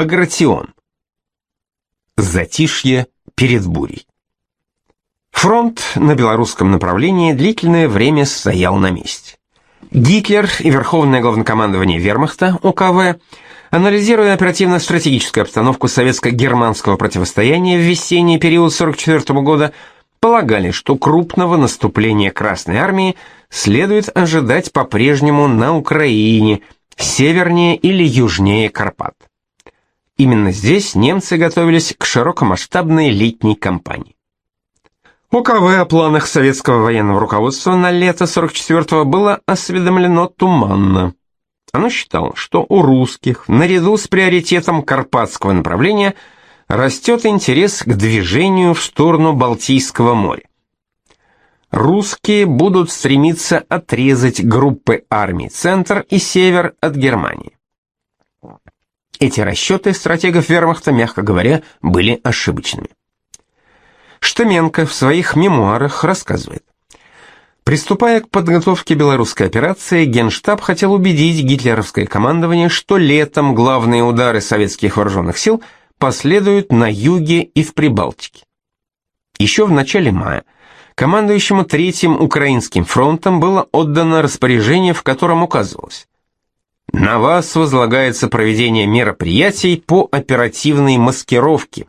Багратион. Затишье перед бурей. Фронт на белорусском направлении длительное время стоял на месте. Гитлер и Верховное главнокомандование Вермахта, УКВ, анализируя оперативно-стратегическую обстановку советско-германского противостояния в весенний период 44 года, полагали, что крупного наступления Красной Армии следует ожидать по-прежнему на Украине, севернее или южнее Карпат. Именно здесь немцы готовились к широкомасштабной летней кампании. ОКВ о планах советского военного руководства на лето 44-го было осведомлено туманно. Оно считало, что у русских, наряду с приоритетом карпатского направления, растет интерес к движению в сторону Балтийского моря. Русские будут стремиться отрезать группы армий «Центр» и «Север» от Германии. Эти расчеты стратегов вермахта, мягко говоря, были ошибочными. Штеменко в своих мемуарах рассказывает. Приступая к подготовке белорусской операции, Генштаб хотел убедить гитлеровское командование, что летом главные удары советских вооруженных сил последуют на юге и в Прибалтике. Еще в начале мая командующему Третьим Украинским фронтом было отдано распоряжение, в котором указывалось на вас возлагается проведение мероприятий по оперативной маскировке.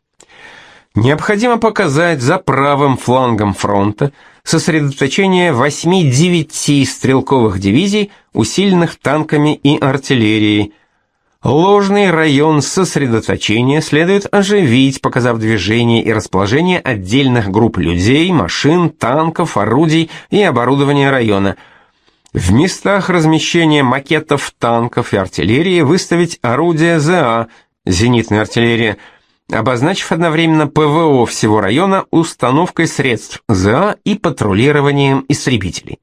Необходимо показать за правым флангом фронта сосредоточение 8-9 стрелковых дивизий, усиленных танками и артиллерией. Ложный район сосредоточения следует оживить, показав движение и расположение отдельных групп людей, машин, танков, орудий и оборудования района – в местах размещения макетов танков и артиллерии выставить орудия ЗА, зенитная артиллерия, обозначив одновременно ПВО всего района установкой средств ЗА и патрулированием истребителей.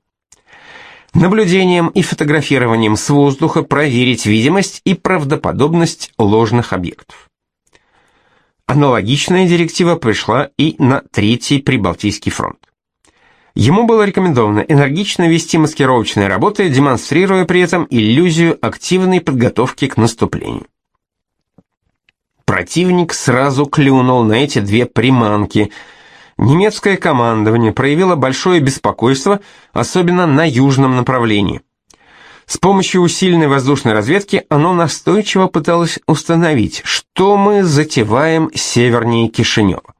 Наблюдением и фотографированием с воздуха проверить видимость и правдоподобность ложных объектов. Аналогичная директива пришла и на Третий Прибалтийский фронт. Ему было рекомендовано энергично вести маскировочные работы, демонстрируя при этом иллюзию активной подготовки к наступлению. Противник сразу клюнул на эти две приманки. Немецкое командование проявило большое беспокойство, особенно на южном направлении. С помощью усиленной воздушной разведки оно настойчиво пыталось установить, что мы затеваем севернее Кишинева.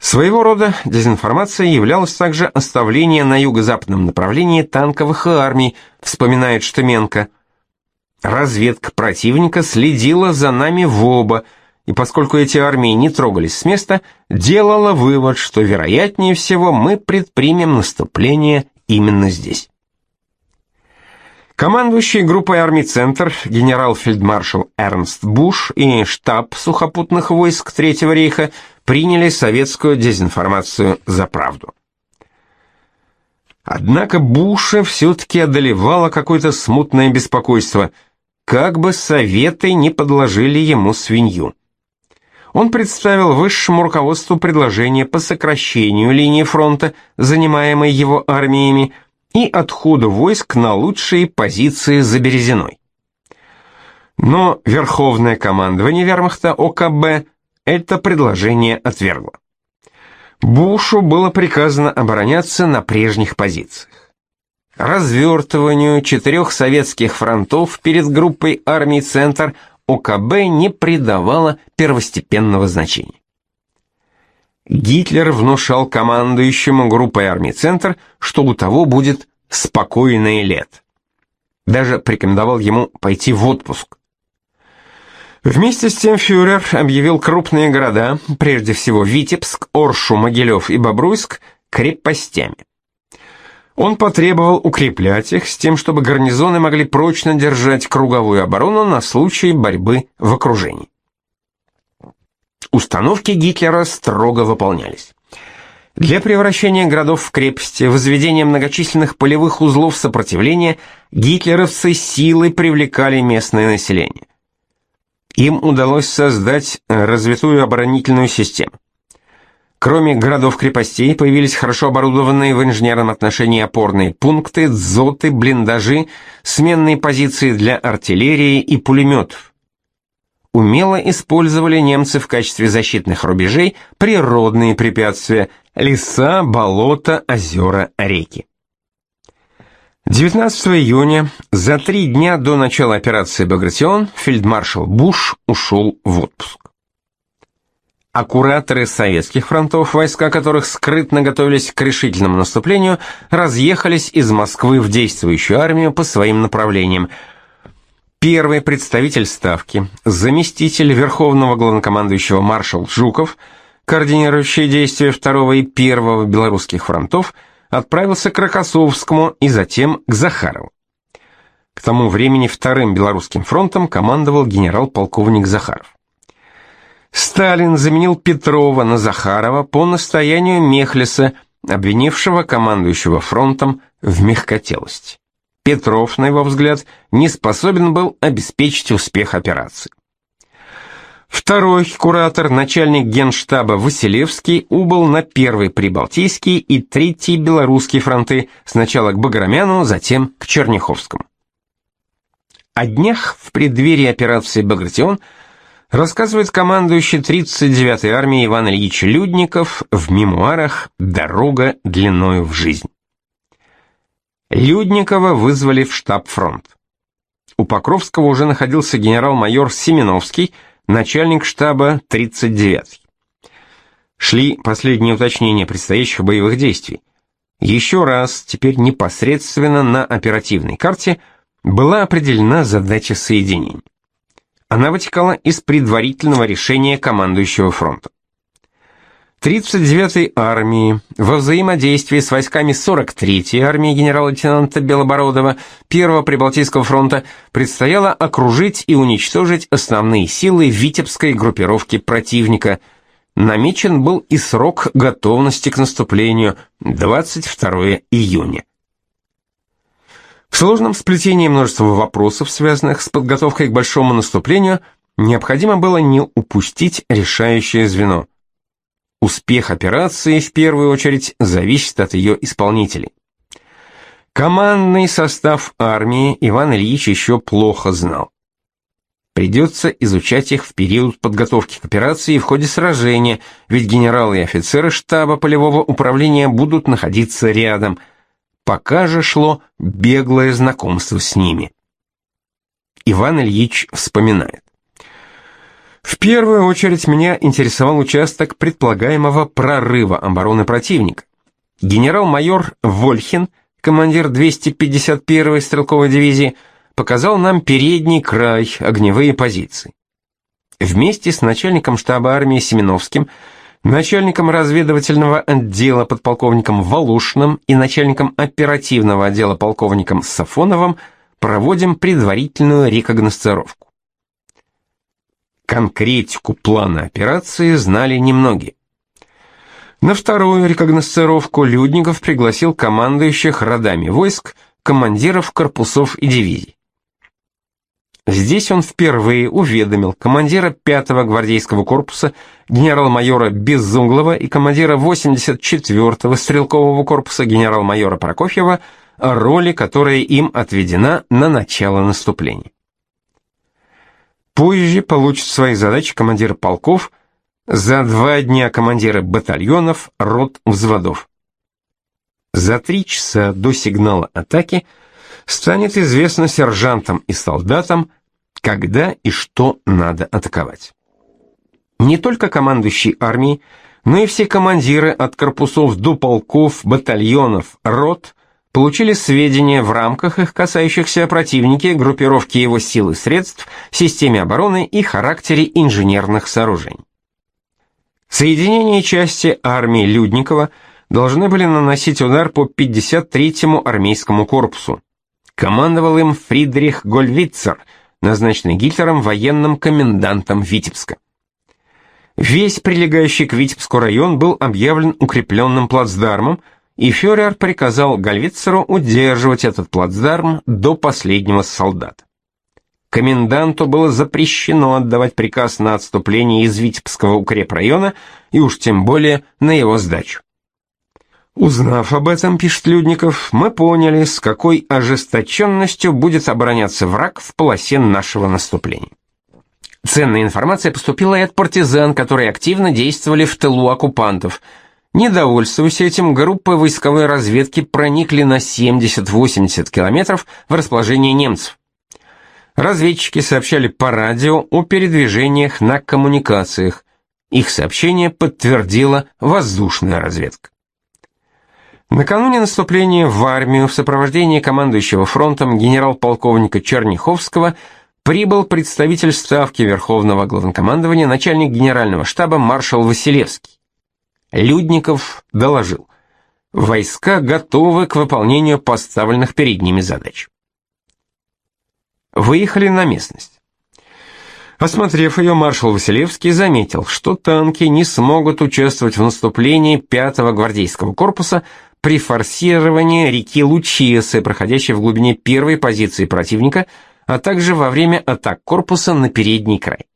Своего рода дезинформация являлась также оставление на юго-западном направлении танковых армий, вспоминает Штеменко. Разведка противника следила за нами в оба, и поскольку эти армии не трогались с места, делала вывод, что вероятнее всего мы предпримем наступление именно здесь. Командующий группой армий «Центр» генерал-фельдмаршал Эрнст Буш и штаб сухопутных войск Третьего рейха приняли советскую дезинформацию за правду. Однако Буша все-таки одолевало какое-то смутное беспокойство, как бы советы не подложили ему свинью. Он представил высшему руководству предложение по сокращению линии фронта, занимаемой его армиями, и отходу войск на лучшие позиции за Березиной. Но Верховное командование вермахта ОКБ это предложение отвергло. Бушу было приказано обороняться на прежних позициях. Развертыванию четырех советских фронтов перед группой армий «Центр» ОКБ не придавало первостепенного значения. Гитлер внушал командующему группой армий «Центр», что у того будет спокойное лет. Даже порекомендовал ему пойти в отпуск. Вместе с тем фюрер объявил крупные города, прежде всего Витебск, Оршу, Могилев и Бобруйск, крепостями. Он потребовал укреплять их с тем, чтобы гарнизоны могли прочно держать круговую оборону на случай борьбы в окружении. Установки Гитлера строго выполнялись. Для превращения городов в крепости, возведения многочисленных полевых узлов сопротивления гитлеровцы силой привлекали местное население. Им удалось создать развитую оборонительную систему. Кроме городов-крепостей появились хорошо оборудованные в инженерном отношении опорные пункты, дзоты, блиндажи, сменные позиции для артиллерии и пулеметов. умело использовали немцы в качестве защитных рубежей природные препятствия – леса, болота, озера, реки. 19 июня, за три дня до начала операции «Багратион», фельдмаршал Буш ушел в отпуск. А кураторы советских фронтов, войска которых скрытно готовились к решительному наступлению, разъехались из Москвы в действующую армию по своим направлениям. Первый представитель Ставки, заместитель Верховного главнокомандующего маршал Жуков, координирующий действия второго и первого белорусских фронтов, отправился к Рокоссовскому и затем к Захарову. К тому времени вторым белорусским фронтом командовал генерал-полковник Захаров. Сталин заменил Петрова на Захарова по настоянию Мехлиса, обвинившего командующего фронтом в мягкотелости. Петров, на его взгляд, не способен был обеспечить успех операции. Второй куратор, начальник генштаба Василевский, убыл на первый Прибалтийский и третий Белорусский фронты, сначала к Баграмяну, затем к Черняховскому. О днях в преддверии операции «Багратион» рассказывает командующий 39-й армией Иван Ильич Людников в мемуарах «Дорога длиною в жизнь». Людникова вызвали в штаб фронт. У Покровского уже находился генерал-майор Семеновский, начальник штаба 39-й. Шли последние уточнения предстоящих боевых действий. Еще раз, теперь непосредственно на оперативной карте, была определена задача соединения. Она вытекала из предварительного решения командующего фронта. 39-й армии во взаимодействии с войсками 43-й армии генерал-лейтенанта Белобородова 1-го Прибалтийского фронта предстояло окружить и уничтожить основные силы Витебской группировки противника. Намечен был и срок готовности к наступлению 22 июня. В сложном сплетении множества вопросов, связанных с подготовкой к большому наступлению, необходимо было не упустить решающее звено. Успех операции в первую очередь зависит от ее исполнителей. Командный состав армии Иван Ильич еще плохо знал. Придется изучать их в период подготовки к операции и в ходе сражения, ведь генералы и офицеры штаба полевого управления будут находиться рядом – пока же шло беглое знакомство с ними. Иван Ильич вспоминает. В первую очередь меня интересовал участок предполагаемого прорыва обороны противника. Генерал-майор Вольхин, командир 251-й стрелковой дивизии, показал нам передний край, огневые позиции. Вместе с начальником штаба армии Семеновским – начальником разведывательного отдела подполковником Волошиным и начальником оперативного отдела полковником Сафоновым проводим предварительную рекогносцировку. Конкретику плана операции знали немногие. На вторую рекогносцировку Людников пригласил командующих родами войск, командиров корпусов и дивизий. Здесь он впервые уведомил командира 5-го гвардейского корпуса генерал-майора Безуглова и командира 84-го стрелкового корпуса генерал-майора Прокофьева о роли, которая им отведена на начало наступления. Позже получат свои задачи командиры полков, за два дня командиры батальонов, рот, взводов. За три часа до сигнала атаки станет известно сержантам и солдатам, когда и что надо атаковать. Не только командующий армией, но и все командиры от корпусов до полков, батальонов, рот получили сведения в рамках их касающихся противника, группировки его сил и средств, системе обороны и характере инженерных сооружений. Соединения части армии Людникова должны были наносить удар по 53-му армейскому корпусу. Командовал им Фридрих Гольвицер – назначенный Гитлером военным комендантом Витебска. Весь прилегающий к Витебску район был объявлен укрепленным плацдармом, и фюрер приказал Гальвицеру удерживать этот плацдарм до последнего солдата. Коменданту было запрещено отдавать приказ на отступление из Витебского укрепрайона и уж тем более на его сдачу. Узнав об этом, пишет Людников, мы поняли, с какой ожесточенностью будет обороняться враг в полосе нашего наступления. Ценная информация поступила и от партизан, которые активно действовали в тылу оккупантов. Недовольствуясь этим, группы войсковой разведки проникли на 70-80 километров в расположение немцев. Разведчики сообщали по радио о передвижениях на коммуникациях. Их сообщение подтвердила воздушная разведка. Накануне наступления в армию в сопровождении командующего фронтом генерал-полковника Черняховского прибыл представитель Ставки Верховного Главнокомандования начальник генерального штаба маршал Василевский. Людников доложил. Войска готовы к выполнению поставленных перед ними задач. Выехали на местность. Осмотрев ее, маршал Василевский заметил, что танки не смогут участвовать в наступлении 5-го гвардейского корпуса при форсировании реки Лучесы, проходящей в глубине первой позиции противника, а также во время атак корпуса на передний край.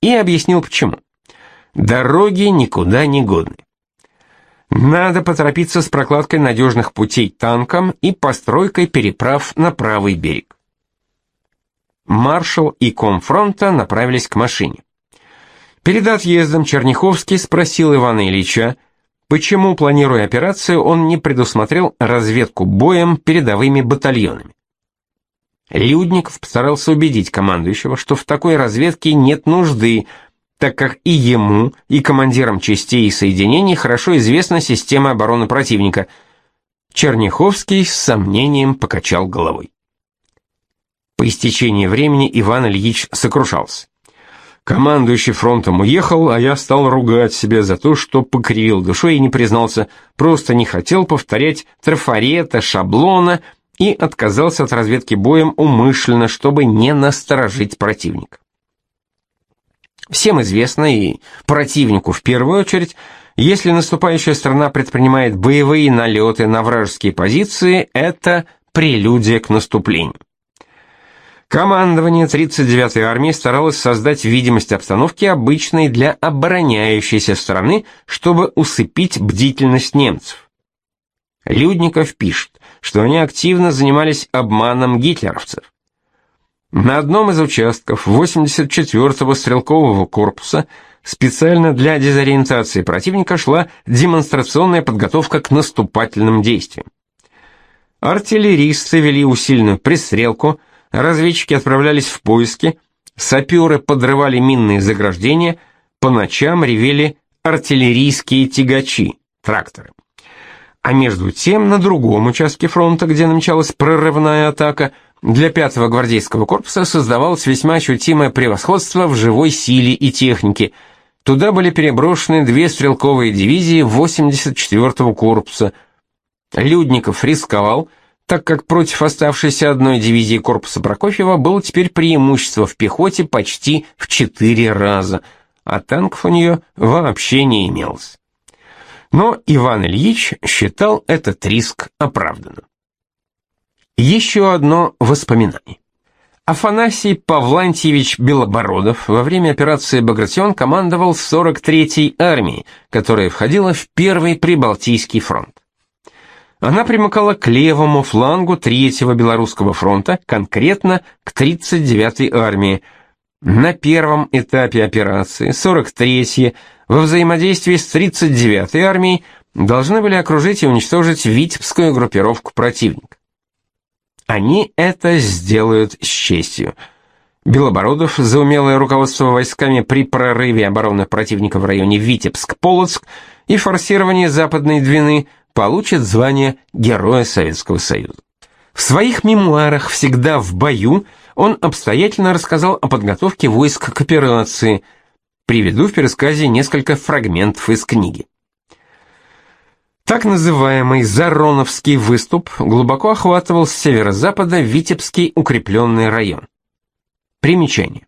И объяснил почему. Дороги никуда не годны. Надо поторопиться с прокладкой надежных путей танкам и постройкой переправ на правый берег. Маршал и комфронта направились к машине. Перед отъездом Черняховский спросил Ивана Ильича, почему, планируя операцию, он не предусмотрел разведку боем передовыми батальонами. Людников постарался убедить командующего, что в такой разведке нет нужды, так как и ему, и командирам частей и соединений хорошо известна система обороны противника. Черняховский с сомнением покачал головой. По истечении времени Иван Ильич сокрушался. Командующий фронтом уехал, а я стал ругать себя за то, что покривил душой и не признался, просто не хотел повторять трафарета, шаблона и отказался от разведки боем умышленно, чтобы не насторожить противника. Всем известно, и противнику в первую очередь, если наступающая страна предпринимает боевые налеты на вражеские позиции, это прелюдия к наступлению. Командование 39-й армии старалось создать видимость обстановки обычной для обороняющейся страны, чтобы усыпить бдительность немцев. Людников пишет, что они активно занимались обманом гитлеровцев. На одном из участков 84-го стрелкового корпуса специально для дезориентации противника шла демонстрационная подготовка к наступательным действиям. Артиллеристы вели усиленную пристрелку, разведчики отправлялись в поиски, саперы подрывали минные заграждения, по ночам ревели артиллерийские тягачи, тракторы. А между тем, на другом участке фронта, где намечалась прорывная атака, для 5-го гвардейского корпуса создавалось весьма ощутимое превосходство в живой силе и технике. Туда были переброшены две стрелковые дивизии 84-го корпуса. Людников рисковал, так как против оставшейся одной дивизии корпуса Прокофьева было теперь преимущество в пехоте почти в четыре раза, а танков у нее вообще не имелось. Но Иван Ильич считал этот риск оправданным. Еще одно воспоминание. Афанасий Павлантьевич Белобородов во время операции «Багратион» командовал 43-й армией, которая входила в Первый Прибалтийский фронт. Она примыкала к левому флангу Третьего Белорусского фронта, конкретно к 39-й армии. На первом этапе операции 43-е во взаимодействии с 39-й армией должны были окружить и уничтожить Витебскую группировку противника. Они это сделают с честью. Белобородов за умелое руководство войсками при прорыве обороны противника в районе Витебск-Полоцк и форсировании Западной Двины получит звание Героя Советского Союза. В своих мемуарах «Всегда в бою» он обстоятельно рассказал о подготовке войск к операции. Приведу в пересказе несколько фрагментов из книги. Так называемый Зароновский выступ глубоко охватывал с северо-запада Витебский укрепленный район. Примечание.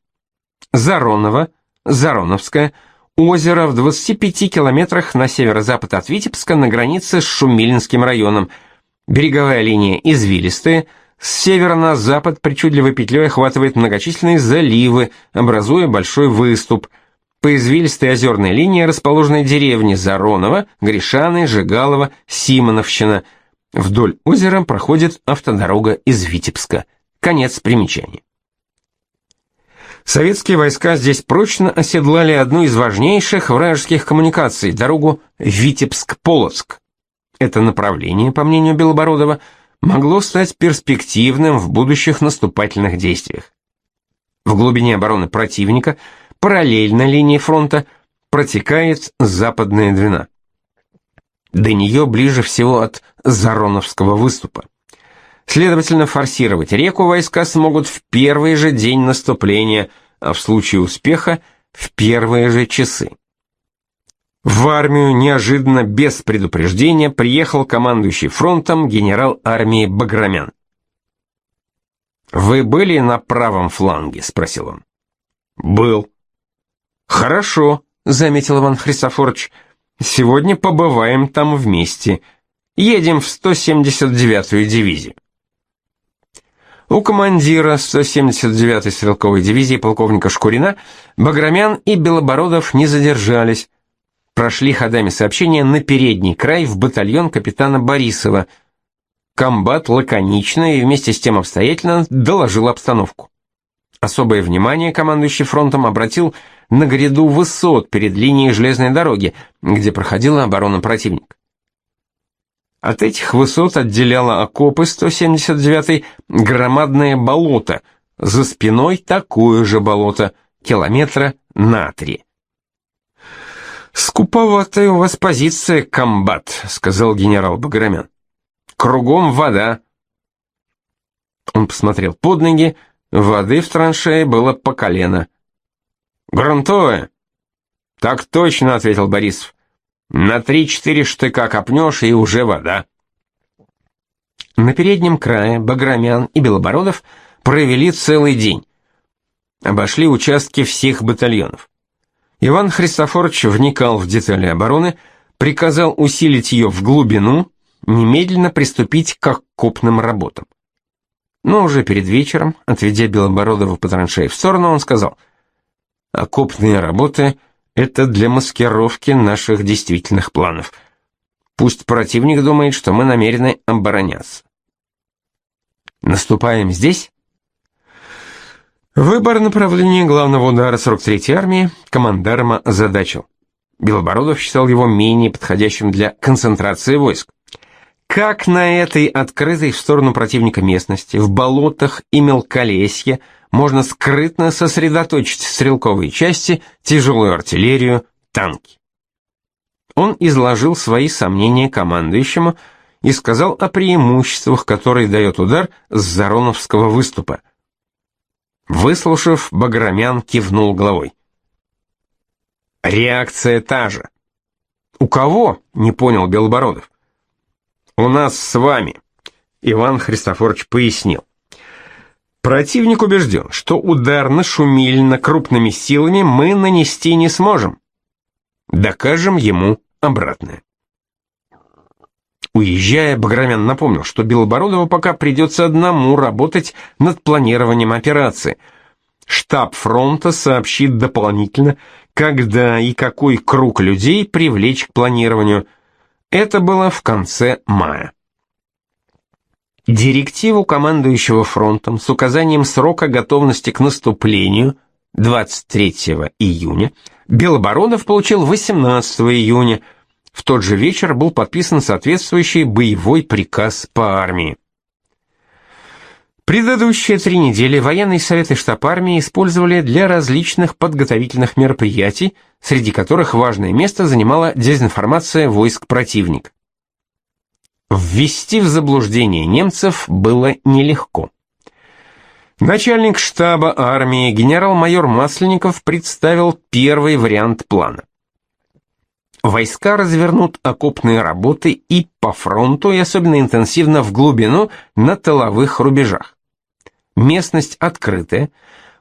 Зароново, Зароновское, озеро в 25 километрах на северо-запад от Витебска на границе с Шумилинским районом. Береговая линия извилистая, с севера на запад причудливой петлей охватывает многочисленные заливы, образуя большой выступ – по извилистой озерной линии расположены деревни Заронова, Гришаны, Жигалова, Симоновщина. Вдоль озера проходит автодорога из Витебска. Конец примечания. Советские войска здесь прочно оседлали одну из важнейших вражеских коммуникаций дорогу Витебск-Полоцк. Это направление, по мнению Белобородова, могло стать перспективным в будущих наступательных действиях. В глубине обороны противника, параллельно линии фронта, протекает западная Двина. До нее ближе всего от Зароновского выступа. Следовательно, форсировать реку войска смогут в первый же день наступления, а в случае успеха в первые же часы. В армию неожиданно без предупреждения приехал командующий фронтом генерал армии Баграмян. «Вы были на правом фланге?» — спросил он. «Был». «Хорошо», — заметил Иван Христофорович. «Сегодня побываем там вместе. Едем в 179-ю дивизию». У командира 179-й стрелковой дивизии полковника Шкурина Баграмян и Белобородов не задержались. Прошли ходами сообщения на передний край в батальон капитана Борисова. Комбат лаконично и вместе с тем обстоятельно доложил обстановку. Особое внимание командующий фронтом обратил на гряду высот перед линией железной дороги, где проходила оборона противника. От этих высот отделяло окопы 179-й громадное болото, за спиной такое же болото, километра на три. «Скуповатая у вас позиция, комбат», — сказал генерал Баграмян. «Кругом вода». Он посмотрел под ноги, воды в траншее было по колено. «Грунтовая?» «Так точно», — ответил Борисов. На три-четыре штыка копнешь, и уже вода. На переднем крае Баграмян и Белобородов провели целый день. Обошли участки всех батальонов. Иван Христофорович вникал в детали обороны, приказал усилить ее в глубину, немедленно приступить к окопным работам. Но уже перед вечером, отведя Белобородова по траншеи в сторону, он сказал, «Окопные работы это для маскировки наших действительных планов. Пусть противник думает, что мы намерены обороняться. Наступаем здесь? Выбор направления главного удара 43-й армии командарма озадачил. Белобородов считал его менее подходящим для концентрации войск. Как на этой открытой в сторону противника местности, в болотах и мелколесье, можно скрытно сосредоточить стрелковые части, тяжелую артиллерию, танки. Он изложил свои сомнения командующему и сказал о преимуществах, которые дает удар с Зароновского выступа. Выслушав, Баграмян кивнул головой. Реакция та же. У кого? не понял Белобородов. У нас с вами, Иван Христофорович пояснил. Противник убежден, что удар на Шумильна крупными силами мы нанести не сможем. Докажем ему обратное. Уезжая, Баграмян напомнил, что Белобородову пока придется одному работать над планированием операции. Штаб фронта сообщит дополнительно, когда и какой круг людей привлечь к планированию. Это было в конце мая. Директиву командующего фронтом с указанием срока готовности к наступлению 23 июня Белобородов получил 18 июня. В тот же вечер был подписан соответствующий боевой приказ по армии. Предыдущие три недели военный совет и штаб армии использовали для различных подготовительных мероприятий, среди которых важное место занимала дезинформация войск противника. Ввести в заблуждение немцев было нелегко. Начальник штаба армии генерал-майор Масленников представил первый вариант плана. Войска развернут окопные работы и по фронту, и особенно интенсивно в глубину на тыловых рубежах. Местность открытая,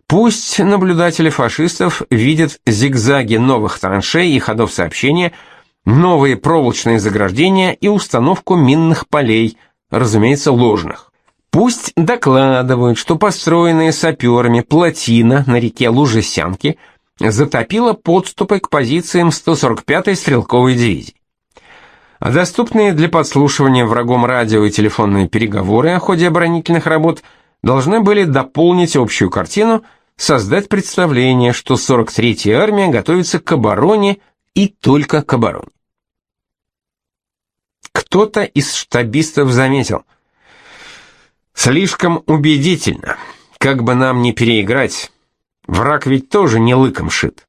пусть наблюдатели фашистов видят зигзаги новых траншей и ходов сообщения – новые проволочные заграждения и установку минных полей, разумеется, ложных. Пусть докладывают, что построенная саперами плотина на реке Лужесянки затопила подступы к позициям 145-й стрелковой дивизии. А доступные для подслушивания врагом радио и телефонные переговоры о ходе оборонительных работ должны были дополнить общую картину, создать представление, что 43-я армия готовится к обороне и только к обороне. Кто-то из штабистов заметил. Слишком убедительно. Как бы нам не переиграть. Враг ведь тоже не лыком шит.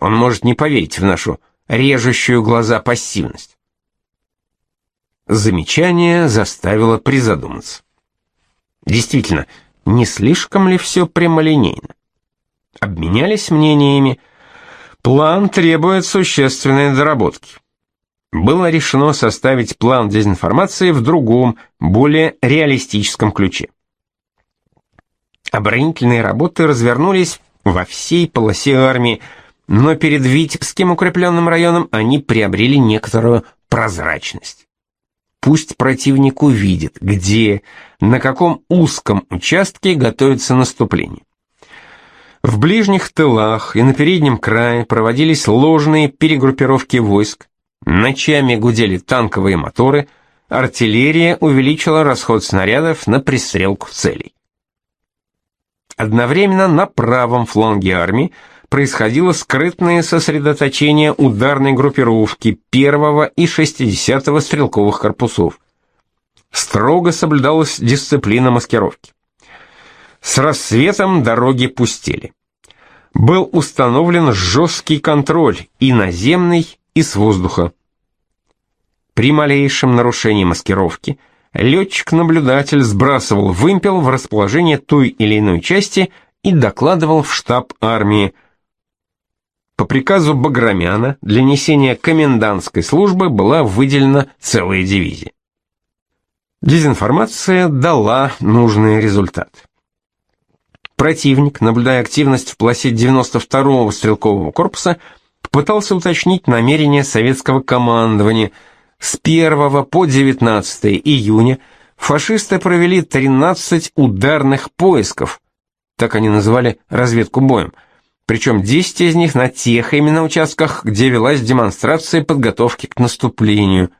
Он может не поверить в нашу режущую глаза пассивность. Замечание заставило призадуматься. Действительно, не слишком ли все прямолинейно? Обменялись мнениями. План требует существенной доработки. Было решено составить план дезинформации в другом, более реалистическом ключе. Оборонительные работы развернулись во всей полосе армии, но перед Витебским укрепленным районом они приобрели некоторую прозрачность. Пусть противник увидит, где, на каком узком участке готовится наступление. В ближних тылах и на переднем крае проводились ложные перегруппировки войск, ночами гудели танковые моторы, артиллерия увеличила расход снарядов на пристрелку целей. Одновременно на правом фланге армии происходило скрытное сосредоточение ударной группировки 1 и 60-го стрелковых корпусов. Строго соблюдалась дисциплина маскировки. С рассветом дороги пустели. Был установлен жесткий контроль и наземный, и с воздуха. При малейшем нарушении маскировки летчик-наблюдатель сбрасывал вымпел в расположение той или иной части и докладывал в штаб армии. По приказу Баграмяна для несения комендантской службы была выделена целая дивизия. Дезинформация дала нужный результат. Противник, наблюдая активность в полосе 92-го стрелкового корпуса, попытался уточнить намерения советского командования. С 1 по 19 июня фашисты провели 13 ударных поисков, так они называли разведку боем, причем 10 из них на тех именно участках, где велась демонстрация подготовки к наступлению.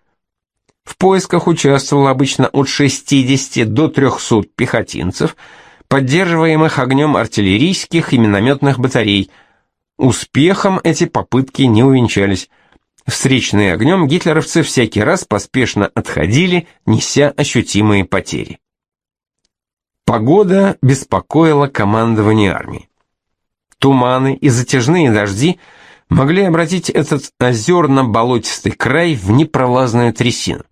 В поисках участвовало обычно от 60 до 300 пехотинцев – поддерживаемых огнем артиллерийских и минометных батарей. Успехом эти попытки не увенчались. Встречные огнем гитлеровцы всякий раз поспешно отходили, неся ощутимые потери. Погода беспокоила командование армии. Туманы и затяжные дожди могли обратить этот озерно-болотистый край в непролазную трясину.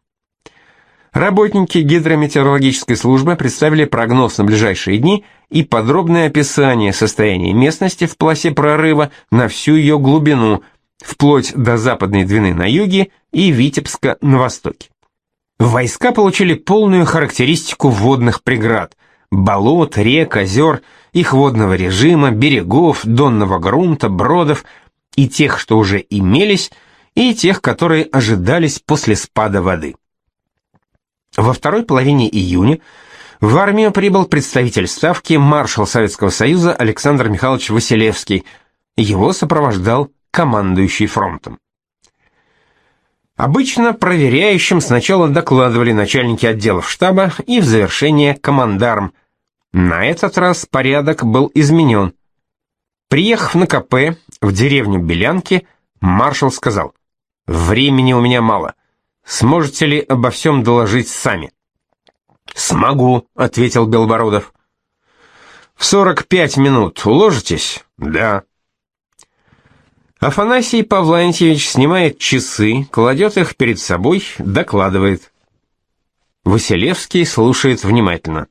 Работники гидрометеорологической службы представили прогноз на ближайшие дни и подробное описание состояния местности в полосе прорыва на всю ее глубину, вплоть до Западной Двины на юге и Витебска на востоке. Войска получили полную характеристику водных преград – болот, рек, озер, их водного режима, берегов, донного грунта, бродов и тех, что уже имелись, и тех, которые ожидались после спада воды. Во второй половине июня в армию прибыл представитель Ставки, маршал Советского Союза Александр Михайлович Василевский. Его сопровождал командующий фронтом. Обычно проверяющим сначала докладывали начальники отделов штаба и в завершение командарм. На этот раз порядок был изменен. Приехав на КП в деревню Белянки, маршал сказал, «Времени у меня мало. Сможете ли обо всем доложить сами? Смогу, ответил Белбородов. В сорок пять минут уложитесь? Да. Афанасий Павлантьевич снимает часы, кладет их перед собой, докладывает. Василевский слушает внимательно.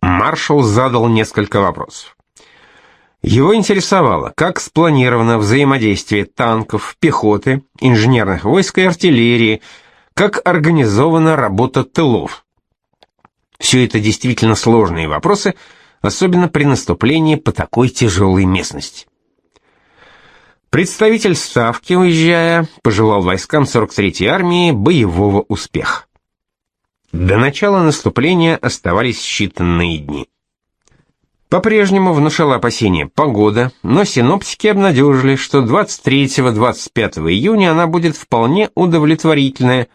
Маршал задал несколько вопросов. Его интересовало, как спланировано взаимодействие танков, пехоты, инженерных войск и артиллерии, как организована работа тылов. Все это действительно сложные вопросы, особенно при наступлении по такой тяжелой местности. Представитель Ставки, уезжая, пожелал войскам 43-й армии боевого успеха. До начала наступления оставались считанные дни. По-прежнему внушала опасения погода, но синоптики обнадежили, что 23-25 июня она будет вполне удовлетворительная.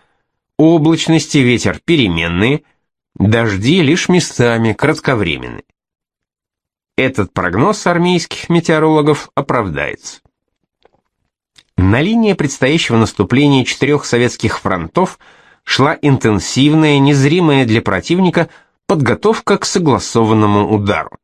Облачность и ветер переменные, дожди лишь местами кратковременные. этот прогноз армейских метеорологов оправдается. На линии предстоящего наступления четырех советских фронтов шла интенсивная, незримая для противника подготовка к согласованному удару.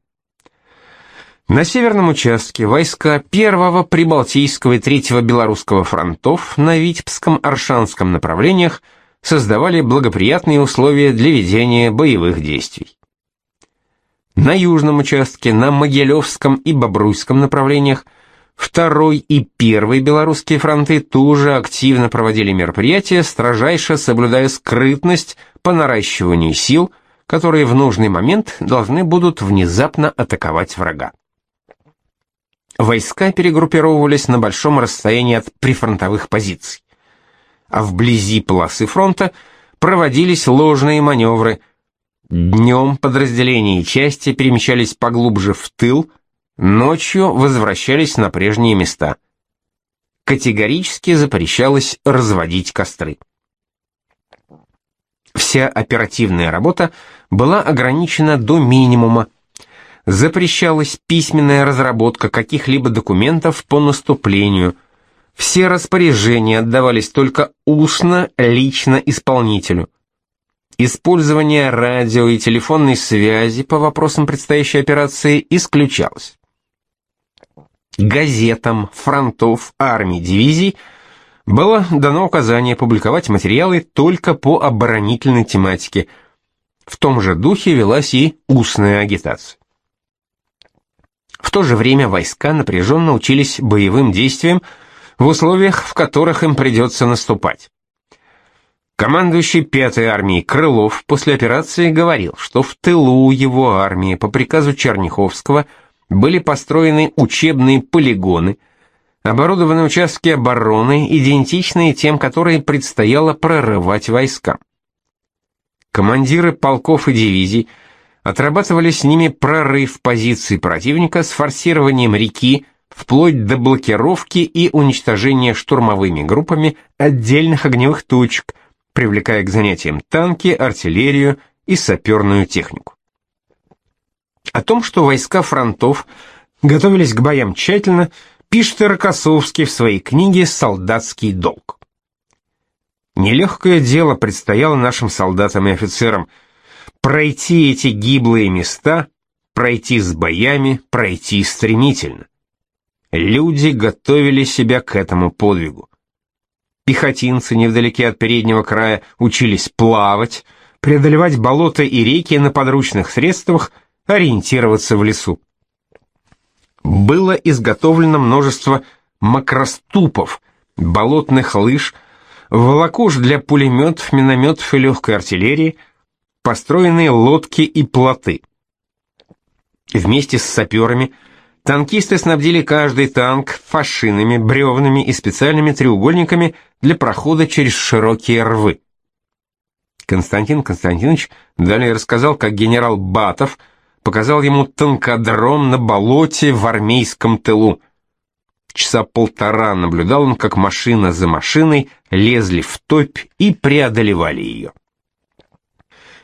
На северном участке войска первого Прибалтийского и третьего Белорусского фронтов на Витебском, Аршанском направлениях создавали благоприятные условия для ведения боевых действий. На южном участке, на Могилевском и Бобруйском направлениях Второй и первый белорусские фронты тоже активно проводили мероприятия, строжайше соблюдая скрытность по наращиванию сил, которые в нужный момент должны будут внезапно атаковать врага. Войска перегруппировывались на большом расстоянии от прифронтовых позиций а вблизи полосы фронта проводились ложные маневры. Днем подразделения и части перемещались поглубже в тыл, ночью возвращались на прежние места. Категорически запрещалось разводить костры. Вся оперативная работа была ограничена до минимума. Запрещалась письменная разработка каких-либо документов по наступлению – все распоряжения отдавались только устно, лично исполнителю. Использование радио и телефонной связи по вопросам предстоящей операции исключалось. Газетам, фронтов, армий, дивизий было дано указание публиковать материалы только по оборонительной тематике. В том же духе велась и устная агитация. В то же время войска напряженно учились боевым действиям, в условиях, в которых им придется наступать. Командующий пятой армией Крылов после операции говорил, что в тылу его армии по приказу Черняховского были построены учебные полигоны, оборудованы участки обороны, идентичные тем, которые предстояло прорывать войскам. Командиры полков и дивизий отрабатывали с ними прорыв позиций противника с форсированием реки, вплоть до блокировки и уничтожения штурмовыми группами отдельных огневых точек, привлекая к занятиям танки, артиллерию и саперную технику. О том, что войска фронтов готовились к боям тщательно, пишет и Рокоссовский в своей книге «Солдатский долг». Нелегкое дело предстояло нашим солдатам и офицерам пройти эти гиблые места, пройти с боями, пройти стремительно. Люди готовили себя к этому подвигу. Пехотинцы невдалеке от переднего края учились плавать, преодолевать болота и реки на подручных средствах, ориентироваться в лесу. Было изготовлено множество макроступов, болотных лыж, волокуш для пулеметов, минометов и легкой артиллерии, построенные лодки и плоты. Вместе с саперами – Танкисты снабдили каждый танк фашинами, бревнами и специальными треугольниками для прохода через широкие рвы. Константин Константинович далее рассказал, как генерал Батов показал ему танкодром на болоте в армейском тылу. Часа полтора наблюдал он, как машина за машиной лезли в топь и преодолевали ее.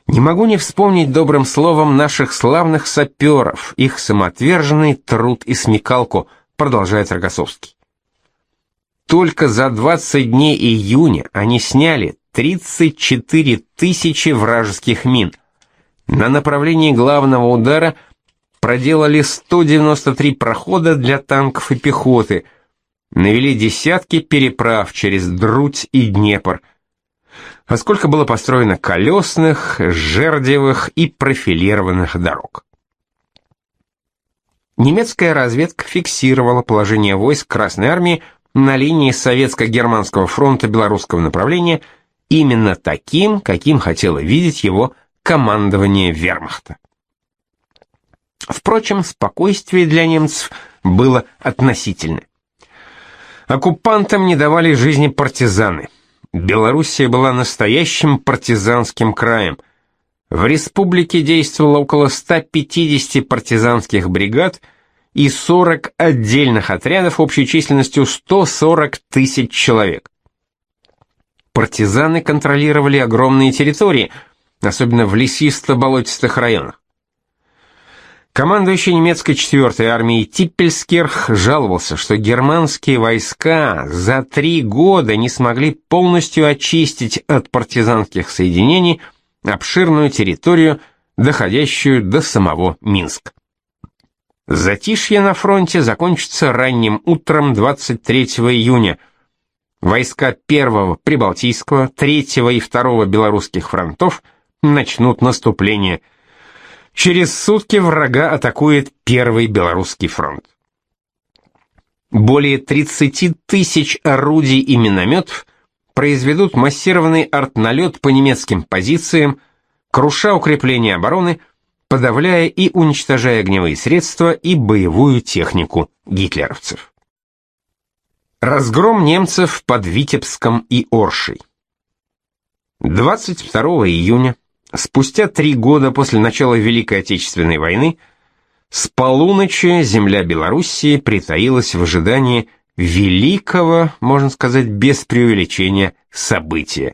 Не могу не вспомнить добрым словом наших славных саперов, их самоотверженный труд и смекалку, продолжает Рогосовский. Только за 20 дней июня они сняли 34 тысячи вражеских мин. На направлении главного удара проделали 193 прохода для танков и пехоты, навели десятки переправ через Друдь и Днепр – а сколько было построено колесных, жердевых и профилированных дорог. Немецкая разведка фиксировала положение войск Красной армии на линии Советско-германского фронта белорусского направления именно таким, каким хотело видеть его командование вермахта. Впрочем, спокойствие для немцев было относительно. Оккупантам не давали жизни партизаны – Белоруссия была настоящим партизанским краем. В республике действовало около 150 партизанских бригад и 40 отдельных отрядов общей численностью 140 тысяч человек. Партизаны контролировали огромные территории, особенно в лесисто-болотистых районах. Командующий немецкой 4-й армией Типпельскерх жаловался, что германские войска за три года не смогли полностью очистить от партизанских соединений обширную территорию, доходящую до самого Минска. Затишье на фронте закончится ранним утром 23 июня. Войска 1-го Прибалтийского, 3-го и 2-го белорусских фронтов начнут наступление – Через сутки врага атакует Первый Белорусский фронт. Более 30 тысяч орудий и минометов произведут массированный артналет по немецким позициям, круша укрепления обороны, подавляя и уничтожая огневые средства и боевую технику гитлеровцев. Разгром немцев под Витебском и Оршей. 22 июня Спустя три года после начала Великой Отечественной войны с полуночи земля Белоруссии притаилась в ожидании великого, можно сказать без преувеличения, события.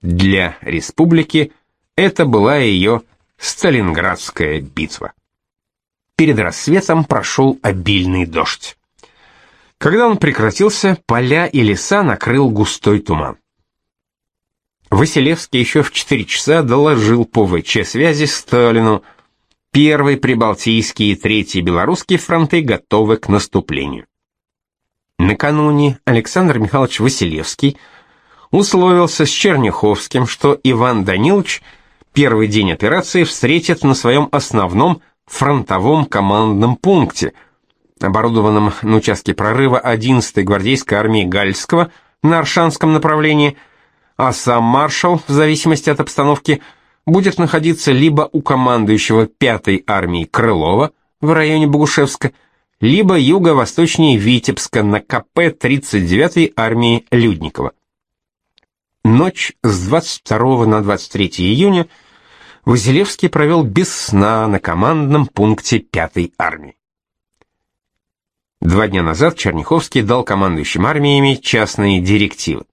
Для республики это была ее Сталинградская битва. Перед рассветом прошел обильный дождь. Когда он прекратился, поля и леса накрыл густой туман. Василевский еще в 4 часа доложил по ВЧ-связи Сталину, первый Прибалтийский и третий Белорусский фронты готовы к наступлению. Накануне Александр Михайлович Василевский условился с Черняховским, что Иван Данилович первый день операции встретит на своем основном фронтовом командном пункте, оборудованном на участке прорыва 11-й гвардейской армии Гальского на Аршанском направлении – а сам маршал, в зависимости от обстановки, будет находиться либо у командующего 5-й армией Крылова в районе Богушевска, либо юго-восточнее Витебска на КП 39-й армии Людникова. Ночь с 22 на 23 июня Василевский провел без сна на командном пункте 5-й армии. Два дня назад Черняховский дал командующим армиями частные директивы.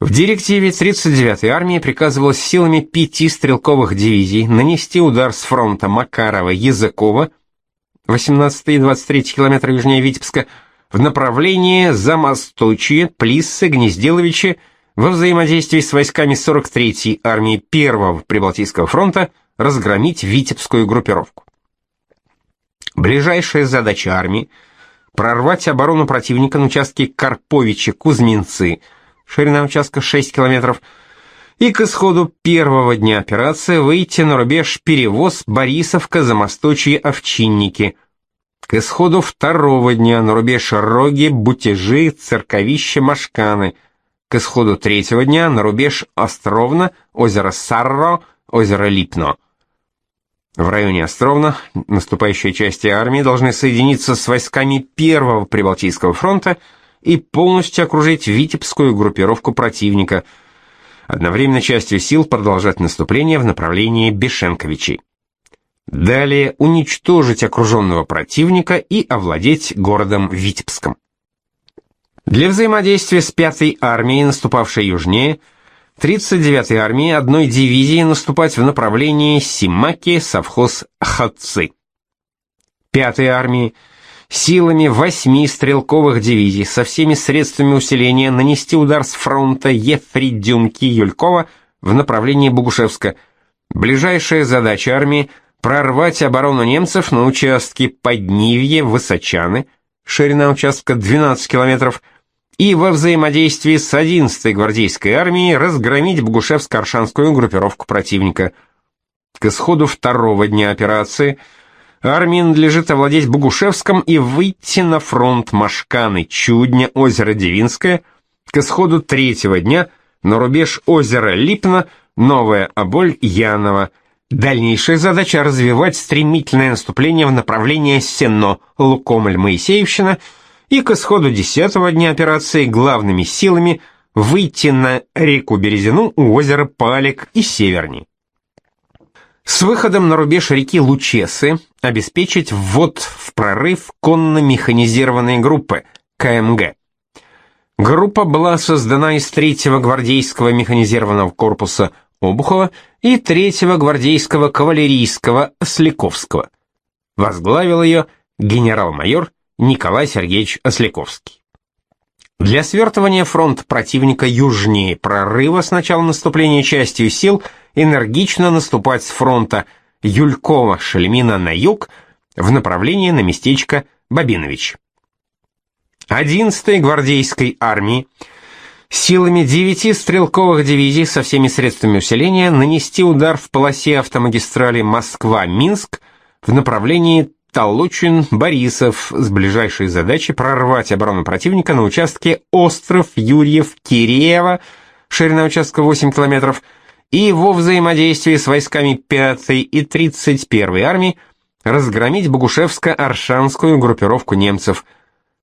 В директиве 39-й армии приказывалось силами пяти стрелковых дивизий нанести удар с фронта Макарова-Языкова, 18 и 23 километра южнее Витебска, в направлении Замосточье, Плиссы, Гнездиловичи, во взаимодействии с войсками 43-й армии 1-го Прибалтийского фронта разгромить Витебскую группировку. Ближайшая задача армии – прорвать оборону противника на участке Карповичи-Кузьминцы – ширина участка 6 километров, и к исходу первого дня операции выйти на рубеж перевоз Борисовка, Замосточье, Овчинники. К исходу второго дня на рубеж Роги, Бутежи, Церковище, Машканы. К исходу третьего дня на рубеж Островна, озеро Сарро, озеро Липно. В районе Островна наступающие части армии должны соединиться с войсками Первого Прибалтийского фронта – и полностью окружить витебскую группировку противника, одновременно частью сил продолжать наступление в направлении Бешенковичей. Далее уничтожить окруженного противника и овладеть городом Витебском. Для взаимодействия с 5-й армией, наступавшей южнее, 39-й армии одной дивизии наступать в направлении Симаки, совхоз Хатцы. 5-й армии – силами восьми стрелковых дивизий со всеми средствами усиления нанести удар с фронта Ефридюмки-Юлькова в направлении Богушевска. Ближайшая задача армии – прорвать оборону немцев на участке Поднивье-Высочаны, ширина участка 12 километров, и во взаимодействии с 11-й гвардейской армией разгромить Богушевско-Аршанскую группировку противника. К исходу второго дня операции – Армии надлежит овладеть Богушевском и выйти на фронт Машканы, Чудня, озеро Девинское, к исходу третьего дня на рубеж озера Липна, Новая Оболь, Янова. Дальнейшая задача развивать стремительное наступление в направлении Сенно, Лукомль-Моисеевщина и к исходу десятого дня операции главными силами выйти на реку Березину у озера Палик и северней. С выходом на рубеж реки Лучесы обеспечить ввод в прорыв конно-механизированной группы КМГ. Группа была создана из 3-го гвардейского механизированного корпуса Обухова и 3-го гвардейского кавалерийского Осляковского. Возглавил ее генерал-майор Николай Сергеевич Осляковский. Для свертывания фронта противника южнее прорыва с начала наступления частью сил энергично наступать с фронта Юлькова-Шельмина на юг в направлении на местечко Бабинович. 11-й гвардейской армии силами девяти стрелковых дивизий со всеми средствами усиления нанести удар в полосе автомагистрали Москва-Минск в направлении Толучин-Борисов с ближайшей задачей прорвать оборону противника на участке Остров-Юрьев-Киреево, ширина участка 8 километров, и во взаимодействии с войсками 5-й и 31-й армии разгромить Богушевско-Аршанскую группировку немцев.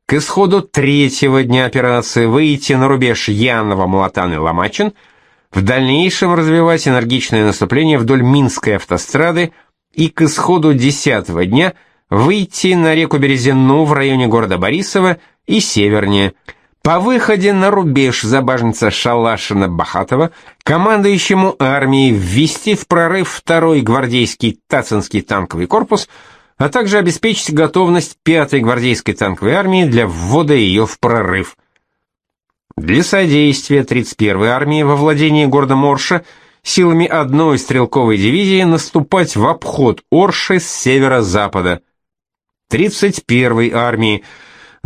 К исходу третьего дня операции выйти на рубеж Янова-Молотан-Ломачин, в дальнейшем развивать энергичное наступление вдоль Минской автострады и к исходу десятого дня – выйти на реку Березину в районе города Борисова и севернее. По выходе на рубеж забажница Шалашина-Бахатова командующему армией ввести в прорыв второй гвардейский Тацинский танковый корпус, а также обеспечить готовность пятой гвардейской танковой армии для ввода ее в прорыв. Для содействия 31-й армии во владении города Морша силами одной стрелковой дивизии наступать в обход Орши с северо-запада – 31-й армии.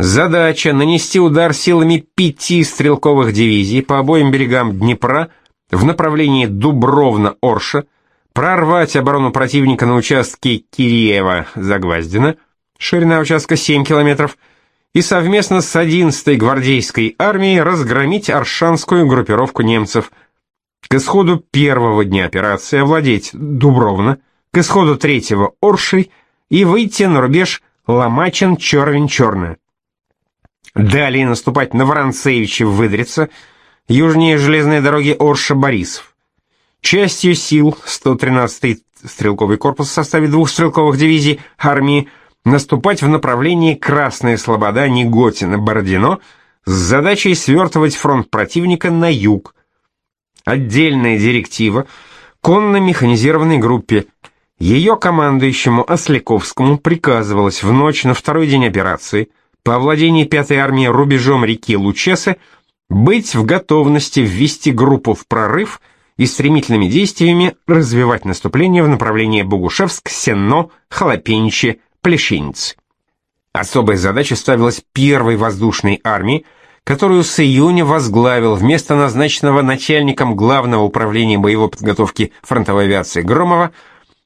Задача нанести удар силами пяти стрелковых дивизий по обоим берегам Днепра в направлении Дубровна-Орша, прорвать оборону противника на участке Киреева-Загвоздина, ширина участка 7 километров, и совместно с 11-й гвардейской армией разгромить аршанскую группировку немцев. К исходу первого дня операции овладеть Дубровна, к исходу третьего – Оршей и выйти на рубеж Ломачин, Червень, Черная. Далее наступать на Воронцевича, Выдрица, южнее железной дороги Орша-Борисов. Частью сил 113-й стрелковый корпус в составе двух стрелковых дивизий армии наступать в направлении Красная Слобода, Неготина, Бородино с задачей свертывать фронт противника на юг. Отдельная директива конно-механизированной группе – ее командующему Осляковскому приказывалось в ночь на второй день операции по овладении 5-й армии рубежом реки Лучесы быть в готовности ввести группу в прорыв и стремительными действиями развивать наступление в направлении Богушевск, Сенно, Холопеничи, Плешинец. Особая задача ставилась первой воздушной армии, которую с июня возглавил вместо назначенного начальником Главного управления боевой подготовки фронтовой авиации Громова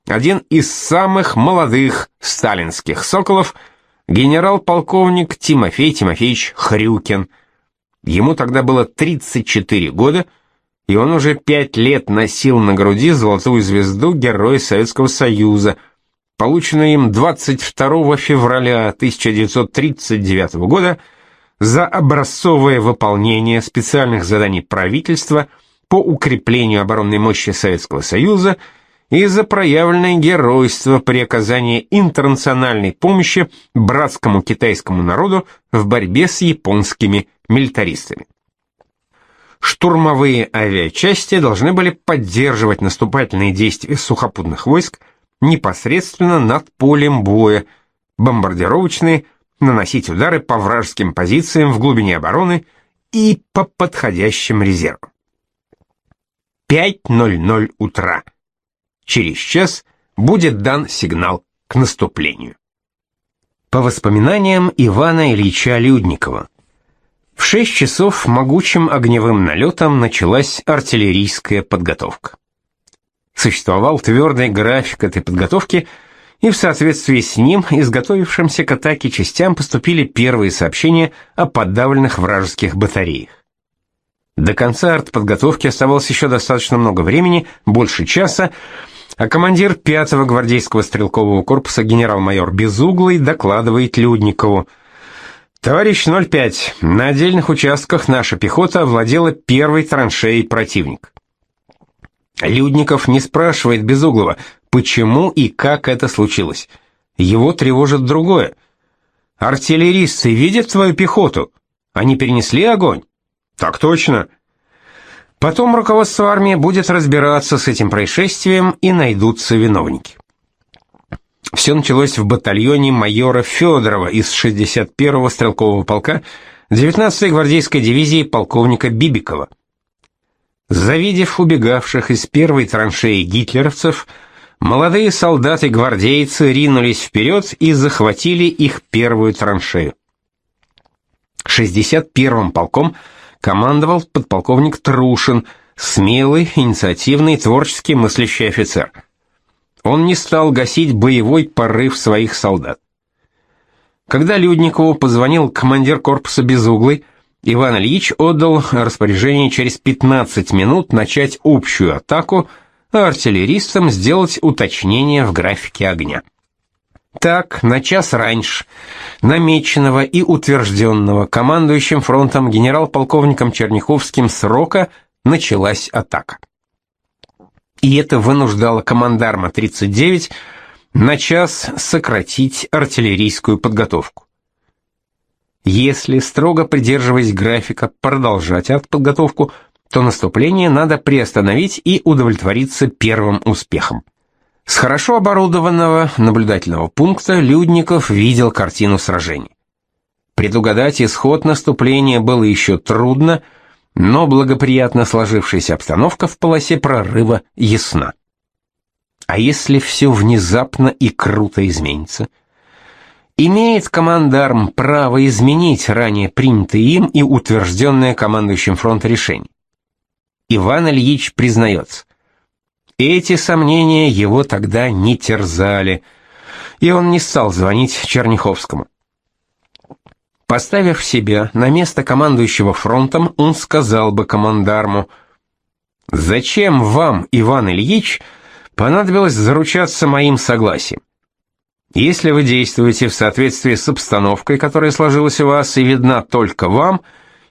один из самых молодых сталинских соколов, генерал-полковник Тимофей Тимофеевич Хрюкин. Ему тогда было 34 года, и он уже пять лет носил на груди золотую звезду Героя Советского Союза, полученную им 22 февраля 1939 года за образцовое выполнение специальных заданий правительства по укреплению оборонной мощи Советского Союза – и за проявленное геройство при оказании интернациональной помощи братскому китайскому народу в борьбе с японскими милитаристами. Штурмовые авиачасти должны были поддерживать наступательные действия сухопутных войск непосредственно над полем боя, бомбардировочные наносить удары по вражеским позициям в глубине обороны и по подходящим резервам. 5.00 утра. Через час будет дан сигнал к наступлению. По воспоминаниям Ивана Ильича Людникова, в 6 часов могучим огневым налетом началась артиллерийская подготовка. Существовал твердый график этой подготовки, и в соответствии с ним изготовившимся к атаке частям поступили первые сообщения о подавленных вражеских батареях. До конца артподготовки оставалось еще достаточно много времени, больше часа, а командир 5-го гвардейского стрелкового корпуса генерал-майор Безуглый докладывает Людникову. «Товарищ 05, на отдельных участках наша пехота овладела первой траншеей противника». Людников не спрашивает Безуглова, почему и как это случилось. Его тревожит другое. «Артиллеристы видят твою пехоту? Они перенесли огонь?» «Так точно». Потом руководство армии будет разбираться с этим происшествием и найдутся виновники. Все началось в батальоне майора Федорова из 61-го стрелкового полка 19-й гвардейской дивизии полковника Бибикова. Завидев убегавших из первой траншеи гитлеровцев, молодые солдаты-гвардейцы ринулись вперед и захватили их первую траншею. 61-м полком командовал подполковник Трушин, смелый, инициативный, творческий мыслящий офицер. Он не стал гасить боевой порыв своих солдат. Когда Людникову позвонил командир корпуса Безуглый, Иван Ильич отдал распоряжение через 15 минут начать общую атаку, а артиллеристам сделать уточнение в графике огня. Так, на час раньше, намеченного и утвержденного командующим фронтом генерал-полковником Черняховским срока началась атака. И это вынуждало командарма 39 на час сократить артиллерийскую подготовку. Если, строго придерживаясь графика, продолжать подготовку, то наступление надо приостановить и удовлетвориться первым успехом. С хорошо оборудованного наблюдательного пункта Людников видел картину сражений. Предугадать исход наступления было еще трудно, но благоприятно сложившаяся обстановка в полосе прорыва ясна. А если все внезапно и круто изменится? Имеет командарм право изменить ранее принятое им и утвержденное командующим фронта решение? Иван Ильич признается. Эти сомнения его тогда не терзали, и он не стал звонить Черняховскому. Поставив себя на место командующего фронтом, он сказал бы командарму, «Зачем вам, Иван Ильич, — понадобилось заручаться моим согласием. Если вы действуете в соответствии с обстановкой, которая сложилась у вас и видна только вам,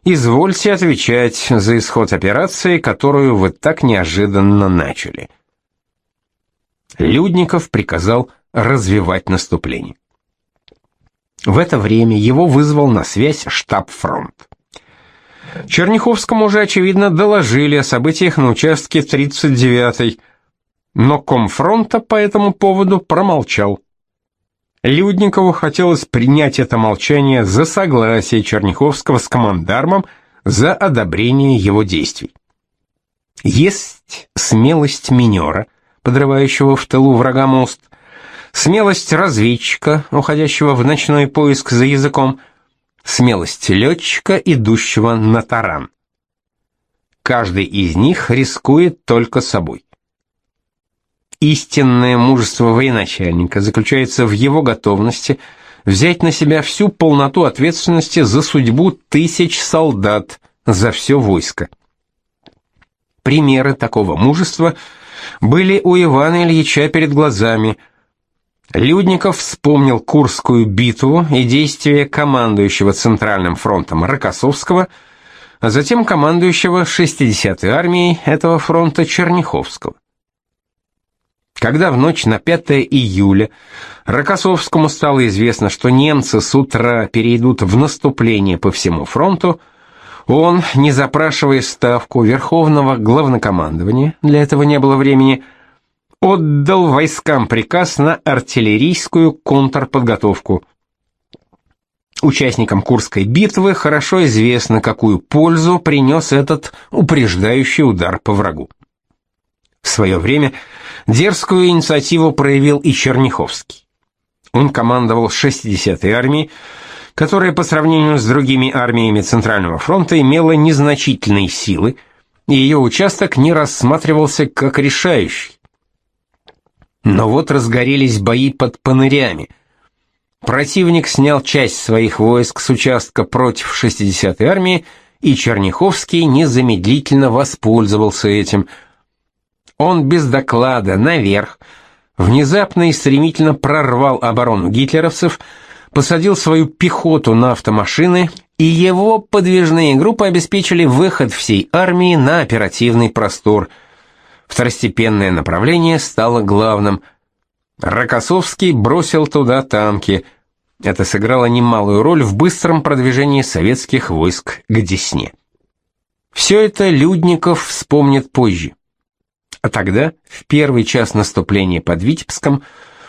извольте отвечать за исход операции, которую вы так неожиданно начали. Людников приказал развивать наступление. В это время его вызвал на связь штаб фронт. Черняховскому уже, очевидно, доложили о событиях на участке 39-й, но комфронта по этому поводу промолчал. Людникову хотелось принять это молчание за согласие Черняховского с командармом за одобрение его действий. Есть смелость минера, подрывающего в тылу врага мост, смелость разведчика, уходящего в ночной поиск за языком, смелость летчика, идущего на таран. Каждый из них рискует только собой. Истинное мужество военачальника заключается в его готовности взять на себя всю полноту ответственности за судьбу тысяч солдат, за все войско. Примеры такого мужества были у Ивана Ильича перед глазами. Людников вспомнил Курскую битву и действия командующего Центральным фронтом Рокоссовского, а затем командующего 60-й армией этого фронта Черняховского. Когда в ночь на 5 июля Рокоссовскому стало известно, что немцы с утра перейдут в наступление по всему фронту, он, не запрашивая ставку Верховного Главнокомандования, для этого не было времени, отдал войскам приказ на артиллерийскую контрподготовку. Участникам Курской битвы хорошо известно, какую пользу принес этот упреждающий удар по врагу. В свое время Дерзкую инициативу проявил и Черняховский. Он командовал 60-й армией, которая по сравнению с другими армиями Центрального фронта имела незначительные силы, и ее участок не рассматривался как решающий. Но вот разгорелись бои под Панырями. Противник снял часть своих войск с участка против 60-й армии, и Черняховский незамедлительно воспользовался этим – он без доклада наверх внезапно и стремительно прорвал оборону гитлеровцев, посадил свою пехоту на автомашины, и его подвижные группы обеспечили выход всей армии на оперативный простор. Второстепенное направление стало главным. Рокоссовский бросил туда танки. Это сыграло немалую роль в быстром продвижении советских войск к Десне. Все это Людников вспомнит позже. А тогда, в первый час наступления под Витебском,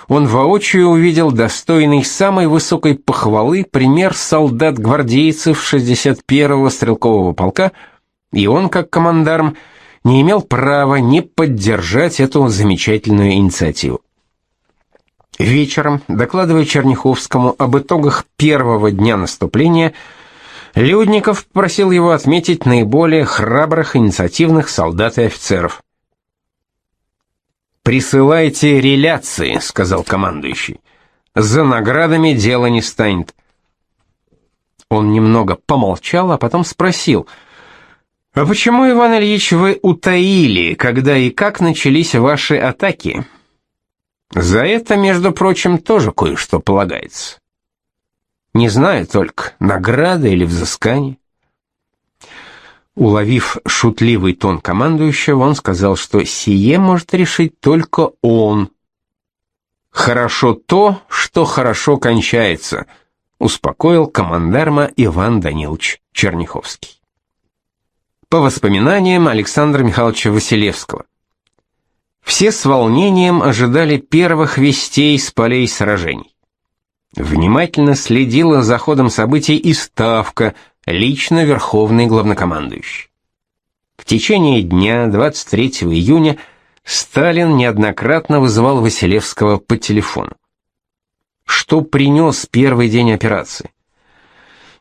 он воочию увидел достойный самой высокой похвалы пример солдат-гвардейцев 61-го стрелкового полка, и он, как командарм, не имел права не поддержать эту замечательную инициативу. Вечером, докладывая Черняховскому об итогах первого дня наступления, Людников просил его отметить наиболее храбрых инициативных солдат и офицеров. «Присылайте реляции», — сказал командующий. «За наградами дело не станет». Он немного помолчал, а потом спросил, «А почему, Иван Ильич, вы утаили, когда и как начались ваши атаки?» «За это, между прочим, тоже кое-что полагается». «Не знаю только, награда или взыскание». Уловив шутливый тон командующего, он сказал, что сие может решить только он. «Хорошо то, что хорошо кончается», — успокоил командарма Иван Данилович Черняховский. По воспоминаниям Александра Михайловича Василевского. Все с волнением ожидали первых вестей с полей сражений. Внимательно следила за ходом событий и Ставка — лично верховный главнокомандующий. В течение дня 23 июня Сталин неоднократно вызывал Василевского по телефону. Что принес первый день операции?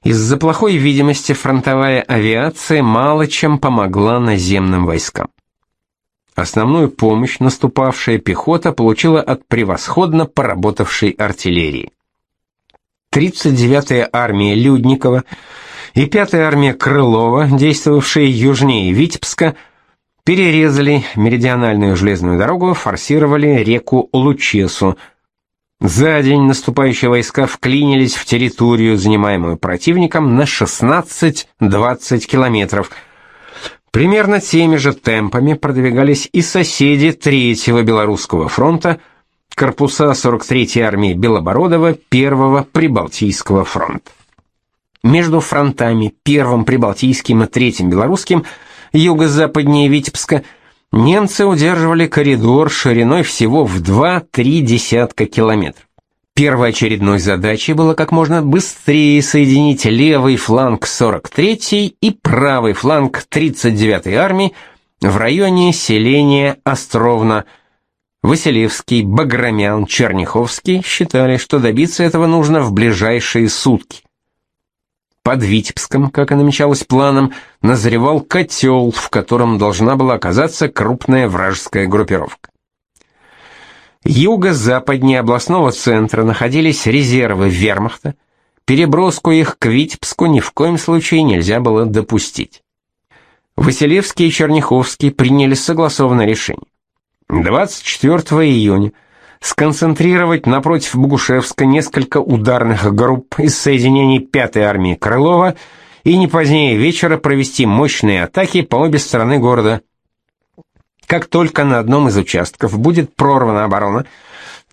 Из-за плохой видимости фронтовая авиация мало чем помогла наземным войскам. Основную помощь наступавшая пехота получила от превосходно поработавшей артиллерии. 39-я армия Людникова и пятая армия Крылова, действовавшая южнее Витебска, перерезали меридиональную железную дорогу, форсировали реку Лучесу. За день наступающие войска вклинились в территорию, занимаемую противником, на 16-20 километров. Примерно теми же темпами продвигались и соседи Третьего Белорусского фронта, корпуса 43-й армии Белобородова Первого Прибалтийского фронта. Между фронтами Первым Прибалтийским и Третьим Белорусским, юго-западнее Витебска, немцы удерживали коридор шириной всего в 2-3 десятка километров. Первоочередной задачей было как можно быстрее соединить левый фланг 43-й и правый фланг 39-й армии в районе селения Островно. Василевский, Баграмян, Черняховский считали, что добиться этого нужно в ближайшие сутки. Под Витебском, как и намечалось планом, назревал котел, в котором должна была оказаться крупная вражеская группировка. Юго-западнее областного центра находились резервы вермахта, переброску их к Витебску ни в коем случае нельзя было допустить. Василевский и Черняховский приняли согласованное решение. 24 июня сконцентрировать напротив Богушевска несколько ударных групп из соединений 5-й армии Крылова и не позднее вечера провести мощные атаки по обе стороны города. Как только на одном из участков будет прорвана оборона,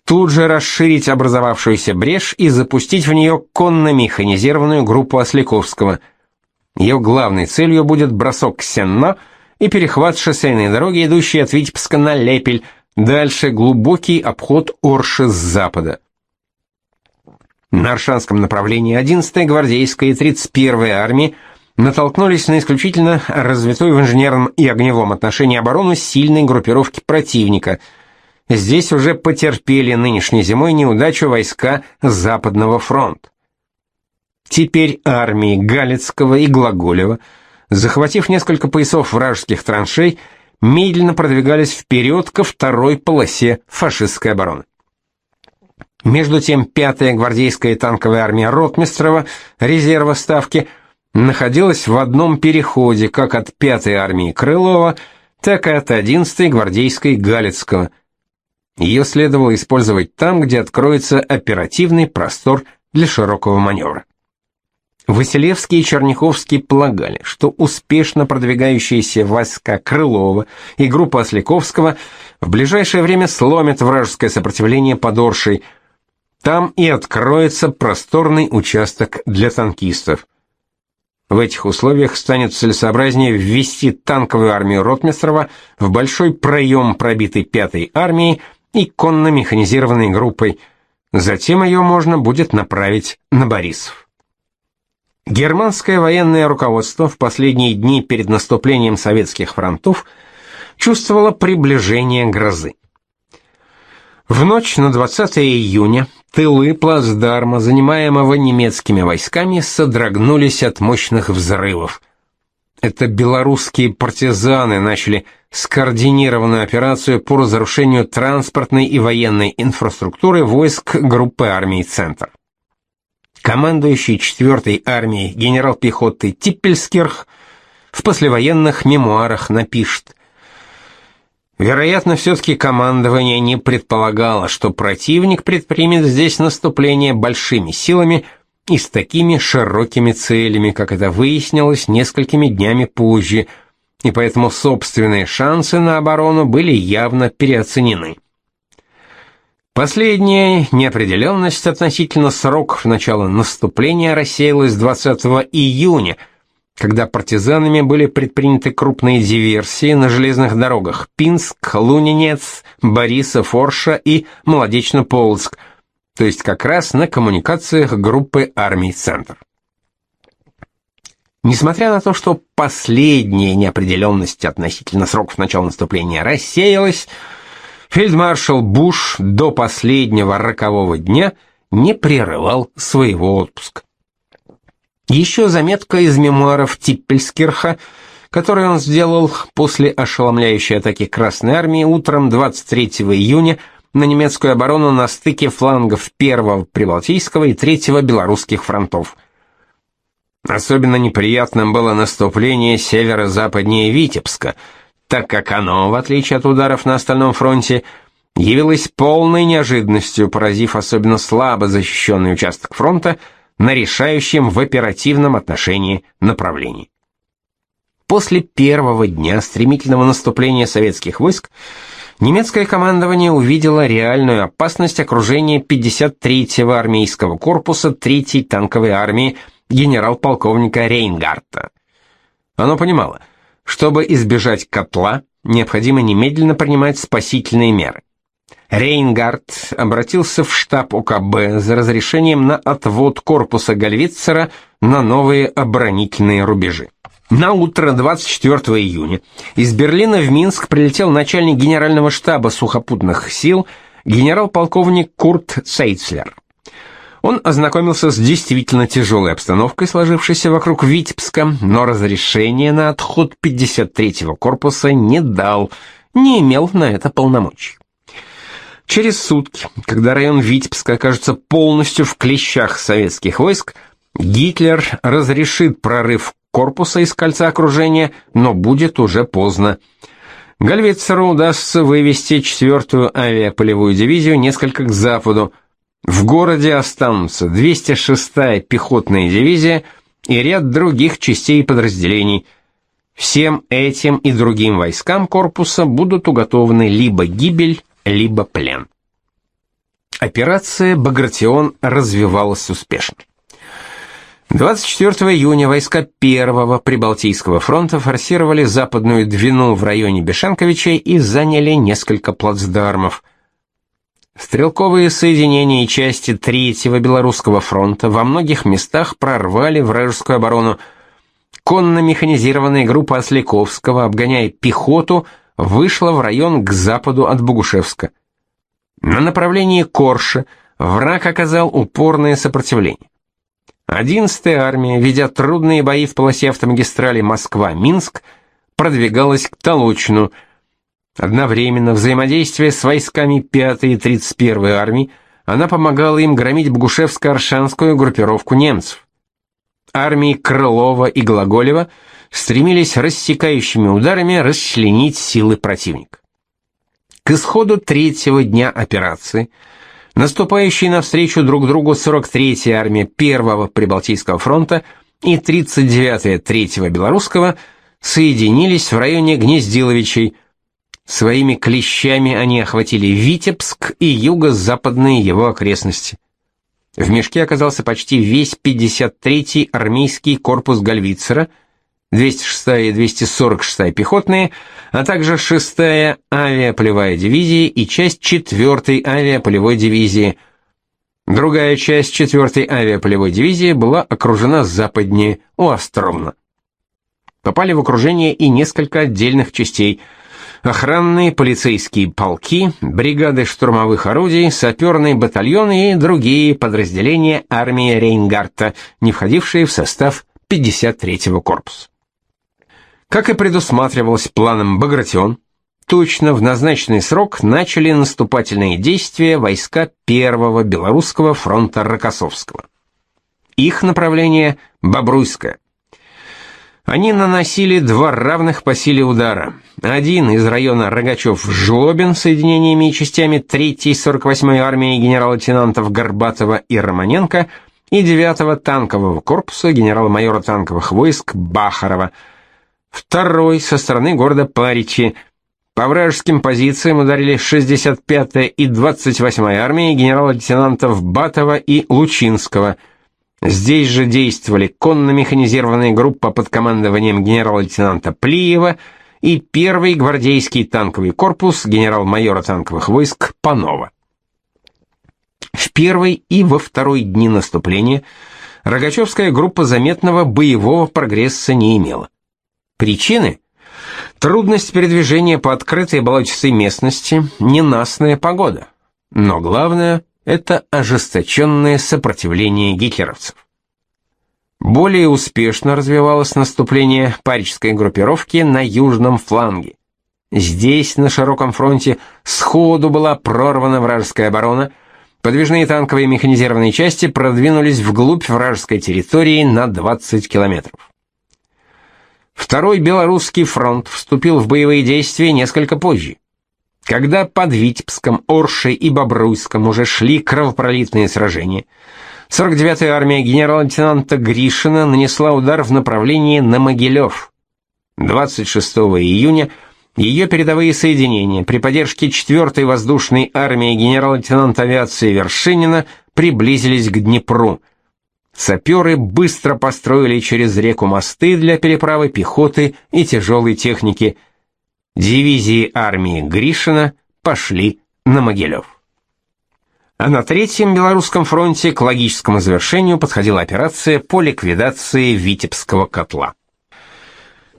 тут же расширить образовавшуюся брешь и запустить в нее конно-механизированную группу Осляковского. Ее главной целью будет бросок к Сенно и перехват шоссейной дороги, идущей от Витебска на Лепель, Дальше глубокий обход Орши с запада. На Аршанском направлении 11-я гвардейская и 31-я армии натолкнулись на исключительно развитой в инженерном и огневом отношении оборону сильной группировки противника. Здесь уже потерпели нынешней зимой неудачу войска Западного фронта. Теперь армии Галицкого и Глаголева, захватив несколько поясов вражеских траншей, медленно продвигались вперед ко второй полосе фашистской обороны. Между тем, 5-я гвардейская танковая армия Ротмистрова, резерва Ставки, находилась в одном переходе как от 5-й армии Крылова, так и от 11-й гвардейской Галицкого. Ее следовало использовать там, где откроется оперативный простор для широкого маневра. Василевский и Черняховский полагали, что успешно продвигающиеся войска Крылова и группа Осляковского в ближайшее время сломят вражеское сопротивление под Оршей. Там и откроется просторный участок для танкистов. В этих условиях станет целесообразнее ввести танковую армию Ротмистрова в большой проем, пробитый пятой армией и конно-механизированной группой. Затем ее можно будет направить на Борисов. Германское военное руководство в последние дни перед наступлением советских фронтов чувствовало приближение грозы. В ночь на 20 июня тылы плацдарма, занимаемого немецкими войсками, содрогнулись от мощных взрывов. Это белорусские партизаны начали скоординированную операцию по разрушению транспортной и военной инфраструктуры войск группы армий «Центр». Командующий 4-й армией генерал пехоты Типпельскирх в послевоенных мемуарах напишет – Вероятно, все-таки командование не предполагало, что противник предпримет здесь наступление большими силами и с такими широкими целями, как это выяснилось несколькими днями позже, и поэтому собственные шансы на оборону были явно переоценены. Последняя неопределенность относительно сроков начала наступления рассеялась 20 июня – когда партизанами были предприняты крупные диверсии на железных дорогах Пинск, Лунинец, Борисов, Орша и Молодечно-Полоцк, то есть как раз на коммуникациях группы армий «Центр». Несмотря на то, что последняя неопределенность относительно сроков начала наступления рассеялась, фельдмаршал Буш до последнего рокового дня не прерывал своего отпуска. Еще заметка из мемуаров Типпельскирха, который он сделал после ошеломляющей атаки Красной армии утром 23 июня на немецкую оборону на стыке флангов 1-го Прибалтийского и 3-го Белорусских фронтов. Особенно неприятным было наступление северо-западнее Витебска, так как оно, в отличие от ударов на остальном фронте, явилось полной неожиданностью, поразив особенно слабо защищенный участок фронта – на решающем в оперативном отношении направлении. После первого дня стремительного наступления советских войск немецкое командование увидело реальную опасность окружения 53-го армейского корпуса 3-й танковой армии генерал-полковника Рейнгарта. Оно понимало, чтобы избежать котла, необходимо немедленно принимать спасительные меры. Рейнгард обратился в штаб ОКБ за разрешением на отвод корпуса Гальвицера на новые оборонительные рубежи. На утро 24 июня из Берлина в Минск прилетел начальник генерального штаба сухопутных сил генерал-полковник Курт Цейцлер. Он ознакомился с действительно тяжелой обстановкой, сложившейся вокруг Витебска, но разрешения на отход 53-го корпуса не дал, не имел на это полномочий. Через сутки, когда район Витебска окажется полностью в клещах советских войск, Гитлер разрешит прорыв корпуса из кольца окружения, но будет уже поздно. Гальвицеру удастся вывести четвертую авиаполевую дивизию несколько к западу. В городе останутся 206-я пехотная дивизия и ряд других частей и подразделений. Всем этим и другим войскам корпуса будут уготованы либо гибель, либо плен. Операция «Багратион» развивалась успешно. 24 июня войска Первого Прибалтийского фронта форсировали западную Двину в районе Бешенковичей и заняли несколько плацдармов. Стрелковые соединения и части Третьего Белорусского фронта во многих местах прорвали вражескую оборону. Конно-механизированная группа Осляковского, обгоняя пехоту, вышла в район к западу от Богушевска. На направлении Корши враг оказал упорное сопротивление. 11-я армия, ведя трудные бои в полосе автомагистрали Москва-Минск, продвигалась к Толочину. Одновременно взаимодействие с войсками 5-й и 31-й армии, она помогала им громить Богушевско-Аршанскую группировку немцев. Армии Крылова и Глаголева – стремились рассекающими ударами расчленить силы противника. К исходу третьего дня операции наступающие навстречу друг другу 43-я армия Первого Прибалтийского фронта и 39-я Третьего Белорусского соединились в районе Гнездиловичей. Своими клещами они охватили Витебск и юго-западные его окрестности. В мешке оказался почти весь 53-й армейский корпус Гальвицера, 206-я и 246-я пехотные, а также 6-я авиаполевая дивизия и часть 4-й авиаполевой дивизии. Другая часть 4-й авиаполевой дивизии была окружена западнее, у Островна. Попали в окружение и несколько отдельных частей – охранные полицейские полки, бригады штурмовых орудий, саперные батальоны и другие подразделения армии Рейнгарта, не входившие в состав 53-го корпуса. Как и предусматривалось планом Багратион, точно в назначенный срок начали наступательные действия войска Первого Белорусского фронта Рокоссовского. Их направление – Бобруйское. Они наносили два равных по силе удара. Один из района Рогачев-Жлобин соединениями и частями 3-й 48-й армии генерал-лейтенантов Горбатова и Романенко и 9-го танкового корпуса генерал-майора танковых войск Бахарова. Второй со стороны города Паричи. По вражеским позициям ударили 65-я и 28-я армии генерал-лейтенантов Батова и Лучинского – Здесь же действовали конно-механизированная группа под командованием генерал-лейтенанта Плиева и первый гвардейский танковый корпус генерал-майора танковых войск Панова. В первый и во второй дни наступления Рогачевская группа заметного боевого прогресса не имела. Причины? Трудность передвижения по открытой болотистой местности, ненастная погода. Но главное это ожесточенное сопротивление гитлеровцев. Более успешно развивалось наступление парижской группировки на южном фланге. Здесь, на широком фронте, сходу была прорвана вражеская оборона, подвижные танковые механизированные части продвинулись вглубь вражеской территории на 20 километров. Второй Белорусский фронт вступил в боевые действия несколько позже. Когда под Витебском, Оршей и Бобруйском уже шли кровопролитные сражения, 49-я армия генерал-лейтенанта Гришина нанесла удар в направлении на Могилев. 26 июня ее передовые соединения при поддержке 4-й воздушной армии генерал-лейтенанта авиации Вершинина приблизились к Днепру. Саперы быстро построили через реку мосты для переправы пехоты и тяжелой техники – дивизии армии Гришина пошли на Могилев. А на третьем Белорусском фронте к логическому завершению подходила операция по ликвидации Витебского котла.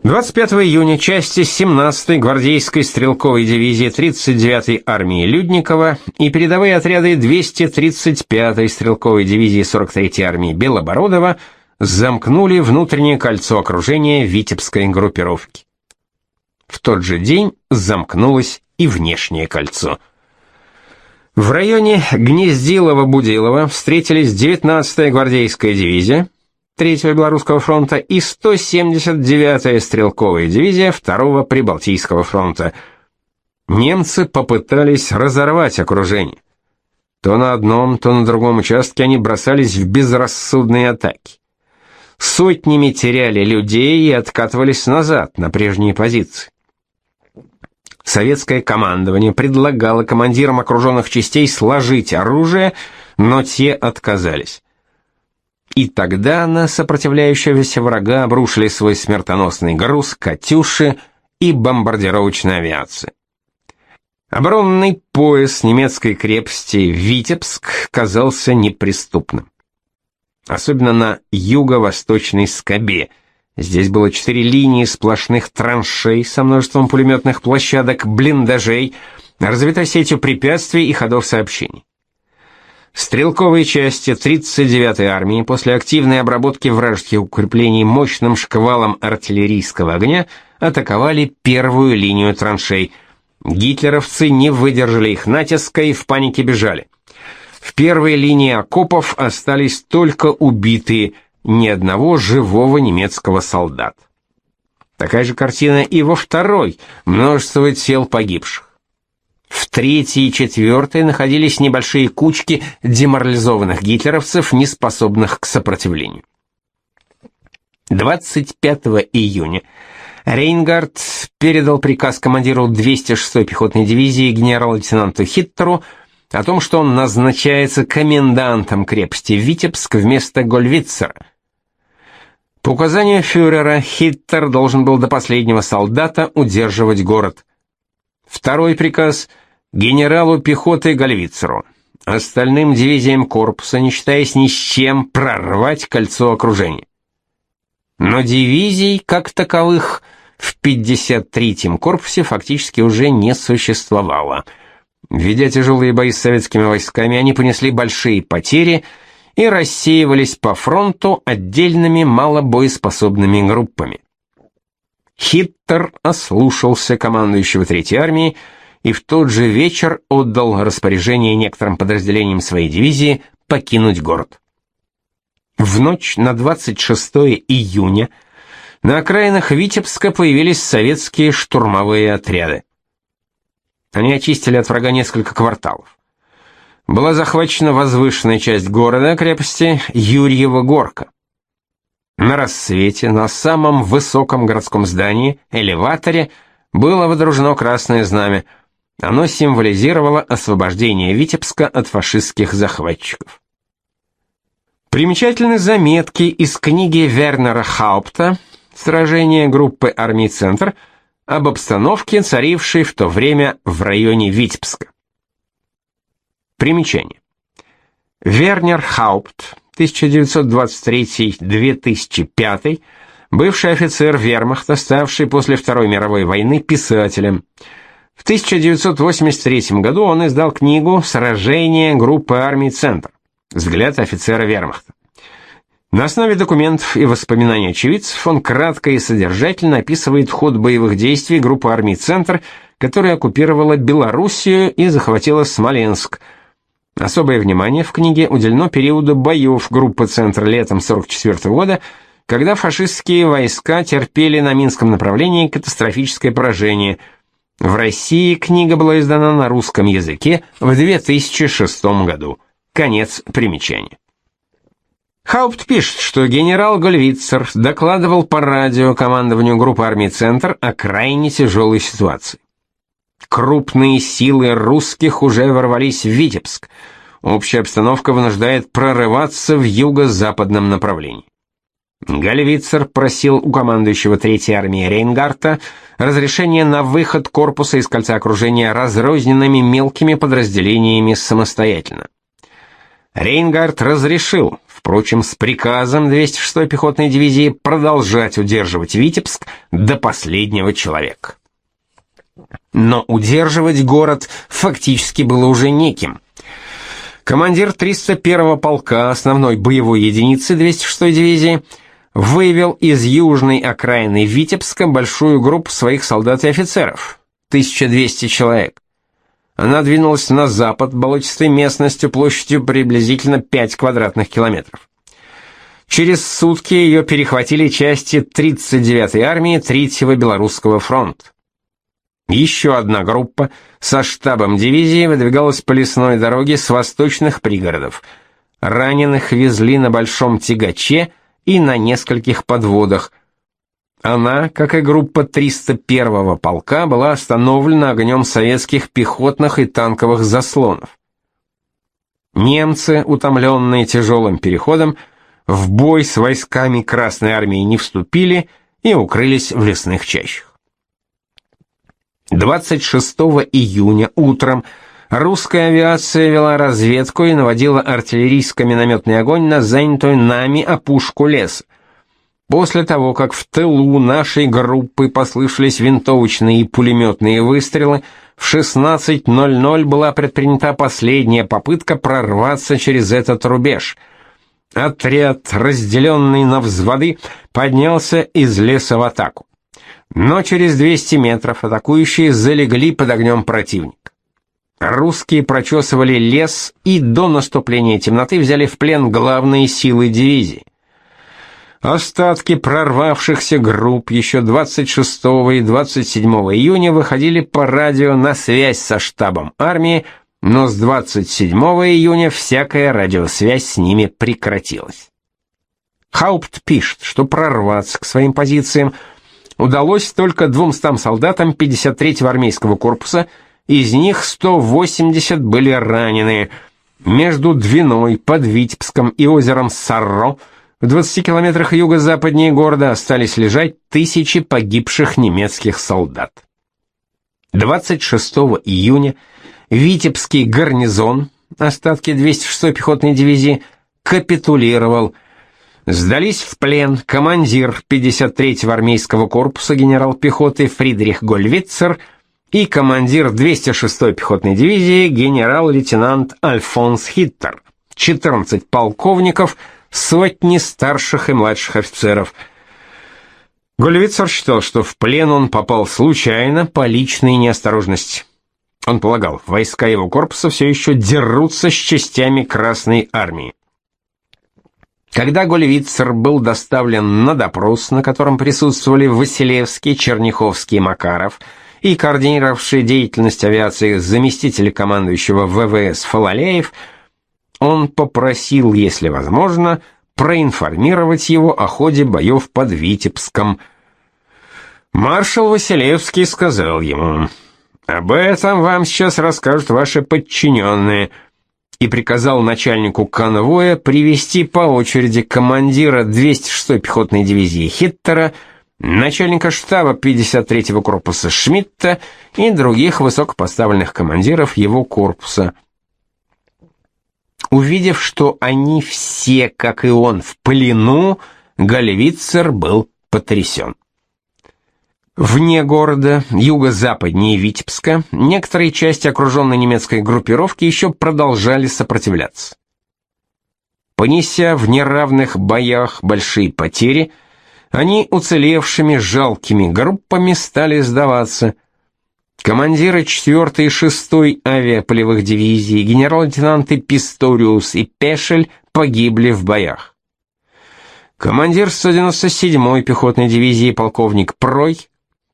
25 июня части 17-й гвардейской стрелковой дивизии 39-й армии Людникова и передовые отряды 235-й стрелковой дивизии 43-й армии Белобородова замкнули внутреннее кольцо окружения Витебской группировки. В тот же день замкнулось и внешнее кольцо. В районе Гнездилова-Будилова встретились 19-я гвардейская дивизия 3-го Белорусского фронта и 179-я стрелковая дивизия 2-го Прибалтийского фронта. Немцы попытались разорвать окружение. То на одном, то на другом участке они бросались в безрассудные атаки. Сотнями теряли людей и откатывались назад на прежние позиции. Советское командование предлагало командирам окруженных частей сложить оружие, но те отказались. И тогда на сопротивляющегося врага обрушили свой смертоносный груз «Катюши» и бомбардировочная авиация. Оборонный пояс немецкой крепости Витебск казался неприступным. Особенно на юго-восточной скобе – Здесь было четыре линии сплошных траншей со множеством пулеметных площадок, блиндажей, развитой сетью препятствий и ходов сообщений. Стрелковые части 39-й армии после активной обработки вражеских укреплений мощным шквалом артиллерийского огня атаковали первую линию траншей. Гитлеровцы не выдержали их натиска и в панике бежали. В первой линии окопов остались только убитые – ни одного живого немецкого солдата. Такая же картина и во второй, множество тел погибших. В третьей и четвертой находились небольшие кучки деморализованных гитлеровцев, не способных к сопротивлению. 25 июня Рейнгард передал приказ командиру 206-й пехотной дивизии генерал-лейтенанту Хиттеру о том, что он назначается комендантом крепости Витебск вместо Гольвицера. По указанию фюрера Хиттер должен был до последнего солдата удерживать город. Второй приказ генералу пехоты Гольвицеру остальным дивизиям корпуса, не считаясь ни с чем, прорвать кольцо окружения. Но дивизий, как таковых, в 53-м корпусе фактически уже не существовало. Ведя тяжелые бои с советскими войсками, они понесли большие потери и рассеивались по фронту отдельными малобоеспособными группами. Хиттер ослушался командующего Третьей армии и в тот же вечер отдал распоряжение некоторым подразделениям своей дивизии покинуть город. В ночь на 26 июня на окраинах Витебска появились советские штурмовые отряды. Они очистили от врага несколько кварталов. Была захвачена возвышенная часть города, крепости Юрьева Горка. На рассвете на самом высоком городском здании, элеваторе, было водружено красное знамя – оно символизировало освобождение Витебска от фашистских захватчиков. Примечательны заметки из книги Вернера Хаупта «Сражение группы армий Центр» об обстановке, царившей в то время в районе Витебска. Примечание. Вернер Хаупт, 1923-2005, бывший офицер вермахта, ставший после Второй мировой войны писателем – в 1983 году он издал книгу «Сражение группы армий Центр. Взгляд офицера вермахта». На основе документов и воспоминаний очевидцев он кратко и содержательно описывает ход боевых действий группы армий «Центр», которая оккупировала Белоруссию и захватила Смоленск. Особое внимание в книге уделено периоду боев группы «Центр» летом 1944 года, когда фашистские войска терпели на Минском направлении катастрофическое поражение – в России книга была издана на русском языке в 2006 году. Конец примечания. Хаупт пишет, что генерал Гольвицер докладывал по радио командованию группы армий «Центр» о крайне тяжелой ситуации. Крупные силы русских уже ворвались в Витебск. Общая обстановка вынуждает прорываться в юго-западном направлении. Гальвицер просил у командующего Третьей армии Рейнгарта разрешение на выход корпуса из кольца окружения разрозненными мелкими подразделениями самостоятельно. Рейнгард разрешил, впрочем, с приказом 206-й пехотной дивизии продолжать удерживать Витебск до последнего человека. Но удерживать город фактически было уже неким. Командир 301-го полка основной боевой единицы 206-й дивизии вывел из южной окраины Витебска большую группу своих солдат и офицеров, 1200 человек. Она двинулась на запад болотистой местностью площадью приблизительно 5 квадратных километров. Через сутки ее перехватили части 39-й армии 3-го Белорусского фронта. Еще одна группа со штабом дивизии выдвигалась по лесной дороге с восточных пригородов. Раненых везли на большом тягаче – и на нескольких подводах. Она, как и группа 301-го полка, была остановлена огнем советских пехотных и танковых заслонов. Немцы, утомленные тяжелым переходом, в бой с войсками Красной армии не вступили и укрылись в лесных чащах. 26 июня утром Русская авиация вела разведку и наводила артиллерийско-минометный огонь на занятую нами опушку леса. После того, как в тылу нашей группы послышались винтовочные и пулеметные выстрелы, в 16.00 была предпринята последняя попытка прорваться через этот рубеж. Отряд, разделенный на взводы, поднялся из леса в атаку. Но через 200 метров атакующие залегли под огнем противника. Русские прочесывали лес и до наступления темноты взяли в плен главные силы дивизии. Остатки прорвавшихся групп еще 26 и 27 июня выходили по радио на связь со штабом армии, но с 27 июня всякая радиосвязь с ними прекратилась. Хаупт пишет, что прорваться к своим позициям удалось только 200 солдатам 53-го армейского корпуса – из них 180 были ранены. Между Двиной, под Витебском и озером Сарро в 20 километрах юго-западнее города остались лежать тысячи погибших немецких солдат. 26 июня Витебский гарнизон, остатки 206-й пехотной дивизии, капитулировал. Сдались в плен командир 53-го армейского корпуса генерал пехоты Фридрих Гольвицер и командир 206-й пехотной дивизии генерал-лейтенант Альфонс Хиттер, 14 полковников, сотни старших и младших офицеров. Гольвицер считал, что в плен он попал случайно по личной неосторожности. Он полагал, войска его корпуса все еще дерутся с частями Красной армии. Когда Гольвицер был доставлен на допрос, на котором присутствовали Василевский, Черняховский и Макаров, и координировавший деятельность авиации заместитель командующего ВВС Фалалеев, он попросил, если возможно, проинформировать его о ходе боев под Витебском. Маршал Василевский сказал ему: об этом вам сейчас расскажут ваши подчиненные» и приказал начальнику конвоя привести по очереди командира 206-й пехотной дивизии Хиттера, начальника штаба 53-го корпуса Шмидта и других высокопоставленных командиров его корпуса. Увидев, что они все, как и он, в плену, Гальвицер был потрясен. Вне города, юго-западнее Витебска, некоторые части окруженной немецкой группировки еще продолжали сопротивляться. Понеся в неравных боях большие потери, они уцелевшими жалкими группами стали сдаваться. Командиры 4-й и 6-й авиаполевых дивизий, генерал-лейтенанты Писториус и Пешель погибли в боях. Командир 197-й пехотной дивизии полковник Прой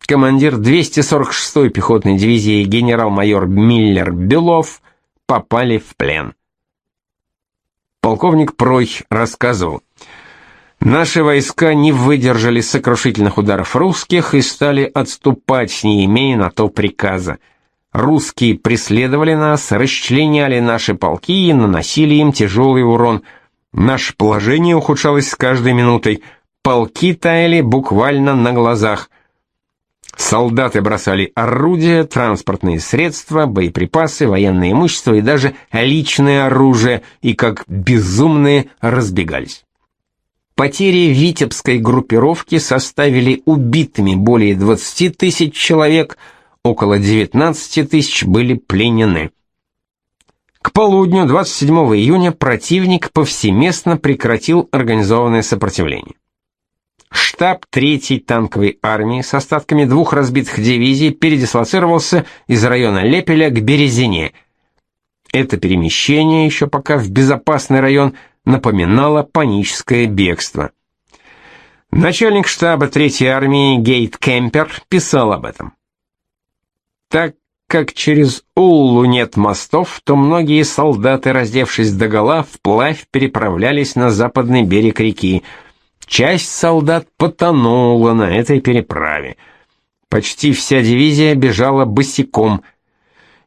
командир 246-й пехотной дивизии генерал-майор Миллер Белов попали в плен. Полковник Прой рассказывал: Наши войска не выдержали сокрушительных ударов русских и стали отступать, не имея на то приказа. Русские преследовали нас, расчленяли наши полки и наносили им тяжелый урон. Наше положение ухудшалось с каждой минутой. Полки таяли буквально на глазах. Солдаты бросали орудия, транспортные средства, боеприпасы, военное имущество и даже личное оружие, и как безумные разбегались. Потери Витебской группировки составили убитыми более 20 тысяч человек, около 19 тысяч были пленены. К полудню 27 июня противник повсеместно прекратил организованное сопротивление штаб 3-й танковой армии с остатками двух разбитых дивизий передислоцировался из района Лепеля к Березине. Это перемещение еще пока в безопасный район напоминало паническое бегство. Начальник штаба 3-й армии Гейт Кемпер писал об этом. Так как через Уллу нет мостов, то многие солдаты, раздевшись догола, вплавь переправлялись на западный берег реки – Часть солдат потонула на этой переправе. Почти вся дивизия бежала босиком.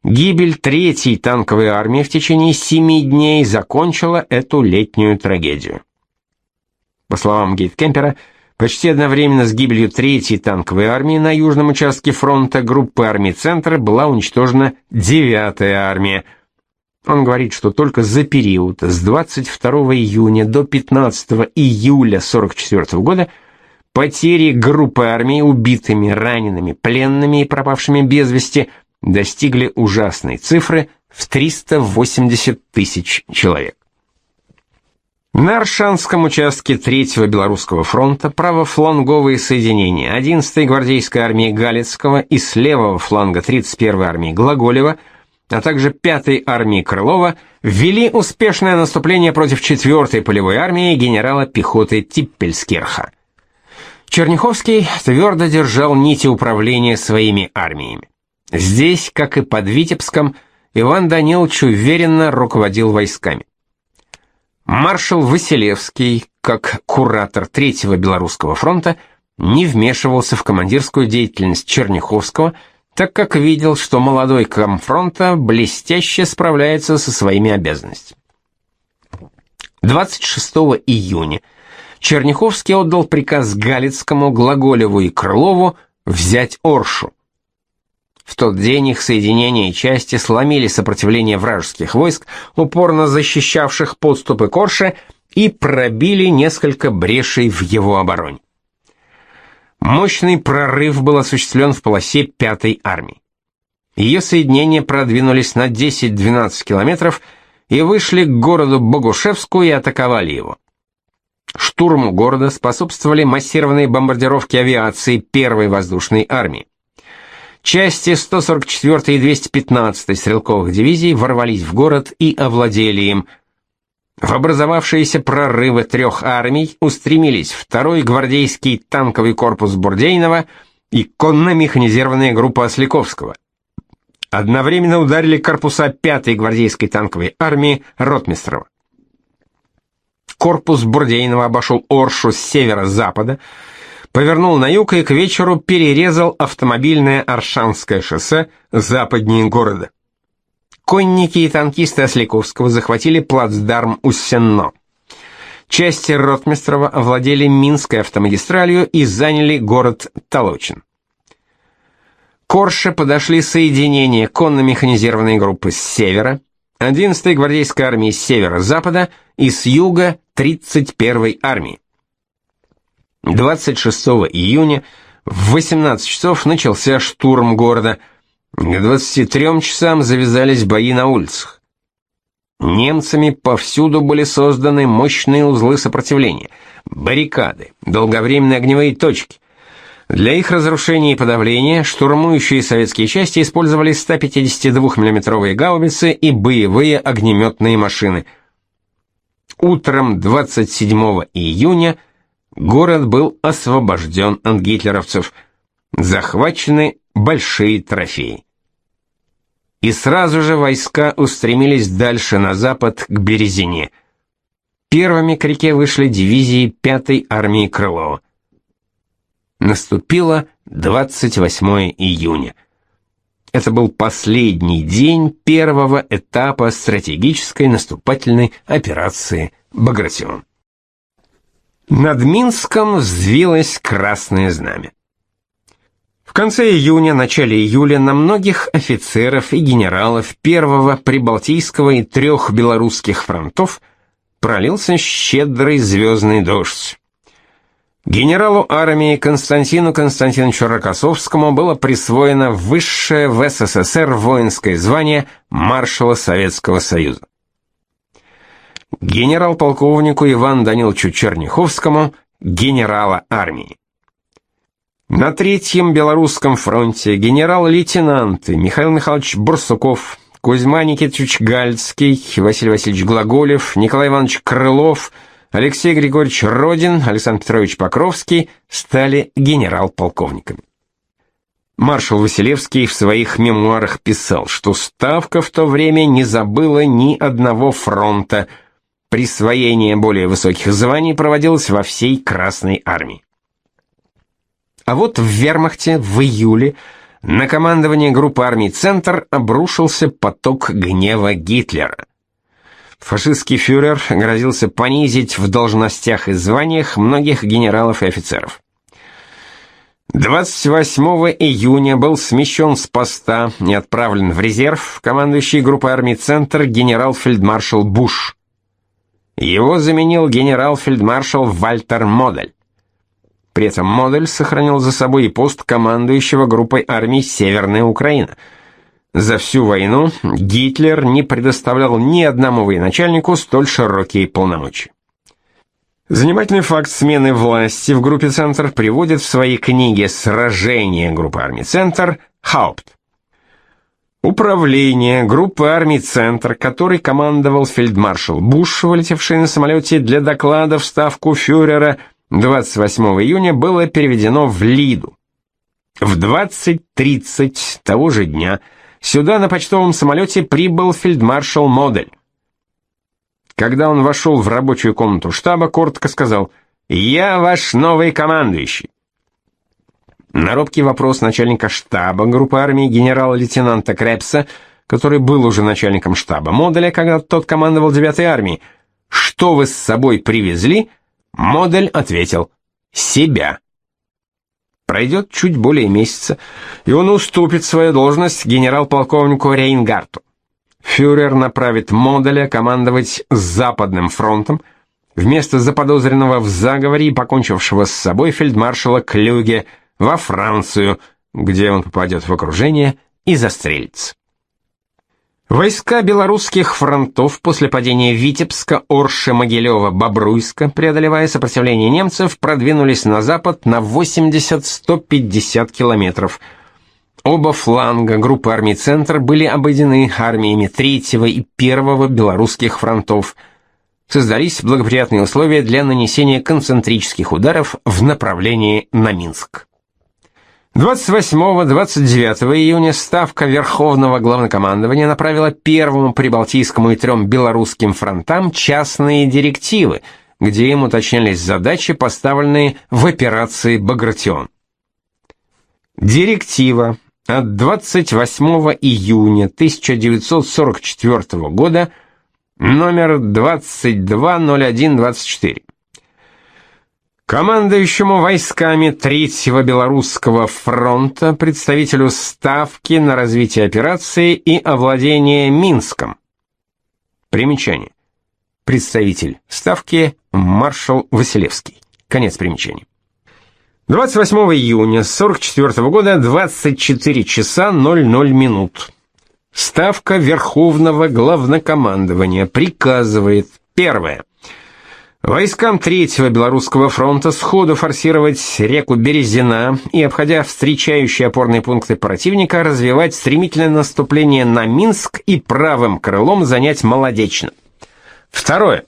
Гибель третьей танковой армии в течение семи дней закончила эту летнюю трагедию. По словам Гейткемпера, почти одновременно с гибелью третьей танковой армии на южном участке фронта группы армий Центра была уничтожена девятая армия – он говорит, что только за период с 22 июня до 15 июля 44 года потери группы армий убитыми, ранеными, пленными и пропавшими без вести достигли ужасной цифры в 380 тысяч человек. На Аршанском участке Третьего Белорусского фронта правофланговые соединения 11-й гвардейской армии Галицкого и с левого фланга 31-й армии Глаголева – а также 5-й армии Крылова ввели успешное наступление против 4-й полевой армии генерала пехоты Типпельскерха. Черняховский твердо держал нити управления своими армиями. Здесь, как и под Витебском, Иван Данилович уверенно руководил войсками. Маршал Василевский, как куратор Третьего Белорусского фронта, не вмешивался в командирскую деятельность Черняховского так как видел, что молодой комфронта блестяще справляется со своими обязанностями. 26 июня Черняховский отдал приказ Галицкому, Глаголеву и Крылову взять Оршу. В тот день их соединения и части сломили сопротивление вражеских войск, упорно защищавших подступы к Орше, и пробили несколько брешей в его обороне. Мощный прорыв был осуществлен в полосе 5-й армии. Ее соединения продвинулись на 10-12 километров и вышли к городу Богушевску и атаковали его. Штурму города способствовали массированные бомбардировки авиации первой воздушной армии. Части 144 и 215 стрелковых дивизий ворвались в город и овладели им. В образовавшиеся прорывы трех армий устремились второй гвардейский танковый корпус Бурдейнова и конно-механизированная группа Осляковского. Одновременно ударили корпуса 5-й гвардейской танковой армии Ротмистрова. Корпус Бурдейнова обошел Оршу с севера-запада, повернул на юг и к вечеру перерезал автомобильное Аршанское шоссе западнее города. Конники и танкисты Осляковского захватили плацдарм у Сенно. Части Ротмистрова овладели Минской автомагистралью и заняли город Толочин. К подошли соединения конно-механизированной группы с севера, 11-й гвардейской армии с севера-запада и с юга 31-й армии. 26 июня в 18 часов начался штурм города. К 23 часам завязались бои на улицах. Немцами повсюду были созданы мощные узлы сопротивления, баррикады, долговременные огневые точки. Для их разрушения и подавления штурмующие советские части использовали 152 миллиметровые гаубицы и боевые огнеметные машины. Утром 27 июня – город был освобожден от гитлеровцев, захвачены большие трофеи. И сразу же войска устремились дальше на запад к Березине. Первыми к реке вышли дивизии 5-й армии Крылова. Наступило 28 июня. Это был последний день первого этапа стратегической наступательной операции «Багратион». Над Минском взвилось красное знамя. В конце июня, начале июля на многих офицеров и генералов первого Прибалтийского и трех белорусских фронтов пролился щедрый звездный дождь. Генералу армии Константину Константиновичу Рокоссовскому было присвоено высшее в СССР воинское звание маршала Советского Союза генерал-полковнику Ивану Даниловичу Черняховскому, генерала армии. На Третьем Белорусском фронте генерал-лейтенанты Михаил Михайлович Бурсуков, Кузьма Никитич Гальцкий, Василий Васильевич Глаголев, Николай Иванович Крылов, Алексей Григорьевич Родин, Александр Петрович Покровский стали генерал-полковниками. Маршал Василевский в своих мемуарах писал, что Ставка в то время не забыла ни одного фронта – Присвоение более высоких званий проводилось во всей Красной армии. А вот в Вермахте в июле на командование группы армий «Центр» обрушился поток гнева Гитлера. Фашистский фюрер грозился понизить в должностях и званиях многих генералов и офицеров. 28 июня был смещен с поста и отправлен в резерв командующий группой армий «Центр» генерал-фельдмаршал Буш. Его заменил генерал-фельдмаршал Вальтер Модель. При этом Модель сохранил за собой и пост командующего группой армий Северная Украина. За всю войну Гитлер не предоставлял ни одному военачальнику столь широкие полномочия. Занимательный факт смены власти в группе «Центр» приводит в своей книге «Сражение группы армий Центр» Хаупт. Управление группы армий «Центр», который командовал фельдмаршал Буш, вылетевший на самолете для доклада в ставку фюрера 28 июня, было переведено в Лиду. В 20.30 того же дня сюда на почтовом самолете прибыл фельдмаршал Модель. Когда он вошел в рабочую комнату штаба, коротко сказал «Я ваш новый командующий». На робкий вопрос начальника штаба группы армии генерала-лейтенанта Крепса, который был уже начальником штаба модуля, когда тот командовал 9-й армией, «Что вы с собой привезли?» Модель ответил «Себя». Пройдет чуть более месяца, и он уступит свою должность генерал-полковнику Рейнгарту. Фюрер направит Моделя командовать Западным фронтом, вместо заподозренного в заговоре и покончившего с собой фельдмаршала Клюге во Францию, где он попадет в окружение и застрелится. Войска белорусских фронтов после падения Витебска, Орши, Могилева, Бобруйска, преодолевая сопротивление немцев, продвинулись на запад на 80-150 километров. Оба фланга группы армий «Центр» были обойдены армиями 3 и 1 белорусских фронтов. Создались благоприятные условия для нанесения концентрических ударов в направлении на Минск. 28-29 июня Ставка Верховного Главнокомандования направила Первому Прибалтийскому и трем белорусским фронтам частные директивы, где им уточнялись задачи, поставленные в операции «Багратион». Директива от 28 июня 1944 года номер 220124 командующему войсками Третьего Белорусского фронта, представителю Ставки на развитие операции и овладение Минском. Примечание. Представитель Ставки маршал Василевский. Конец примечания. 28 июня 44 года 24 часа 00 минут. Ставка Верховного Главнокомандования приказывает первое Войскам Третьего Белорусского фронта сходу форсировать реку Березина и, обходя встречающие опорные пункты противника, развивать стремительное наступление на Минск и правым крылом занять Молодечно. Второе.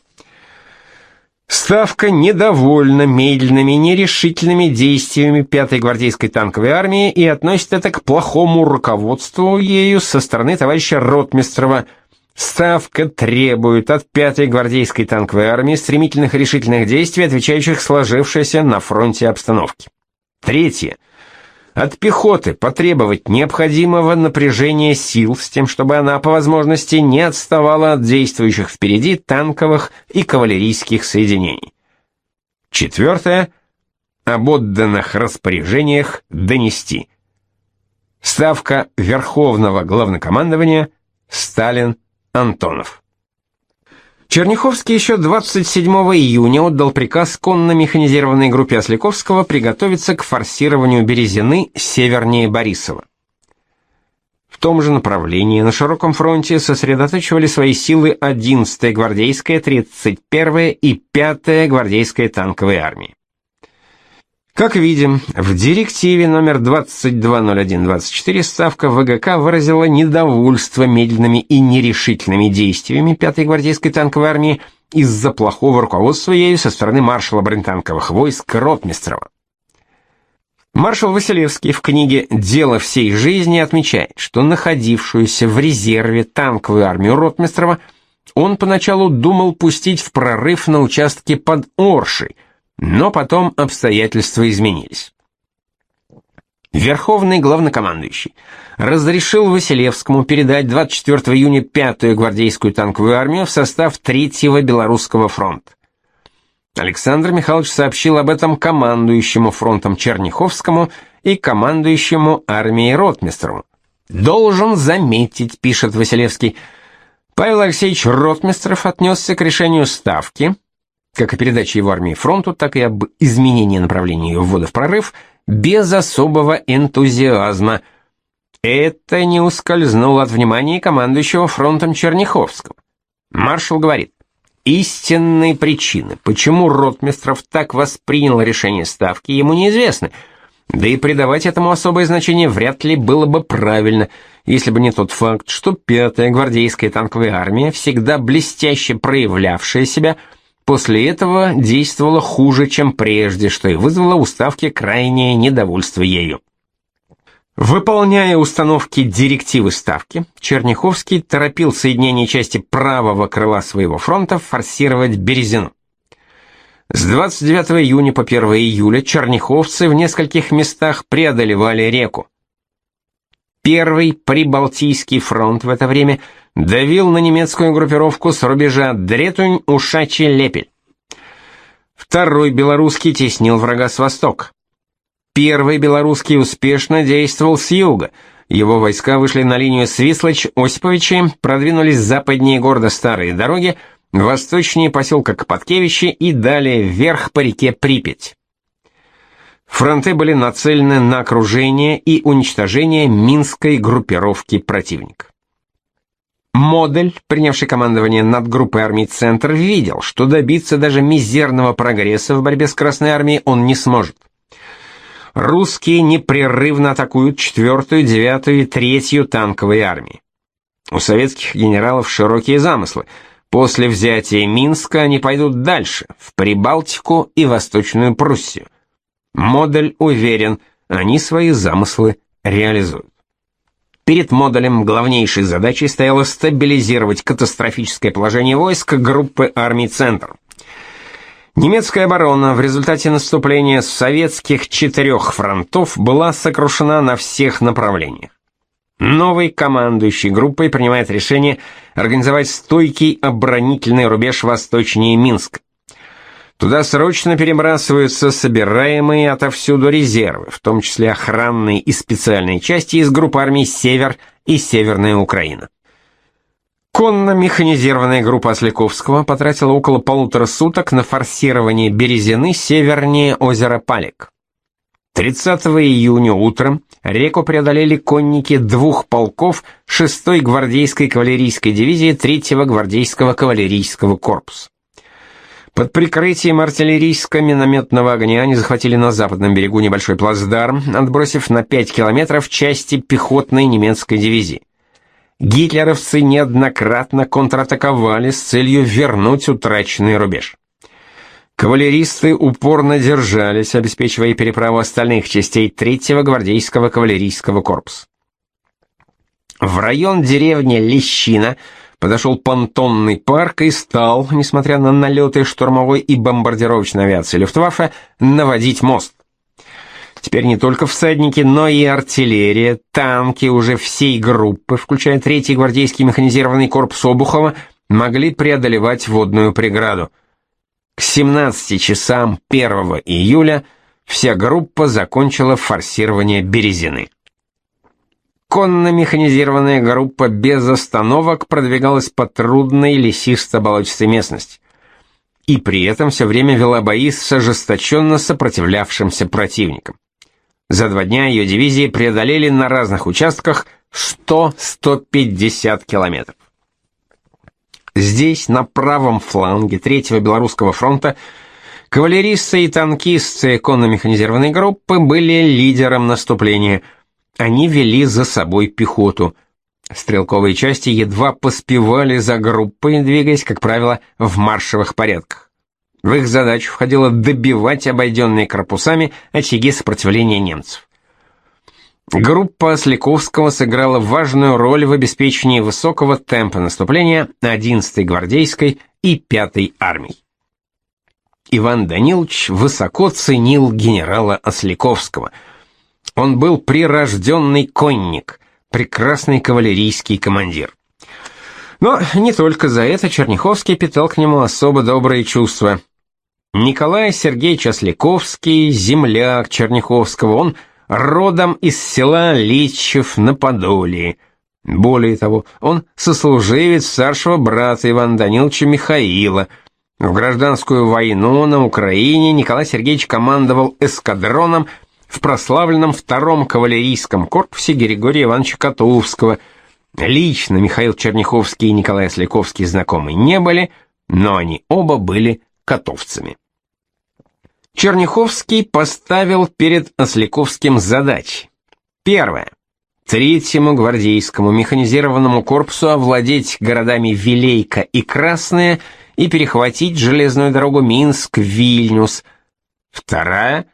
Ставка недовольна медленными, нерешительными действиями 5-й гвардейской танковой армии и относит это к плохому руководству ею со стороны товарища Ротмистрова – Ставка требует от 5-й гвардейской танковой армии стремительных решительных действий, отвечающих сложившейся на фронте обстановке. Третье. От пехоты потребовать необходимого напряжения сил с тем, чтобы она по возможности не отставала от действующих впереди танковых и кавалерийских соединений. Четвертое. Об отданных распоряжениях донести. Ставка Верховного Главнокомандования Сталин Антонов. Черняховский еще 27 июня отдал приказ конно-механизированной группе Осляковского приготовиться к форсированию Березины севернее Борисова. В том же направлении на широком фронте сосредотачивали свои силы 11-я гвардейская, 31-я и 5-я гвардейская танковые армии. Как видим, в директиве номер 220124 Ставка ВГК выразила недовольство медленными и нерешительными действиями 5-й гвардейской танковой армии из-за плохого руководства ею со стороны маршала бронетанковых войск Ротмистрова. Маршал Василевский в книге «Дело всей жизни» отмечает, что находившуюся в резерве танковую армию Ротмистрова он поначалу думал пустить в прорыв на участке под Оршей – но потом обстоятельства изменились. Верховный главнокомандующий разрешил Василевскому передать 24 июня 5-ю гвардейскую танковую армию в состав 3-го Белорусского фронта. Александр Михайлович сообщил об этом командующему фронтом Черняховскому и командующему армией Ротмистрову. «Должен заметить», — пишет Василевский, — Павел Алексеевич Ротмистров отнесся к решению Ставки, как и передаче его армии фронту, так и об изменении направления ее ввода в прорыв, без особого энтузиазма. Это не ускользнуло от внимания командующего фронтом Черняховского. Маршал говорит, истинные причины, почему Ротмистров так воспринял решение ставки, ему неизвестны, да и придавать этому особое значение вряд ли было бы правильно, если бы не тот факт, что пятая гвардейская танковая армия, всегда блестяще проявлявшая себя, — После этого действовала хуже, чем прежде, что и вызвало у Ставки крайнее недовольство ею. Выполняя установки директивы Ставки, Черняховский торопил соединение части правого крыла своего фронта форсировать Березину. С 29 июня по 1 июля черняховцы в нескольких местах преодолевали реку. Первый Прибалтийский фронт в это время давил на немецкую группировку с рубежа Дретунь-Ушачи-Лепель. Второй белорусский теснил врага с востока. Первый белорусский успешно действовал с юга. Его войска вышли на линию Свислочь-Осиповичи, продвинулись западнее города Старые дороги, восточнее поселка Капоткевичи и далее вверх по реке Припять. Фронты были нацелены на окружение и уничтожение минской группировки противника. Модель, принявший командование над группой армий «Центр», видел, что добиться даже мизерного прогресса в борьбе с Красной армией он не сможет. Русские непрерывно атакуют 4-ю, 9-ю и 3-ю танковые армии. У советских генералов широкие замыслы. После взятия Минска они пойдут дальше, в Прибалтику и Восточную Пруссию. Модель уверен, они свои замыслы реализуют. Перед модулем главнейшей задачей стояло стабилизировать катастрофическое положение войск группы армий «Центр». Немецкая оборона в результате наступления советских четырех фронтов была сокрушена на всех направлениях. Новый командующий группой принимает решение организовать стойкий оборонительный рубеж восточнее Минска. Туда срочно перебрасываются собираемые отовсюду резервы, в том числе охранные и специальные части из групп армий «Север» и «Северная Украина». Конно-механизированная группа Осляковского потратила около полутора суток на форсирование Березины севернее озера Палик. 30 июня утром реку преодолели конники двух полков 6-й гвардейской кавалерийской дивизии 3-го гвардейского кавалерийского корпуса. Под прикрытием артиллерийско-минометного огня они захватили на западном берегу небольшой плацдарм, отбросив на 5 километров части пехотной немецкой дивизии. Гитлеровцы неоднократно контратаковали с целью вернуть утраченный рубеж. Кавалеристы упорно держались, обеспечивая переправу остальных частей 3-го гвардейского кавалерийского корпуса. В район деревни Лещина – подошел понтонный парк и стал, несмотря на налеты штурмовой и бомбардировочной авиации Люфтваффе, наводить мост. Теперь не только всадники, но и артиллерия, танки уже всей группы, включая третий гвардейский механизированный корпус Обухова, могли преодолевать водную преграду. К 17 часам 1 июля вся группа закончила форсирование Березины конно-механизированная группа без остановок продвигалась по трудной лесисто-болотистой местности. И при этом все время вела бои с ожесточенно сопротивлявшимся противником. За два дня ее дивизии преодолели на разных участках 100-150 километров. Здесь, на правом фланге Третьего Белорусского фронта, кавалеристы и танкисты конно-механизированной группы были лидером наступления – они вели за собой пехоту. Стрелковые части едва поспевали за группой, двигаясь, как правило, в маршевых порядках. В их задачу входило добивать обойденные корпусами очаги сопротивления немцев. Группа Сликовского сыграла важную роль в обеспечении высокого темпа наступления 11-й гвардейской и 5-й армий. Иван Данилович высоко ценил генерала Осляковского – он был прирожденный конник, прекрасный кавалерийский командир. Но не только за это Черняховский питал к нему особо добрые чувства. Николай Сергеевич Осляковский, земляк Черняховского, он родом из села Личев на Подолии. Более того, он сослуживец старшего брата Ивана Даниловича Михаила. В гражданскую войну на Украине Николай Сергеевич командовал эскадроном в прославленном втором кавалерийском корпусе Григория Ивановича Котовского. Лично Михаил Черняховский и Николай Осляковский знакомы не были, но они оба были котовцами. Черняховский поставил перед Осляковским задачи. Первое. Третьему гвардейскому механизированному корпусу овладеть городами Вилейка и Красная и перехватить железную дорогу Минск-Вильнюс. Вторая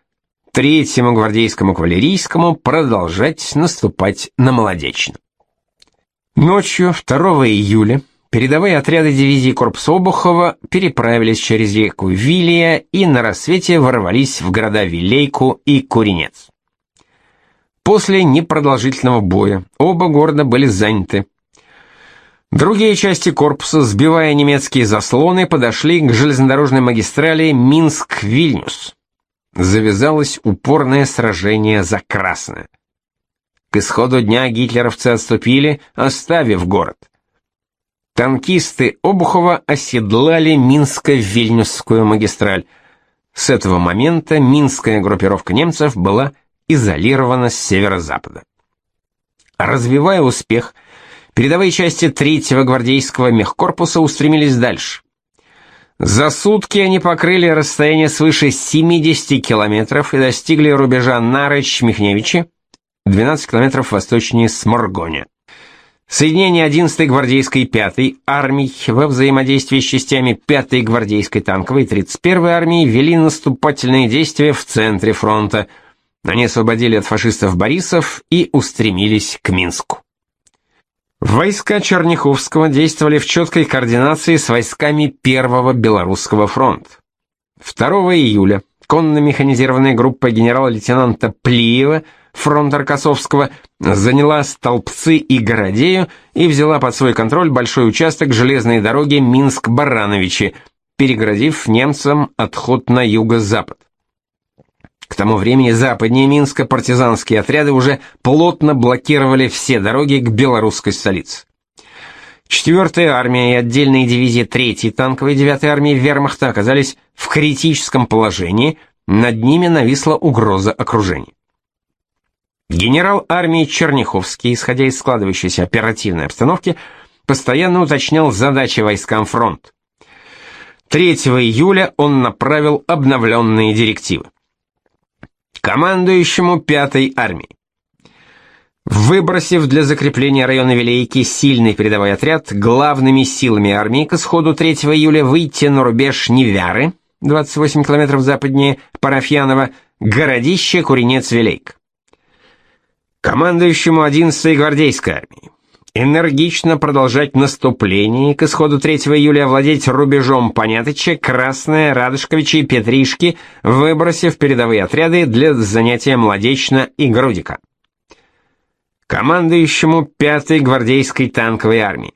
третьему гвардейскому кавалерийскому продолжать наступать на Молодечно. Ночью 2 июля передовые отряды дивизии корпуса Обухова переправились через реку Вилия и на рассвете ворвались в города Вилейку и Куренец. После непродолжительного боя оба города были заняты. Другие части корпуса, сбивая немецкие заслоны, подошли к железнодорожной магистрали Минск-Вильнюс. Завязалось упорное сражение за Красное. К исходу дня гитлеровцы отступили, оставив город. Танкисты Обухова оседлали Минско-Вильнюсскую магистраль. С этого момента минская группировка немцев была изолирована с северо-запада. Развивая успех, Передовые части 3-го гвардейского мехкорпуса устремились дальше. За сутки они покрыли расстояние свыше 70 километров и достигли рубежа Нарыч-Михневичи, 12 километров восточнее Сморгоня. Соединение 11-й гвардейской 5-й армий во взаимодействии с частями 5-й гвардейской танковой и 31-й армии вели наступательные действия в центре фронта. Они освободили от фашистов Борисов и устремились к Минску. Войска Черняховского действовали в четкой координации с войсками Первого Белорусского фронта. 2 июля конно-механизированная группа генерала-лейтенанта Плиева фронта Аркасовского заняла Столбцы и Городею и взяла под свой контроль большой участок железной дороги Минск-Барановичи, переградив немцам отход на юго-запад. К тому времени западнее Минска партизанские отряды уже плотно блокировали все дороги к белорусской столице. Четвертая армия и отдельные дивизии третьей танковой и девятой армии вермахта оказались в критическом положении, над ними нависла угроза окружения. Генерал армии Черняховский, исходя из складывающейся оперативной обстановки, постоянно уточнял задачи войскам фронт. 3 июля он направил обновленные директивы командующему пятой армией. Выбросив для закрепления района Вилейки сильный передовой отряд, главными силами армии к исходу 3 июля выйти на рубеж Невяры, 28 километров западнее Парафьянова, городище Куренец-Вилейк. Командующему 11-й гвардейской армией энергично продолжать наступление к исходу 3 июля овладеть рубежом Понятыча, Красное, Радышковичи и Петришки, выбросив передовые отряды для занятия Младечно и Грудика. Командующему 5-й гвардейской танковой армии.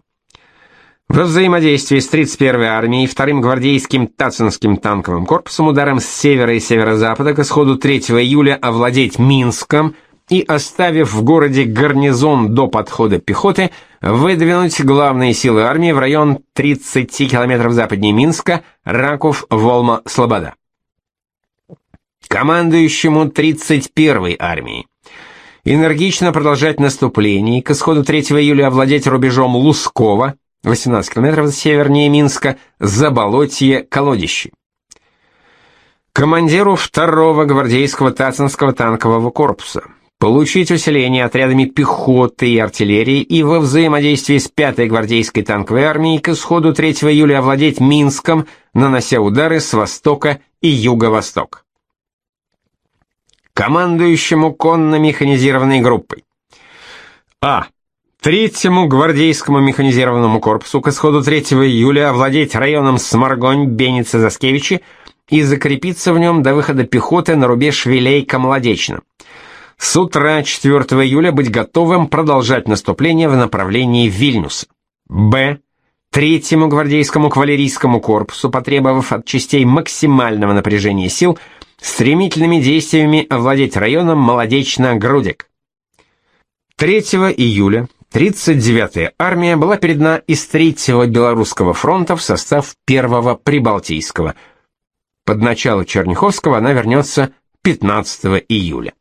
Во взаимодействии с 31-й армией и 2-м гвардейским Тацинским танковым корпусом ударом с севера и северо-запада к исходу 3 июля овладеть Минском, и, оставив в городе гарнизон до подхода пехоты, выдвинуть главные силы армии в район 30 километров западнее Минска, Раков, Волма, Слобода. Командующему 31-й армией. Энергично продолжать наступление и к исходу 3 июля овладеть рубежом Лускова, 18 километров севернее Минска, Заболотье, Колодище. Командиру 2-го гвардейского Тацинского танкового корпуса, получить усиление отрядами пехоты и артиллерии и во взаимодействии с 5-й гвардейской танковой армией к исходу 3 июля овладеть Минском, нанося удары с востока и юго-востока. Командующему конно-механизированной группой. А. Третьему гвардейскому механизированному корпусу к исходу 3 июля овладеть районом Сморгонь, Беницы, Заскевичи и закрепиться в нем до выхода пехоты на рубеж Вилейка-Молодечно с утра 4 июля быть готовым продолжать наступление в направлении Вильнюса. Б. Третьему гвардейскому кавалерийскому корпусу, потребовав от частей максимального напряжения сил, стремительными действиями овладеть районом Молодечно-Грудик. 3 июля 39-я армия была передана из 3-го Белорусского фронта в состав 1-го Прибалтийского. Под начало Черняховского она вернется 15 июля.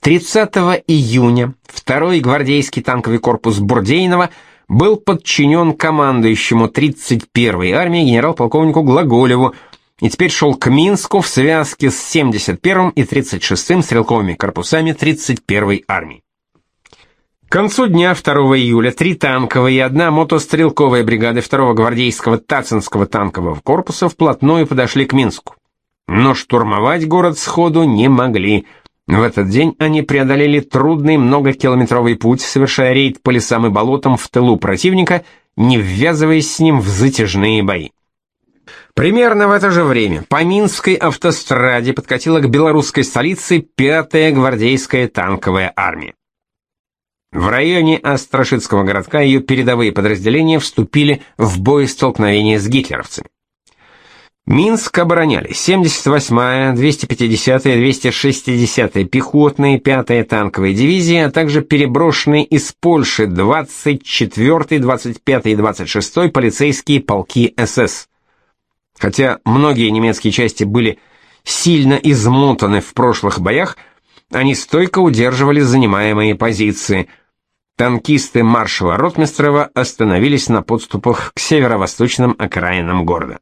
30 июня второй гвардейский танковый корпус Бурдейнова был подчинен командующему 31-й армией генерал-полковнику Глаголеву и теперь шел к Минску в связке с 71-м и 36-м стрелковыми корпусами 31-й армии. К концу дня 2 июля три танковые и одна мотострелковая бригады 2-го гвардейского Тацинского танкового корпуса вплотную подошли к Минску. Но штурмовать город сходу не могли – в этот день они преодолели трудный многокилометровый путь, совершая рейд по лесам и болотам в тылу противника не ввязываясь с ним в затяжные бои. Примерно в это же время по Минской автостраде подкатила к белорусской столице пятая гвардейская танковая армия. В районе Острашицкого городка ее передовые подразделения вступили в боестолкновение с гитлеровцами. Минск обороняли 78-я, 250-я, 260-я пехотные, 5-я танковые дивизии, а также переброшенные из Польши 24-й, 25-й и 26-й полицейские полки СС. Хотя многие немецкие части были сильно измотаны в прошлых боях, они стойко удерживали занимаемые позиции. Танкисты маршала Ротмистрова остановились на подступах к северо-восточным окраинам города.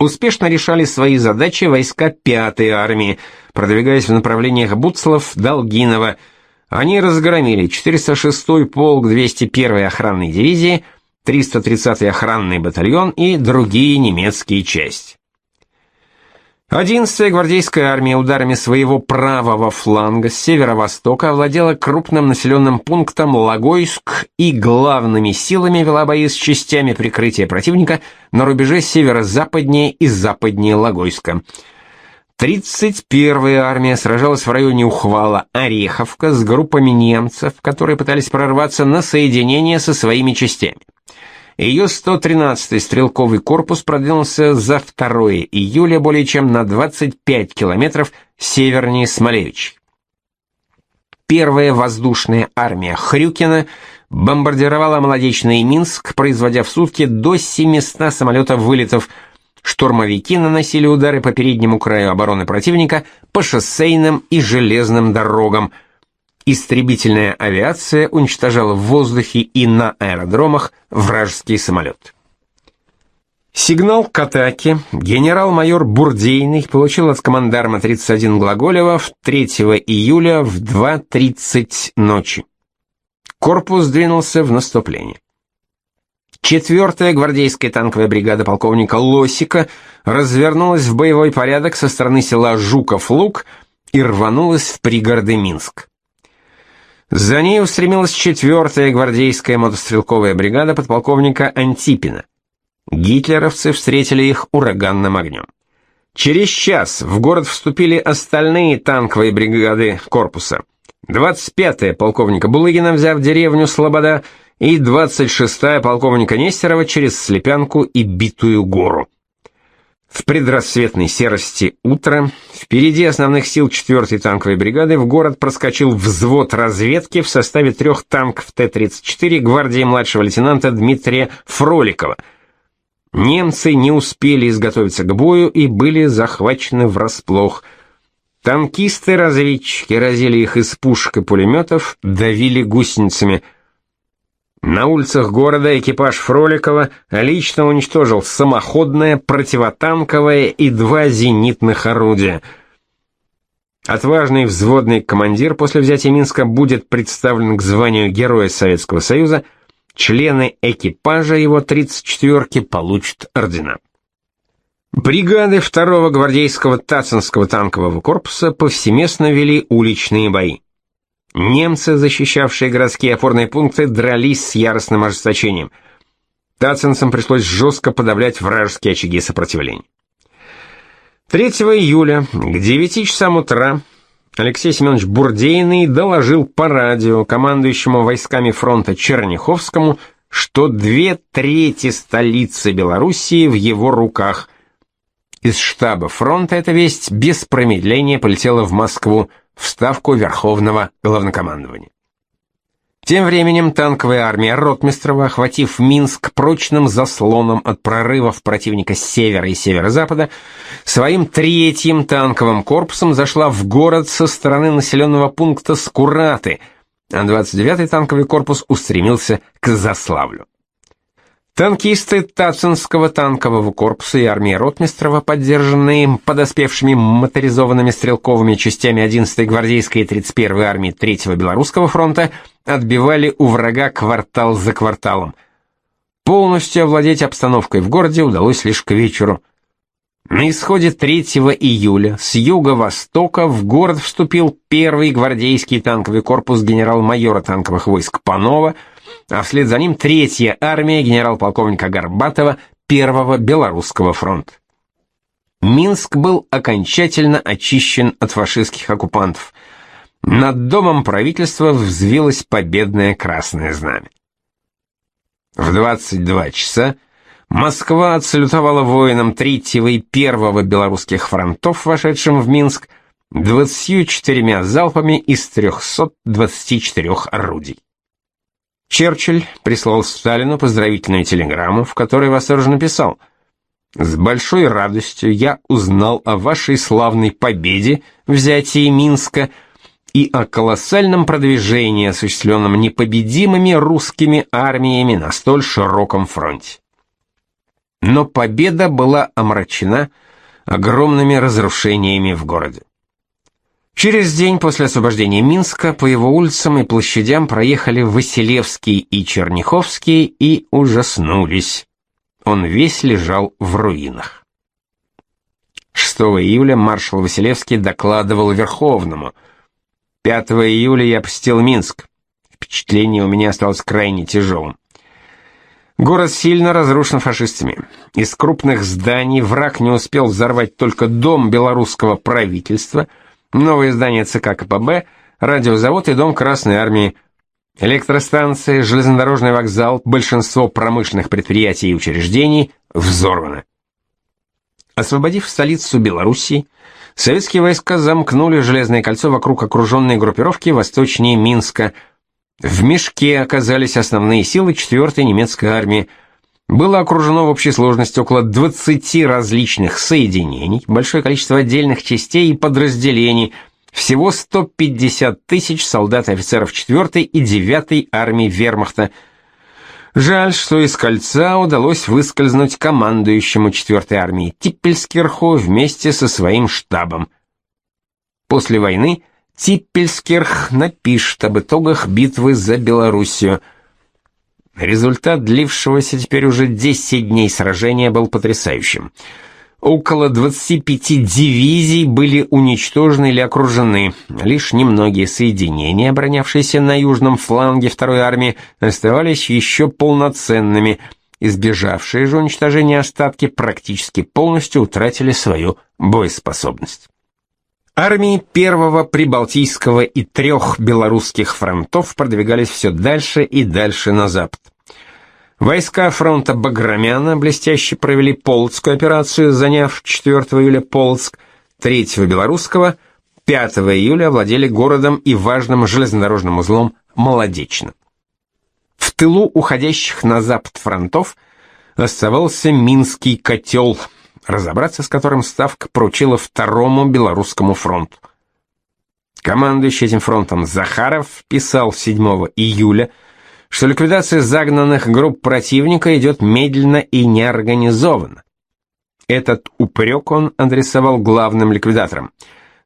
Успешно решали свои задачи войска 5-й армии, продвигаясь в направлениях Буцлов, Долгинова. Они разгромили 406-й полк 201-й охранной дивизии, 330-й охранный батальон и другие немецкие части. 11-я гвардейская армия ударами своего правого фланга с северо-востока овладела крупным населенным пунктом Логойск и главными силами вела бои с частями прикрытия противника на рубеже северо-западнее и западнее Логойска. 31-я армия сражалась в районе Ухвала Ореховка с группами немцев, которые пытались прорваться на соединение со своими частями. Ее 113-й стрелковый корпус продвинулся за 2 июля более чем на 25 километров севернее Смолевич. Первая воздушная армия Хрюкина бомбардировала Молодечный Минск, производя в сутки до 700 самолетов-вылетов. Штурмовики наносили удары по переднему краю обороны противника по шоссейным и железным дорогам – истребительная авиация уничтожала в воздухе и на аэродромах вражеские самолеты. Сигнал к атаке генерал-майор Бурдейный получил от командарма 31 Глаголева 3 июля в 2.30 ночи. Корпус двинулся в наступление. Четвертая гвардейская танковая бригада полковника Лосика развернулась в боевой порядок со стороны села Жуков-Луг и рванулась в пригороды Минск. За ней устремилась четвертая гвардейская мотострелковая бригада подполковника Антипина. Гитлеровцы встретили их ураганным огнем. Через час в город вступили остальные танковые бригады корпуса. 25-я полковника Булыгина, взяв деревню Слобода, и 26-я полковника Нестерова через Слепянку и Битую гору. В предрассветной серости утра впереди основных сил 4-й танковой бригады в город проскочил взвод разведки в составе трех танков Т-34 гвардии младшего лейтенанта Дмитрия Фроликова. Немцы не успели изготовиться к бою и были захвачены врасплох. Танкисты-разведчики разили их из пушек и пулеметов, давили гусеницами – на улицах города экипаж Фроликова лично уничтожил самоходное, противотанковое и два зенитных орудия. Отважный взводный командир после взятия Минска будет представлен к званию Героя Советского Союза, члены экипажа его 34-ки получат ордена. Бригады 2-го гвардейского Тацинского танкового корпуса повсеместно вели уличные бои. Немцы, защищавшие городские опорные пункты, дрались с яростным ожесточением. Тацинцам пришлось жестко подавлять вражеские очаги сопротивления. 3 июля к 9 часам утра Алексей Семенович Бурдейный доложил по радио командующему войсками фронта Черняховскому, что две трети столицы Белоруссии в его руках. Из штаба фронта эта весть без промедления полетела в Москву, в ставку Верховного Главнокомандования. Тем временем танковая армия Ротмистрова, охватив Минск прочным заслоном от прорывов противника с севера и северо-запада, своим третьим танковым корпусом зашла в город со стороны населенного пункта Скураты, а 29-й танковый корпус устремился к Заславлю. Танкисты Тацинского танкового корпуса и армии Ротмистрова, поддержанные подоспевшими моторизованными стрелковыми частями 11-й гвардейской и 31-й армии 3-го Белорусского фронта, отбивали у врага квартал за кварталом. Полностью овладеть обстановкой в городе удалось лишь к вечеру. На исходе 3 июля с юго-востока в город вступил первый гвардейский танковый корпус генерал-майора танковых войск Панова – а вслед за ним третья армия генерал-полковника Горбатова Первого Белорусского фронта. Минск был окончательно очищен от фашистских оккупантов. Над домом правительства взвилось победное красное знамя. В 22 часа Москва отсалютовала воинам третьего и первого белорусских фронтов, вошедшим в Минск, 24 залпами из 324 орудий. Черчилль прислал Сталину поздравительную телеграмму, в которой восторженно писал «С большой радостью я узнал о вашей славной победе, взятии Минска, и о колоссальном продвижении, осуществленном непобедимыми русскими армиями на столь широком фронте. Но победа была омрачена огромными разрушениями в городе. Через день после освобождения Минска по его улицам и площадям проехали Василевский и Черняховский и ужаснулись. Он весь лежал в руинах. 6 июля маршал Василевский докладывал Верховному. 5 июля я посетил Минск. Впечатление у меня осталось крайне тяжелым. Город сильно разрушен фашистами. Из крупных зданий враг не успел взорвать только дом белорусского правительства, новое здание ЦК КПБ, радиозавод и дом Красной армии, электростанции, железнодорожный вокзал, большинство промышленных предприятий и учреждений взорвано. Освободив столицу Белоруссии, советские войска замкнули железное кольцо вокруг окруженной группировки восточнее Минска – в мешке оказались основные силы 4-й немецкой армии. Было окружено в общей сложности около 20 различных соединений, большое количество отдельных частей и подразделений, всего 150 тысяч солдат и офицеров 4-й и 9-й армии вермахта. Жаль, что из кольца удалось выскользнуть командующему 4-й армии Типпельскирху вместе со своим штабом. После войны Типпельскерх напишет об итогах битвы за Белоруссию. Результат длившегося теперь уже 10 дней сражения был потрясающим. Около 25 дивизий были уничтожены или окружены. Лишь немногие соединения, оборонявшиеся на южном фланге второй армии, оставались еще полноценными. Избежавшие же уничтожения остатки практически полностью утратили свою боеспособность. Армии Первого Прибалтийского и трех белорусских фронтов продвигались все дальше и дальше на запад. Войска фронта Баграмяна блестяще провели Полоцкую операцию, заняв 4 июля Полоцк, 3 Белорусского, 5 июля овладели городом и важным железнодорожным узлом Молодечно. В тылу уходящих на запад фронтов оставался Минский котел – разобраться с которым Ставка поручила Второму Белорусскому фронту. Командующий этим фронтом Захаров писал 7 июля, что ликвидация загнанных групп противника идет медленно и неорганизованно. Этот упрек он адресовал главным ликвидаторам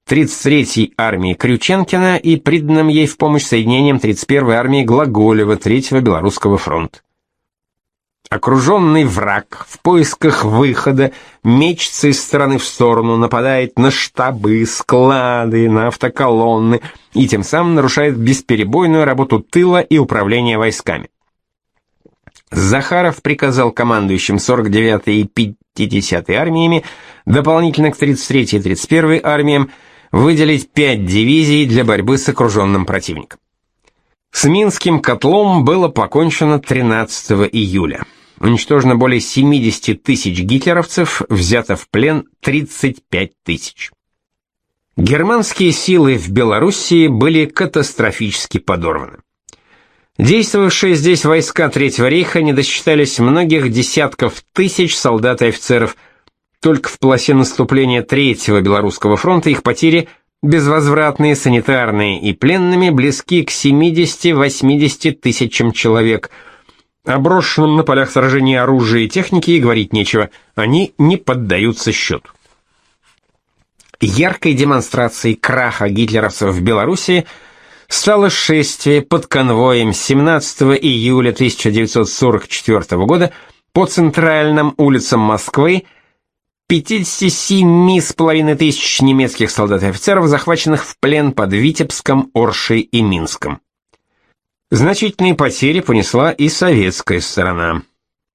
33-й армии Крюченкина и приданным ей в помощь соединениям 31-й армии Глаголева 3-го Белорусского фронта. Окруженный враг в поисках выхода мечется из стороны в сторону, нападает на штабы, склады, на автоколонны и тем самым нарушает бесперебойную работу тыла и управления войсками. Захаров приказал командующим 49-й и 50-й армиями, дополнительно к 33-й и 31-й армиям, выделить пять дивизий для борьбы с окруженным противником. С Минским котлом было покончено 13 июля. Уничтожено более 70 тысяч гитлеровцев, взято в плен 35 тысяч. Германские силы в Белоруссии были катастрофически подорваны. Действовавшие здесь войска Третьего рейха не досчитались многих десятков тысяч солдат и офицеров. Только в полосе наступления Третьего Белорусского фронта их потери – безвозвратные, санитарные и пленными близки к 70-80 тысячам человек. О брошенном на полях сражений оружия и техники и говорить нечего, они не поддаются счету. Яркой демонстрацией краха гитлеровцев в Белоруссии стало шествие под конвоем 17 июля 1944 года по центральным улицам Москвы 57,5 тысяч немецких солдат и офицеров, захваченных в плен под Витебском, Оршей и Минском. Значительные потери понесла и советская сторона.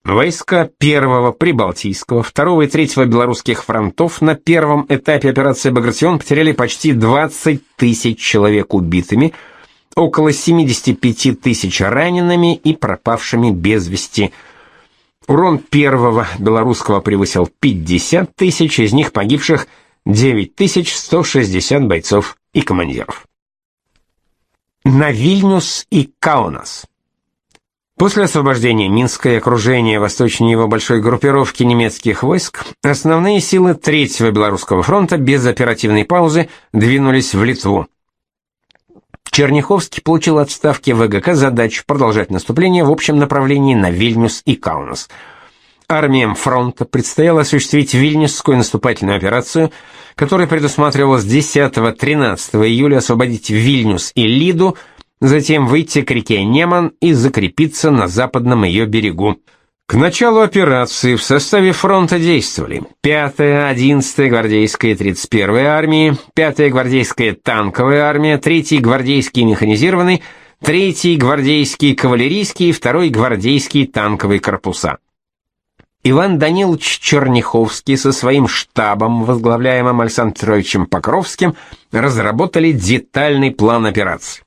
Войска первого Прибалтийского, второго и третьего белорусских фронтов на первом этапе операции «Багратион» потеряли почти 20 тысяч человек убитыми, около 75 тысяч ранеными и пропавшими без вести. Урон первого белорусского превысил 50 тысяч, из них погибших 9160 бойцов и командиров. На Вильнюс и Каунас. После освобождения Минска и окружения восточнее его большой группировки немецких войск, основные силы Третьего Белорусского фронта без оперативной паузы двинулись в Литву. Черняховский получил от ставки ВГК задачу продолжать наступление в общем направлении на Вильнюс и Каунас. Армиям фронта предстояло осуществить Вильнюсскую наступательную операцию, которая предусматривала с 10-13 июля освободить Вильнюс и Лиду, затем выйти к реке Неман и закрепиться на западном ее берегу. К началу операции в составе фронта действовали 5-я, 11-я гвардейская и 31-я армии, 5-я гвардейская танковая армия, 3-й гвардейский механизированный, 3-й гвардейский кавалерийский и 2-й гвардейский танковый корпуса. Иван Данилович Черняховский со своим штабом, возглавляемым Александром Петровичем Покровским, разработали детальный план операции.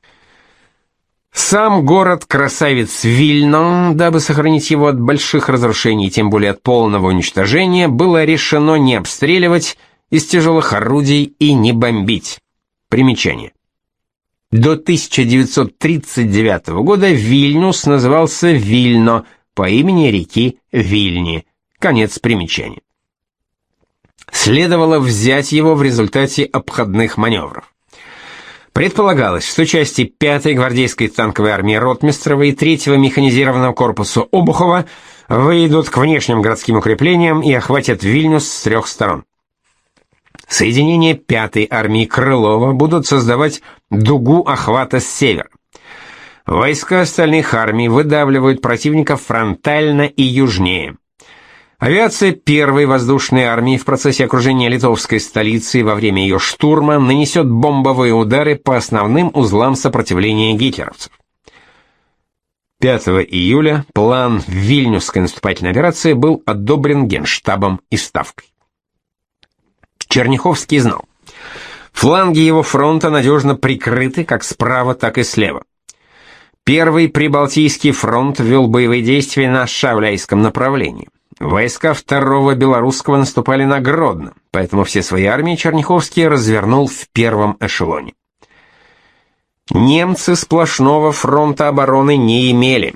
Сам город-красавец Вильно, дабы сохранить его от больших разрушений, тем более от полного уничтожения, было решено не обстреливать из тяжелых орудий и не бомбить. Примечание. До 1939 года Вильнюс назывался Вильно по имени реки Вильни. Конец примечания. Следовало взять его в результате обходных маневров. Предполагалось, что части 5-й гвардейской танковой армии Ротмистрова и 3-го механизированного корпуса Обухова выйдут к внешним городским укреплениям и охватят Вильнюс с трех сторон. Соединения 5-й армии Крылова будут создавать дугу охвата с севера. Войска остальных армий выдавливают противника фронтально и южнее. Авиация первой воздушной армии в процессе окружения литовской столицы во время ее штурма нанесет бомбовые удары по основным узлам сопротивления гитлеровцев. 5 июля план Вильнюсской наступательной операции был одобрен Генштабом и Ставкой. Черняховский знал, фланги его фронта надежно прикрыты как справа, так и слева. Первый Прибалтийский фронт вел боевые действия на Шавляйском направлении. Войска второго белорусского наступали на Гродно, поэтому все свои армии Черняховский развернул в первом эшелоне. Немцы сплошного фронта обороны не имели.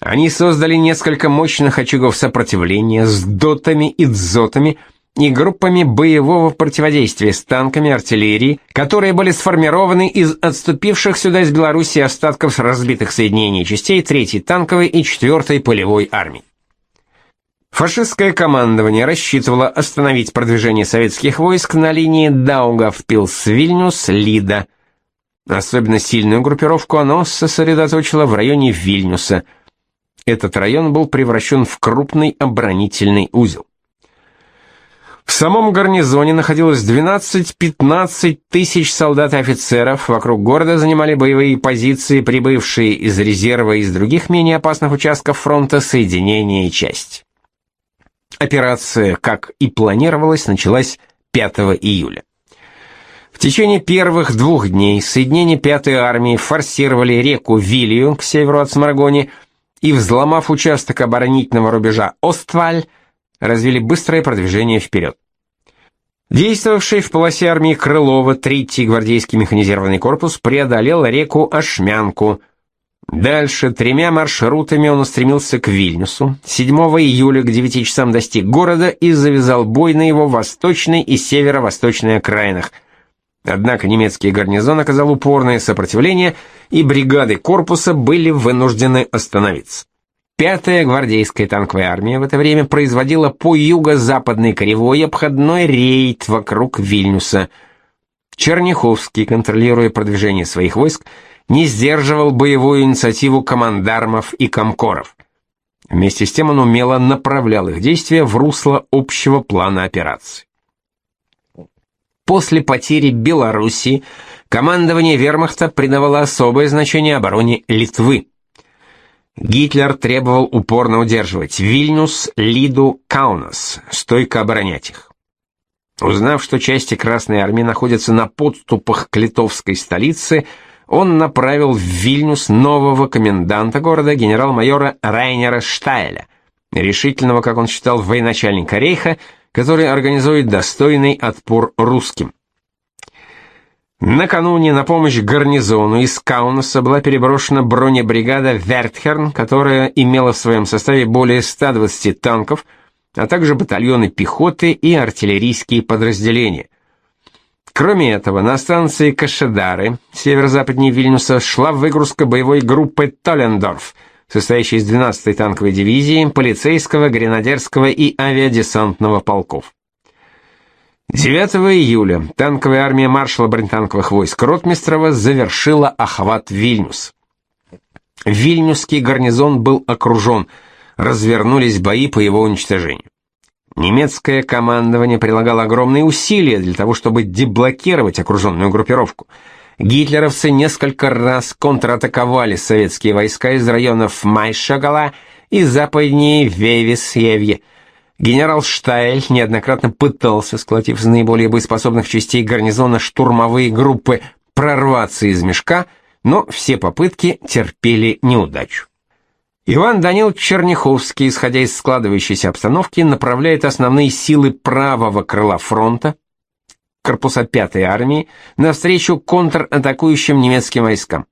Они создали несколько мощных очагов сопротивления с дотами и дзотами и группами боевого противодействия с танками артиллерии, которые были сформированы из отступивших сюда из Белоруссии остатков разбитых соединений частей 3-й танковой и 4-й полевой армий. Фашистское командование рассчитывало остановить продвижение советских войск на линии Даугавпилс-Вильнюс-Лида. Особенно сильную группировку оно сосредоточило в районе Вильнюса. Этот район был превращен в крупный оборонительный узел. В самом гарнизоне находилось 12-15 тысяч солдат и офицеров, вокруг города занимали боевые позиции, прибывшие из резерва и из других менее опасных участков фронта соединения и части. Операция, как и планировалось, началась 5 июля. В течение первых двух дней соединения 5-й армии форсировали реку Вилью к северу от Сморгони и, взломав участок оборонительного рубежа Остваль, развили быстрое продвижение вперед. Действовавший в полосе армии Крылова 3-й гвардейский механизированный корпус преодолел реку Ашмянку – Дальше тремя маршрутами он устремился к Вильнюсу. 7 июля к 9 часам достиг города и завязал бой на его восточной и северо-восточной окраинах. Однако немецкий гарнизон оказал упорное сопротивление, и бригады корпуса были вынуждены остановиться. Пятая гвардейская танковая армия в это время производила по юго-западной кривой обходной рейд вокруг Вильнюса. Черняховский, контролируя продвижение своих войск, не сдерживал боевую инициативу командармов и комкоров. Вместе с тем он умело направлял их действия в русло общего плана операции. После потери Белоруссии командование вермахта придавало особое значение обороне Литвы. Гитлер требовал упорно удерживать Вильнюс, Лиду, Каунас, стойко оборонять их. Узнав, что части Красной армии находятся на подступах к литовской столице, он направил в Вильнюс нового коменданта города генерал-майора Райнера Штайля, решительного, как он считал, военачальника рейха, который организует достойный отпор русским. Накануне на помощь гарнизону из Каунаса была переброшена бронебригада Вертхерн, которая имела в своем составе более 120 танков, а также батальоны пехоты и артиллерийские подразделения. Кроме этого, на станции Кашедары, северо-западнее Вильнюса, шла выгрузка боевой группы Толлендорф, состоящей из 12-й танковой дивизии, полицейского, гренадерского и авиадесантного полков. 9 июля танковая армия маршала бронетанковых войск Ротмистрова завершила охват Вильнюс. Вильнюсский гарнизон был окружен, развернулись бои по его уничтожению. Немецкое командование прилагало огромные усилия для того, чтобы деблокировать окруженную группировку. Гитлеровцы несколько раз контратаковали советские войска из районов Майшагала и западнее Вевис-Евье. Генерал Штайль неоднократно пытался, сколотив из наиболее боеспособных частей гарнизона штурмовые группы, прорваться из мешка, но все попытки терпели неудачу. Иван Данил Черняховский, исходя из складывающейся обстановки, направляет основные силы правого крыла фронта, корпуса 5-й армии, навстречу контратакующим немецким войскам.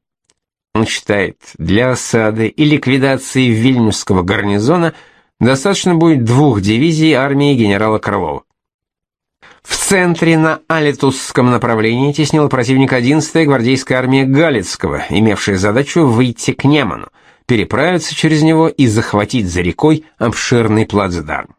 Он считает, для осады и ликвидации Вильнюсского гарнизона достаточно будет двух дивизий армии генерала Крылова. В центре на Алитусском направлении теснила противника 11-я гвардейская армия Галицкого, имевшая задачу выйти к Неману переправиться через него и захватить за рекой обширный плацдарм.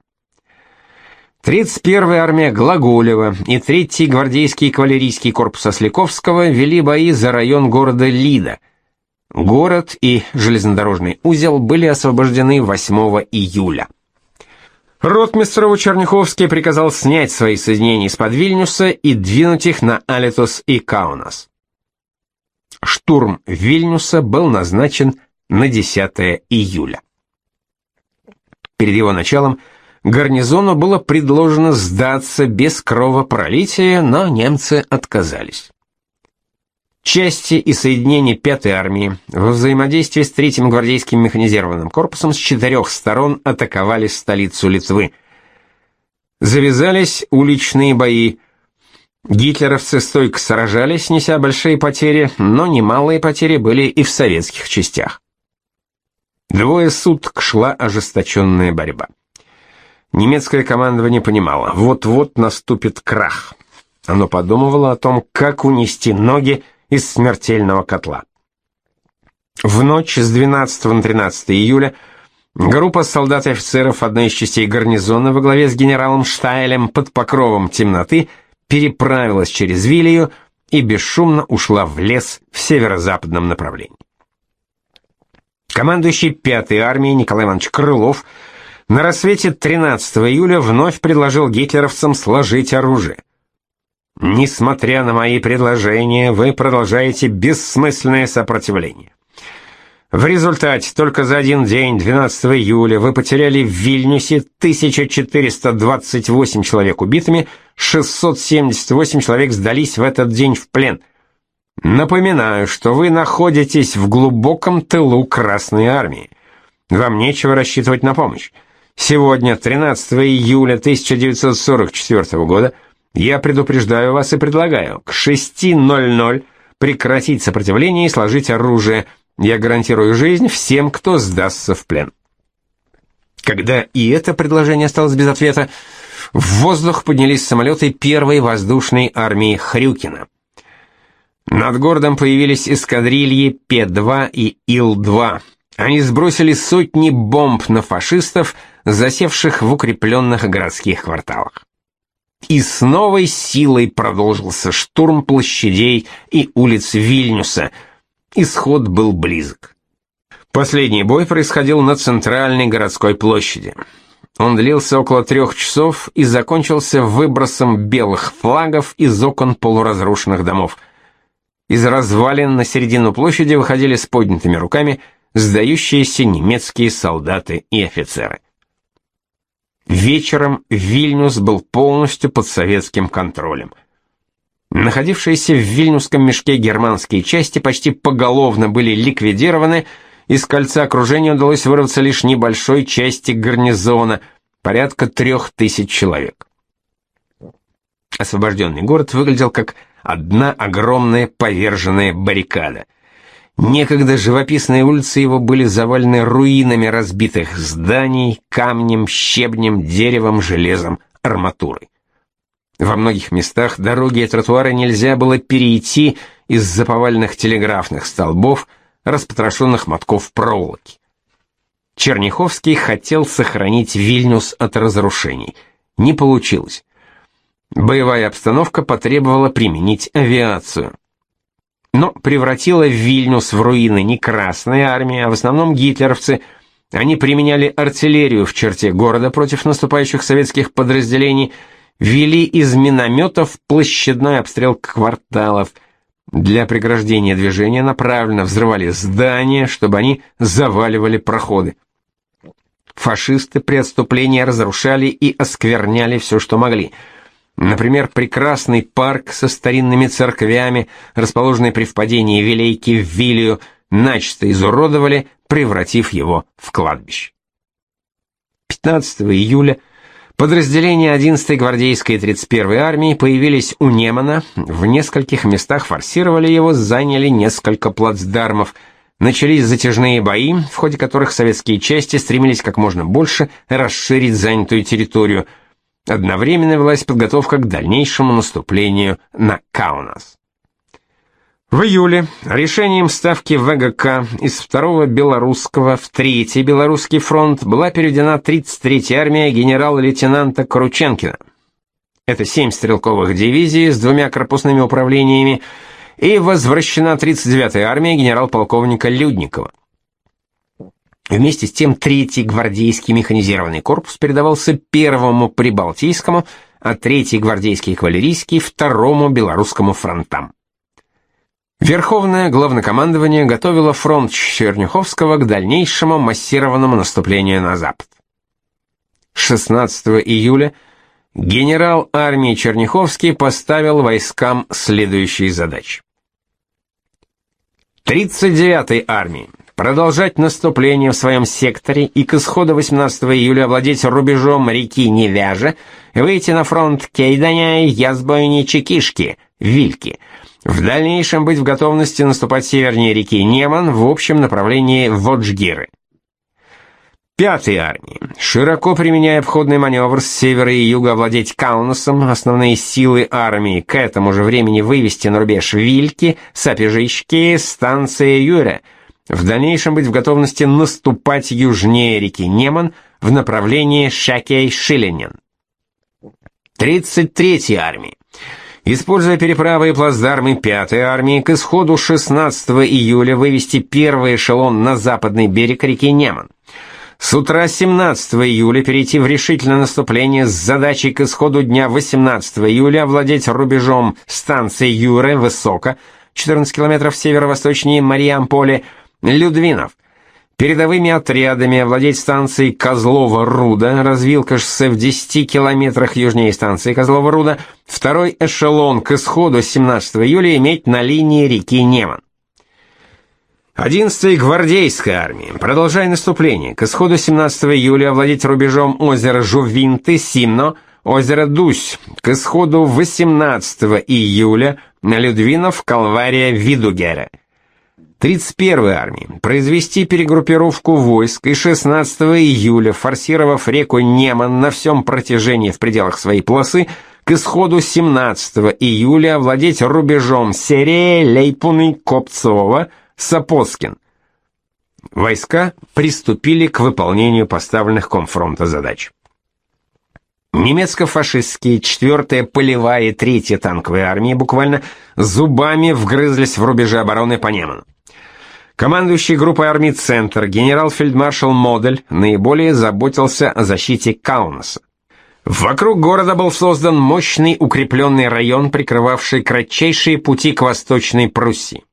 31-я армия Глаголева и 3-й гвардейский кавалерийский корпус Осляковского вели бои за район города Лида. Город и железнодорожный узел были освобождены 8 июля. Ротмистрову Черняховский приказал снять свои соединения из-под Вильнюса и двинуть их на Алитос и Каунас. Штурм Вильнюса был назначен на 10 июля. Перед его началом гарнизону было предложено сдаться без кровопролития, но немцы отказались. Части и соединения 5-й армии во взаимодействии с 3-м гвардейским механизированным корпусом с четырех сторон атаковали столицу Литвы. Завязались уличные бои. Гитлеровцы стойко сражались, неся большие потери, но немалые потери были и в советских частях. Двое суток шла ожесточенная борьба. Немецкое командование понимало, вот-вот наступит крах. Оно подумывало о том, как унести ноги из смертельного котла. В ночь с 12 на 13 июля группа солдат и офицеров одной из частей гарнизона во главе с генералом Штайлем под покровом темноты переправилась через Вилию и бесшумно ушла в лес в северо-западном направлении. Командующий 5-й армией Николай Иванович Крылов на рассвете 13 июля вновь предложил гитлеровцам сложить оружие. Несмотря на мои предложения, вы продолжаете бессмысленное сопротивление. В результате только за один день, 12 июля, вы потеряли в Вильнюсе 1428 человек убитыми, 678 человек сдались в этот день в плен – Напоминаю, что вы находитесь в глубоком тылу Красной армии. Вам нечего рассчитывать на помощь. Сегодня, 13 июля 1944 года, я предупреждаю вас и предлагаю к 6.00 прекратить сопротивление и сложить оружие. Я гарантирую жизнь всем, кто сдастся в плен. Когда и это предложение осталось без ответа, в воздух поднялись самолеты первой воздушной армии Хрюкина. Над городом появились эскадрильи П-2 и Ил-2. Они сбросили сотни бомб на фашистов, засевших в укрепленных городских кварталах. И с новой силой продолжился штурм площадей и улиц Вильнюса. Исход был близок. Последний бой происходил на центральной городской площади. Он длился около трех часов и закончился выбросом белых флагов из окон полуразрушенных домов – Из развалин на середину площади выходили с поднятыми руками сдающиеся немецкие солдаты и офицеры. Вечером Вильнюс был полностью под советским контролем. Находившиеся в Вильнюсском мешке германские части почти поголовно были ликвидированы, из кольца окружения удалось вырваться лишь небольшой части гарнизона, порядка трех тысяч человек. Освобожденный город выглядел как одна огромная поверженная баррикада. Некогда живописные улицы его были завалены руинами разбитых зданий, камнем, щебнем, деревом, железом, арматурой. Во многих местах дороги и тротуары нельзя было перейти из-за поваленных телеграфных столбов, распотрошенных мотков проволоки. Черняховский хотел сохранить Вильнюс от разрушений. Не получилось. Боевая обстановка потребовала применить авиацию. Но превратила Вильнюс в руины не Красная армия, а в основном гитлеровцы. Они применяли артиллерию в черте города против наступающих советских подразделений, вели из минометов площадной обстрел кварталов. Для преграждения движения направленно взрывали здания, чтобы они заваливали проходы. Фашисты при отступлении разрушали и оскверняли все, что могли – Например, прекрасный парк со старинными церквями, расположенный при впадении Вилейки в Вилию, начисто изуродовали, превратив его в кладбище. 15 июля подразделения 11-й гвардейской и 31-й армии появились у Немана, в нескольких местах форсировали его, заняли несколько плацдармов. Начались затяжные бои, в ходе которых советские части стремились как можно больше расширить занятую территорию – Одновременно велась подготовка к дальнейшему наступлению на Каунас. В июле решением ставки ВГК из второго белорусского в третий белорусский фронт была переведена 33-я армия генерал-лейтенанта Крученкина. Это семь стрелковых дивизий с двумя корпусными управлениями и возвращена 39-я армия генерал-полковника Людникова. Вместе с тем третий гвардейский механизированный корпус передавался первому прибалтийскому, а третий гвардейский кавалерийский второму белорусскому фронтам. Верховное главнокомандование готовило фронт Черняховского к дальнейшему массированному наступлению на запад. 16 июля генерал армии Черняховский поставил войскам следующие задачи. 39-й армии продолжать наступление в своем секторе и к исходу 18 июля овладеть рубежом реки Невяжа, выйти на фронт Кейданя, Язбойни, Чекишки, Вильки. В дальнейшем быть в готовности наступать севернее реки Неман в общем направлении Воджгиры. Пятой армии, широко применяя обходный маневр с севера и юга овладеть Каунасом, основные силы армии к этому же времени вывести на рубеж Вильки, Сапежички, станция Юря – в дальнейшем быть в готовности наступать южнее реки Неман в направлении Шакей-Шиленен. 33-й армии. Используя переправы и плацдармы 5-й армии, к исходу 16 июля вывести первый эшелон на западный берег реки Неман. С утра 17 июля перейти в решительное наступление с задачей к исходу дня 18 июля овладеть рубежом станции Юре, Высоко, 14 километров северо-восточнее Мариамполе, Людвинов. Передовыми отрядами овладеть станцией Козлова-Руда, развилка шоссе в 10 километрах южнее станции Козлова-Руда, второй эшелон к исходу 17 июля иметь на линии реки Неман. 11-й гвардейская армия, продолжая наступление, к исходу 17 июля овладеть рубежом озера Жувинты, Симно, озеро Дусь, к исходу 18 июля на Людвинов, Калвария, Видугера. 31-й армии произвести перегруппировку войск и 16 июля, форсировав реку Неман на всем протяжении в пределах своей полосы, к исходу 17 июля овладеть рубежом Серея, Лейпуны, Копцова, Сапоскин. Войска приступили к выполнению поставленных комфронта задач. Немецко-фашистские 4-я полевая и 3-я танковые армии буквально зубами вгрызлись в рубежи обороны по Неману. Командующий группой армий «Центр» генерал-фельдмаршал Модель наиболее заботился о защите Каунаса. Вокруг города был создан мощный укрепленный район, прикрывавший кратчайшие пути к Восточной Пруссии.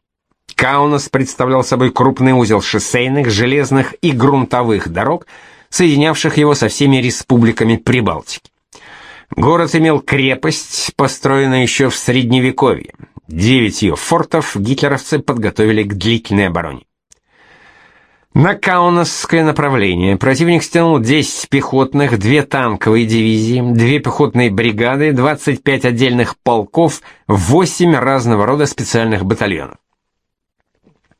Каунас представлял собой крупный узел шоссейных, железных и грунтовых дорог, соединявших его со всеми республиками Прибалтики. Город имел крепость, построенную еще в Средневековье. Девять ее фортов гитлеровцы подготовили к длительной обороне. На Каунасское направление противник стянул 10 пехотных, 2 танковые дивизии, 2 пехотные бригады, 25 отдельных полков, 8 разного рода специальных батальонов.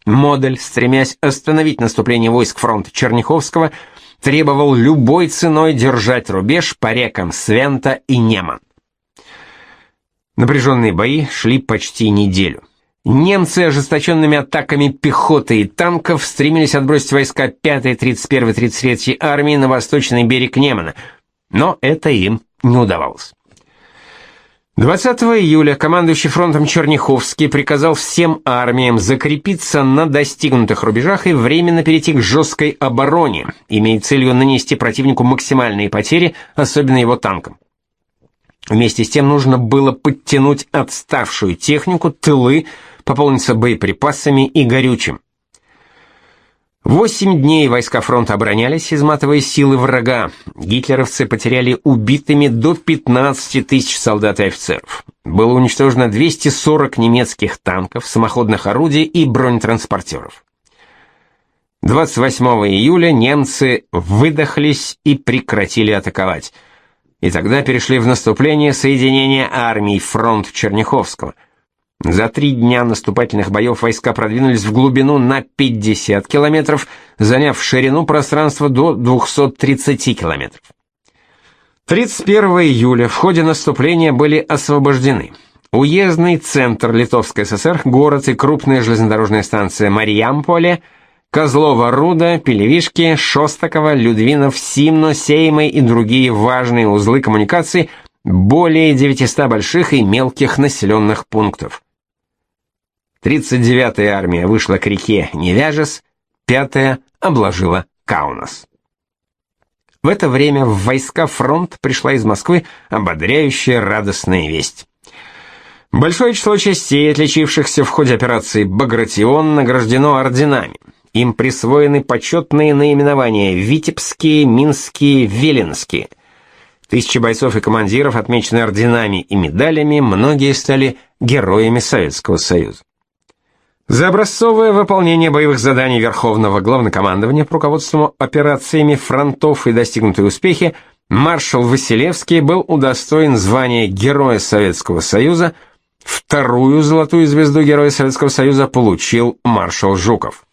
Модель, стремясь остановить наступление войск фронта Черняховского, требовал любой ценой держать рубеж по рекам Свента и Неман. Напряженные бои шли почти неделю. Немцы ожесточенными атаками пехоты и танков стремились отбросить войска 5-й, 31-й, 33-й армии на восточный берег Немана, но это им не удавалось. 20 июля командующий фронтом Черняховский приказал всем армиям закрепиться на достигнутых рубежах и временно перейти к жесткой обороне, имея целью нанести противнику максимальные потери, особенно его танкам. Вместе с тем нужно было подтянуть отставшую технику, тылы, пополниться боеприпасами и горючим. Восемь дней войска фронта оборонялись, изматывая силы врага. Гитлеровцы потеряли убитыми до 15 тысяч солдат и офицеров. Было уничтожено 240 немецких танков, самоходных орудий и бронетранспортеров. 28 июля немцы выдохлись и прекратили атаковать. И тогда перешли в наступление соединения армий фронт Черняховского – за три дня наступательных боев войска продвинулись в глубину на 50 километров, заняв ширину пространства до 230 километров. 31 июля в ходе наступления были освобождены уездный центр Литовской ССР, город и крупная железнодорожная станция Марьямполе, Козлова Руда, Пелевишки, Шостаково, Людвинов, Симно, Сеймы и другие важные узлы коммуникаций, более 900 больших и мелких населенных пунктов. 39-я армия вышла к реке Невяжес, 5-я обложила Каунас. В это время в войска фронт пришла из Москвы ободряющая радостная весть. Большое число частей, отличившихся в ходе операции «Багратион», награждено орденами. Им присвоены почетные наименования «Витебские», «Минские», «Веленские». Тысячи бойцов и командиров отмечены орденами и медалями, многие стали героями Советского Союза. За образцовое выполнение боевых заданий Верховного Главнокомандования по руководству операциями фронтов и достигнутые успехи маршал Василевский был удостоен звания Героя Советского Союза, вторую золотую звезду Героя Советского Союза получил маршал Жуков.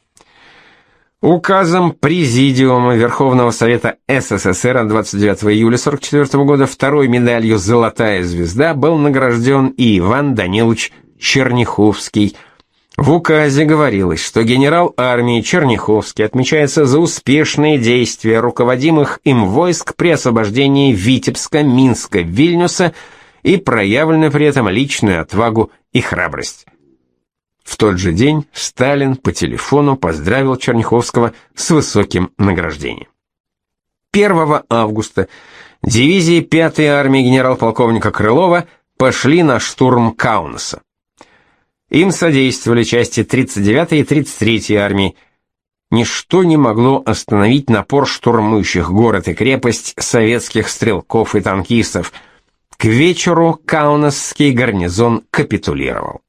Указом Президиума Верховного Совета СССР от 29 июля 1944 года второй медалью «Золотая звезда» был награжден и Иван Данилович Черняховский – в указе говорилось, что генерал армии Черняховский отмечается за успешные действия руководимых им войск при освобождении Витебска, Минска, Вильнюса и проявленную при этом личную отвагу и храбрость. В тот же день Сталин по телефону поздравил Черняховского с высоким награждением. 1 августа дивизии 5-й армии генерал-полковника Крылова пошли на штурм Каунаса. Им содействовали части 39-й и 33-й армии. Ничто не могло остановить напор штурмующих город и крепость советских стрелков и танкистов. К вечеру Каунасский гарнизон капитулировал.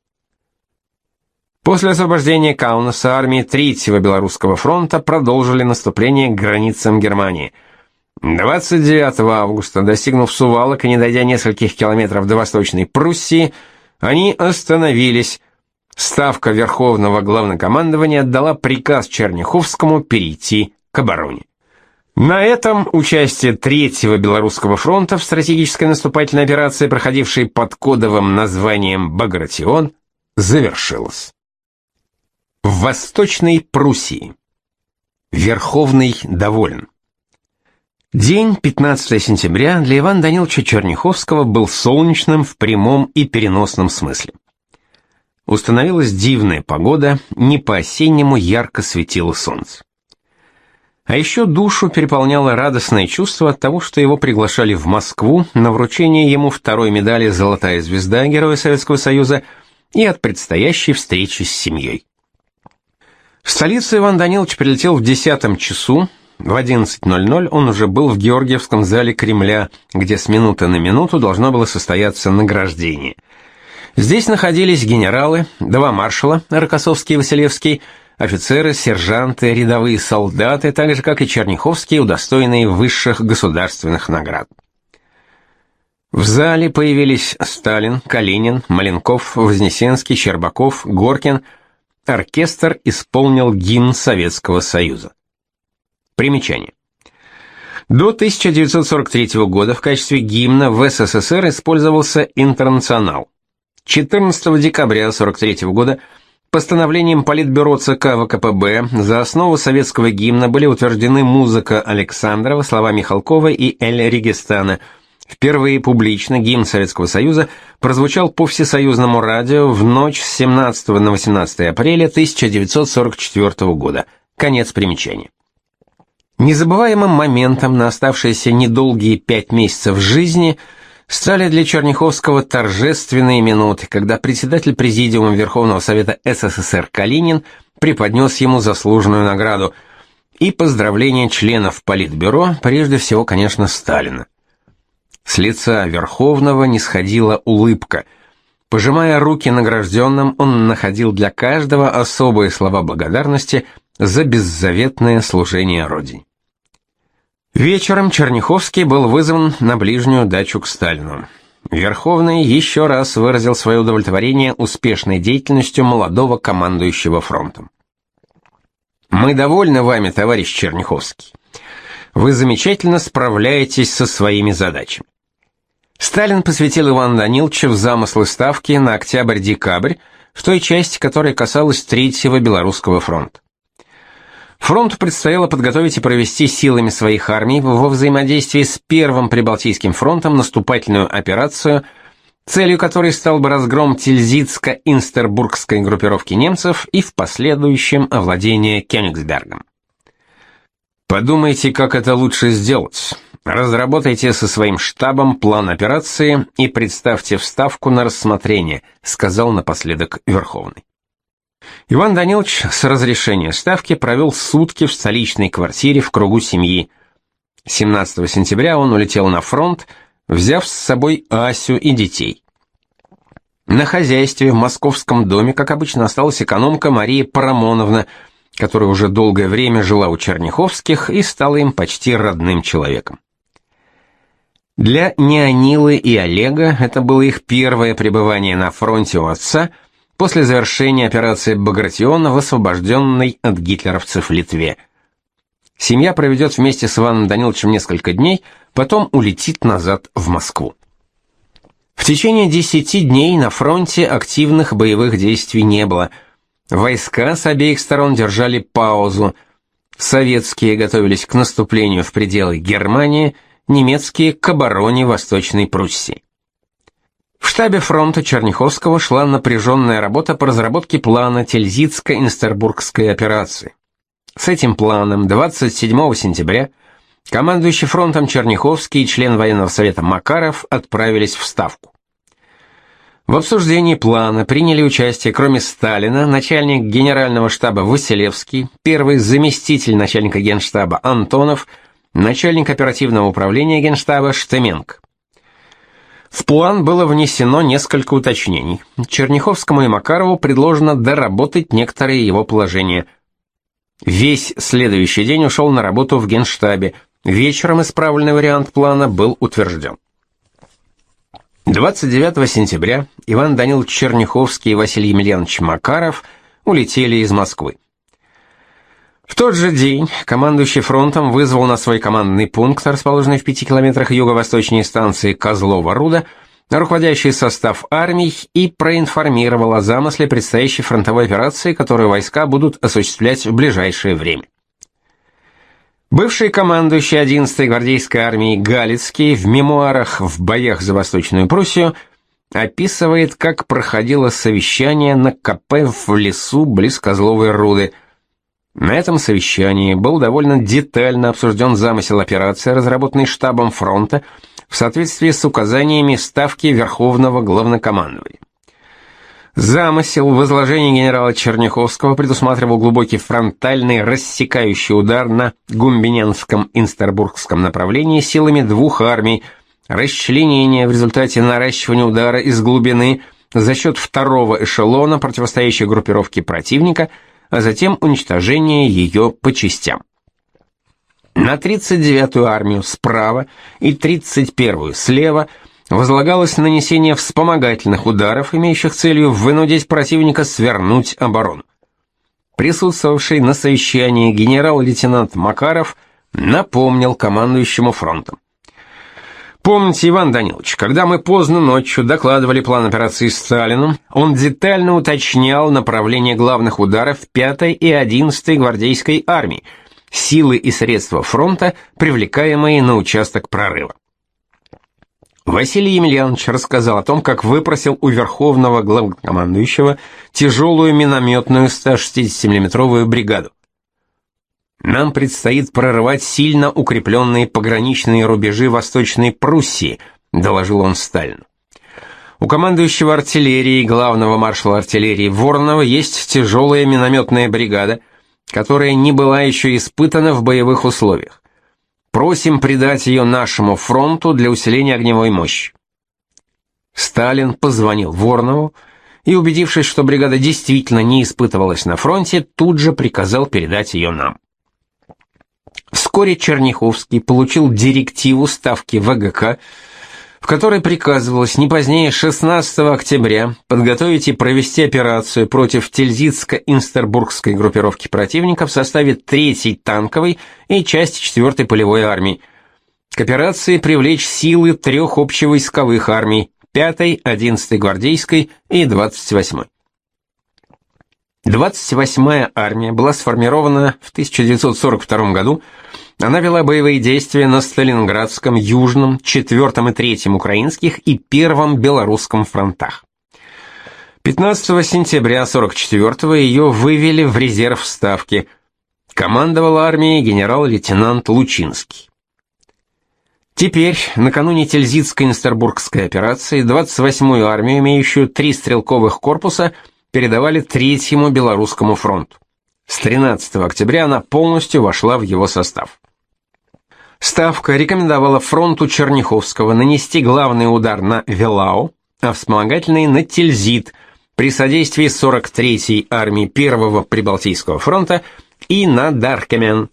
После освобождения Каунаса армии Третьего Белорусского фронта продолжили наступление к границам Германии. 29 августа, достигнув Сувалок и не дойдя нескольких километров до Восточной Пруссии, они остановились, Ставка Верховного Главнокомандования отдала приказ Черняховскому перейти к обороне. На этом участие Третьего Белорусского фронта в стратегической наступательной операции, проходившей под кодовым названием «Багратион», завершилось. В Восточной Пруссии. Верховный доволен. День 15 сентября для Ивана Даниловича Черняховского был солнечным в прямом и переносном смысле. Установилась дивная погода, не по-осеннему ярко светило солнце. А еще душу переполняло радостное чувство от того, что его приглашали в Москву на вручение ему второй медали «Золотая звезда» Героя Советского Союза и от предстоящей встречи с семьей. В столицу Иван Данилович прилетел в десятом часу, в 11.00 он уже был в Георгиевском зале Кремля, где с минуты на минуту должно было состояться награждение. Здесь находились генералы, два маршала, Рокоссовский и Василевский, офицеры, сержанты, рядовые солдаты, так же, как и Черняховские, удостоенные высших государственных наград. В зале появились Сталин, Калинин, Маленков, Вознесенский, Щербаков, Горкин. Оркестр исполнил гимн Советского Союза. Примечание. До 1943 года в качестве гимна в СССР использовался «Интернационал». 14 декабря 1943 года – Постановлением Политбюро ЦК ВКПБ за основу советского гимна были утверждены музыка Александрова, слова Михалкова и Эль Регистана. Впервые публично гимн Советского Союза прозвучал по всесоюзному радио в ночь с 17 на 18 апреля 1944 года. Конец примечания. Незабываемым моментом на оставшиеся недолгие пять месяцев жизни – стали для Черняховского торжественные минуты, когда председатель Президиума Верховного Совета СССР Калинин преподнес ему заслуженную награду и поздравления членов Политбюро, прежде всего, конечно, Сталина. С лица Верховного не сходила улыбка. Пожимая руки награжденным, он находил для каждого особые слова благодарности за беззаветное служение Родине. Вечером Черняховский был вызван на ближнюю дачу к Сталину. Верховный еще раз выразил свое удовлетворение успешной деятельностью молодого командующего фронтом. Мы довольны вами, товарищ Черняховский. Вы замечательно справляетесь со своими задачами. Сталин посвятил Ивана Даниловича в замыслы ставки на октябрь-декабрь, в той части, которая касалась Третьего Белорусского фронта. Фронту предстояло подготовить и провести силами своих армий во взаимодействии с Первым Прибалтийским фронтом наступательную операцию, целью которой стал бы разгром Тильзитско-Инстербургской группировки немцев и в последующем овладение Кёнигсбергом. Подумайте, как это лучше сделать. Разработайте со своим штабом план операции и представьте вставку на рассмотрение, сказал напоследок Верховный. Иван Данилович с разрешения ставки провел сутки в столичной квартире в кругу семьи. 17 сентября он улетел на фронт, взяв с собой Асю и детей. На хозяйстве в московском доме, как обычно, осталась экономка Мария Парамоновна, которая уже долгое время жила у Черняховских и стала им почти родным человеком. Для Неонилы и Олега это было их первое пребывание на фронте у отца – после завершения операции «Багратион» в освобожденной от гитлеровцев Литве. Семья проведет вместе с Иваном Даниловичем несколько дней, потом улетит назад в Москву. В течение десяти дней на фронте активных боевых действий не было. Войска с обеих сторон держали паузу. Советские готовились к наступлению в пределы Германии, немецкие – к обороне Восточной Пруссии. В штабе фронта Черняховского шла напряженная работа по разработке плана Тильзитско-Инстербургской операции. С этим планом 27 сентября командующий фронтом Черняховский и член военного совета Макаров отправились в Ставку. В обсуждении плана приняли участие, кроме Сталина, начальник генерального штаба Василевский, первый заместитель начальника генштаба Антонов, начальник оперативного управления генштаба Штеменко. В план было внесено несколько уточнений. Черняховскому и Макарову предложено доработать некоторые его положения. Весь следующий день ушел на работу в Генштабе. Вечером исправленный вариант плана был утвержден. 29 сентября Иван Данилович Черняховский и Василий Емельянович Макаров улетели из Москвы. В тот же день командующий фронтом вызвал на свой командный пункт, расположенный в пяти километрах юго-восточнее станции Козлова-Руда, руководящий состав армий и проинформировал о замысле предстоящей фронтовой операции, которую войска будут осуществлять в ближайшее время. Бывший командующий 11-й гвардейской армии Галицкий в мемуарах «В боях за Восточную Пруссию» описывает, как проходило совещание на КП в лесу близ Козловой Руды – На этом совещании был довольно детально обсужден замысел операции, разработанный штабом фронта в соответствии с указаниями Ставки Верховного Главнокомандования. Замысел в изложении генерала Черняховского предусматривал глубокий фронтальный рассекающий удар на Гумбиненском-Инстербургском направлении силами двух армий, расчленение в результате наращивания удара из глубины за счет второго эшелона противостоящей группировки противника, а затем уничтожение ее по частям. На 39-ю армию справа и 31-ю слева – возлагалось нанесение вспомогательных ударов, имеющих целью вынудить противника свернуть оборону. Присутствовавший на совещании генерал-лейтенант Макаров напомнил командующему фронтом. Помните, Иван Данилович, когда мы поздно ночью докладывали план операции Сталину, он детально уточнял направление главных ударов 5-й и 11-й гвардейской армии, силы и средства фронта, привлекаемые на участок прорыва. Василий Емельянович рассказал о том, как выпросил у верховного главнокомандующего тяжелую минометную 160 миллиметровую бригаду. Нам предстоит прорывать сильно укрепленные пограничные рубежи Восточной Пруссии, доложил он Сталину. У командующего артиллерии главного маршала артиллерии Воронова есть тяжелая минометная бригада, которая не была еще испытана в боевых условиях. Просим придать ее нашему фронту для усиления огневой мощи. Сталин позвонил Воронову и, убедившись, что бригада действительно не испытывалась на фронте, тут же приказал передать ее нам. Вскоре Черняховский получил директиву ставки ВГК в которой приказывалось не позднее 16 октября подготовить и провести операцию против Тильзитско-Инстербургской группировки противника в составе 3-й танковой и части 4-й полевой армии. К операции привлечь силы трех общевойсковых армий 5-й, 11-й гвардейской и 28-й. 28-я армия была сформирована в 1942 году она вела боевые действия на Сталинградском, Южном, 4 и 3 украинских и 1 белорусском фронтах. 15 сентября 44-го ее вывели в резерв Ставки. Командовал армией генерал-лейтенант Лучинский. Теперь, накануне Тильзитско-Инстербургской операции, 28-ю армию, имеющую три стрелковых корпуса, передавали Третьему Белорусскому фронту. С 13 октября она полностью вошла в его состав. Ставка рекомендовала фронту Черняховского нанести главный удар на Велау, а вспомогательный на Тильзит при содействии 43-й армии Первого Прибалтийского фронта и на Даркемен.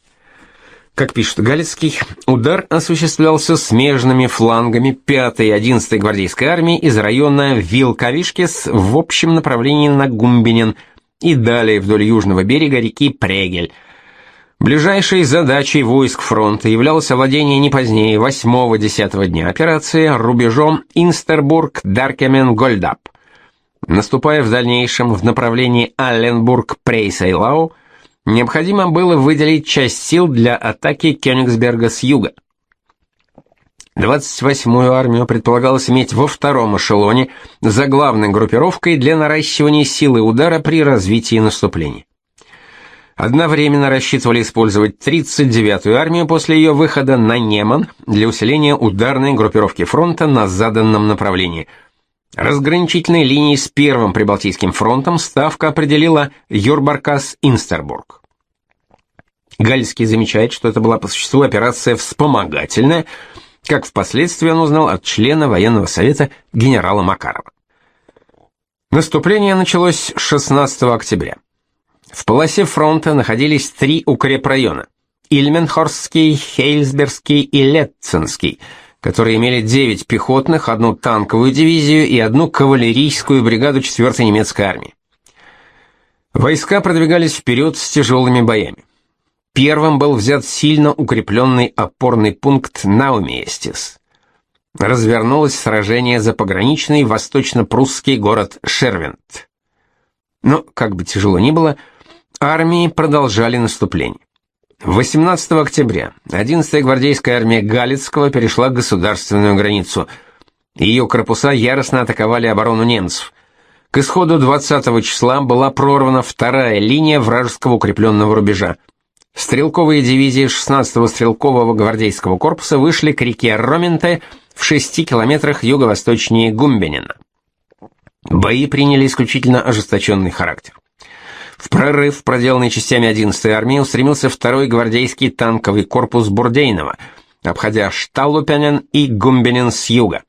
Как пишет Галицкий, удар осуществлялся смежными флангами 5-й и 11-й гвардейской армии из района Вилковишкес в общем направлении на Гумбинен и далее вдоль южного берега реки Прегель – Ближайшей задачей войск фронта являлось овладение не позднее 8-10 дня операции рубежом Инстербург-Даркемен-Гольдап. Наступая в дальнейшем в направлении Алленбург-Прейсиш-Эйлау, необходимо было выделить часть сил для атаки Кёнигсберга с юга. 28-ю армию предполагалось иметь во втором эшелоне за главной группировкой для наращивания силы удара при развитии наступления. Одновременно рассчитывали использовать 39-ю армию после ее выхода на Неман для усиления ударной группировки фронта на заданном направлении. Разграничительной линией с первым Прибалтийским фронтом Ставка определила Юрбаркас-Инстербург. Гальский замечает, что это была по существу операция вспомогательная, как впоследствии он узнал от члена военного совета генерала Макарова. Наступление началось 16 октября. В полосе фронта находились три укрепрайона: Ильменхорстский, Хейльсбергский и Летценский, которые имели 9 пехотных, одну танковую дивизию и одну кавалерийскую бригаду 4-й немецкой армии. Войска продвигались вперед с тяжелыми боями. Первым был взят сильно укрепленный опорный пункт Науместис. Развернулось сражение за пограничный восточно-прусский город Шервент. Но, как бы тяжело ни было, Армии продолжали наступление. 18 октября 11-я гвардейская армия Галицкого перешла государственную границу. Ее корпуса яростно атаковали оборону немцев. к исходу 20 числа была прорвана вторая линия вражеского укрепленного рубежа. Стрелковые дивизии 16-го стрелкового гвардейского корпуса вышли к реке Роменте в 6 километрах юго-восточнее Гумбенина. Бои приняли исключительно ожесточенный характер. В прорыв, проделанный частями 11-й армии, устремился второй гвардейский танковый корпус Бурдейнова, обходя Шталупянин и Гумбенин с юга.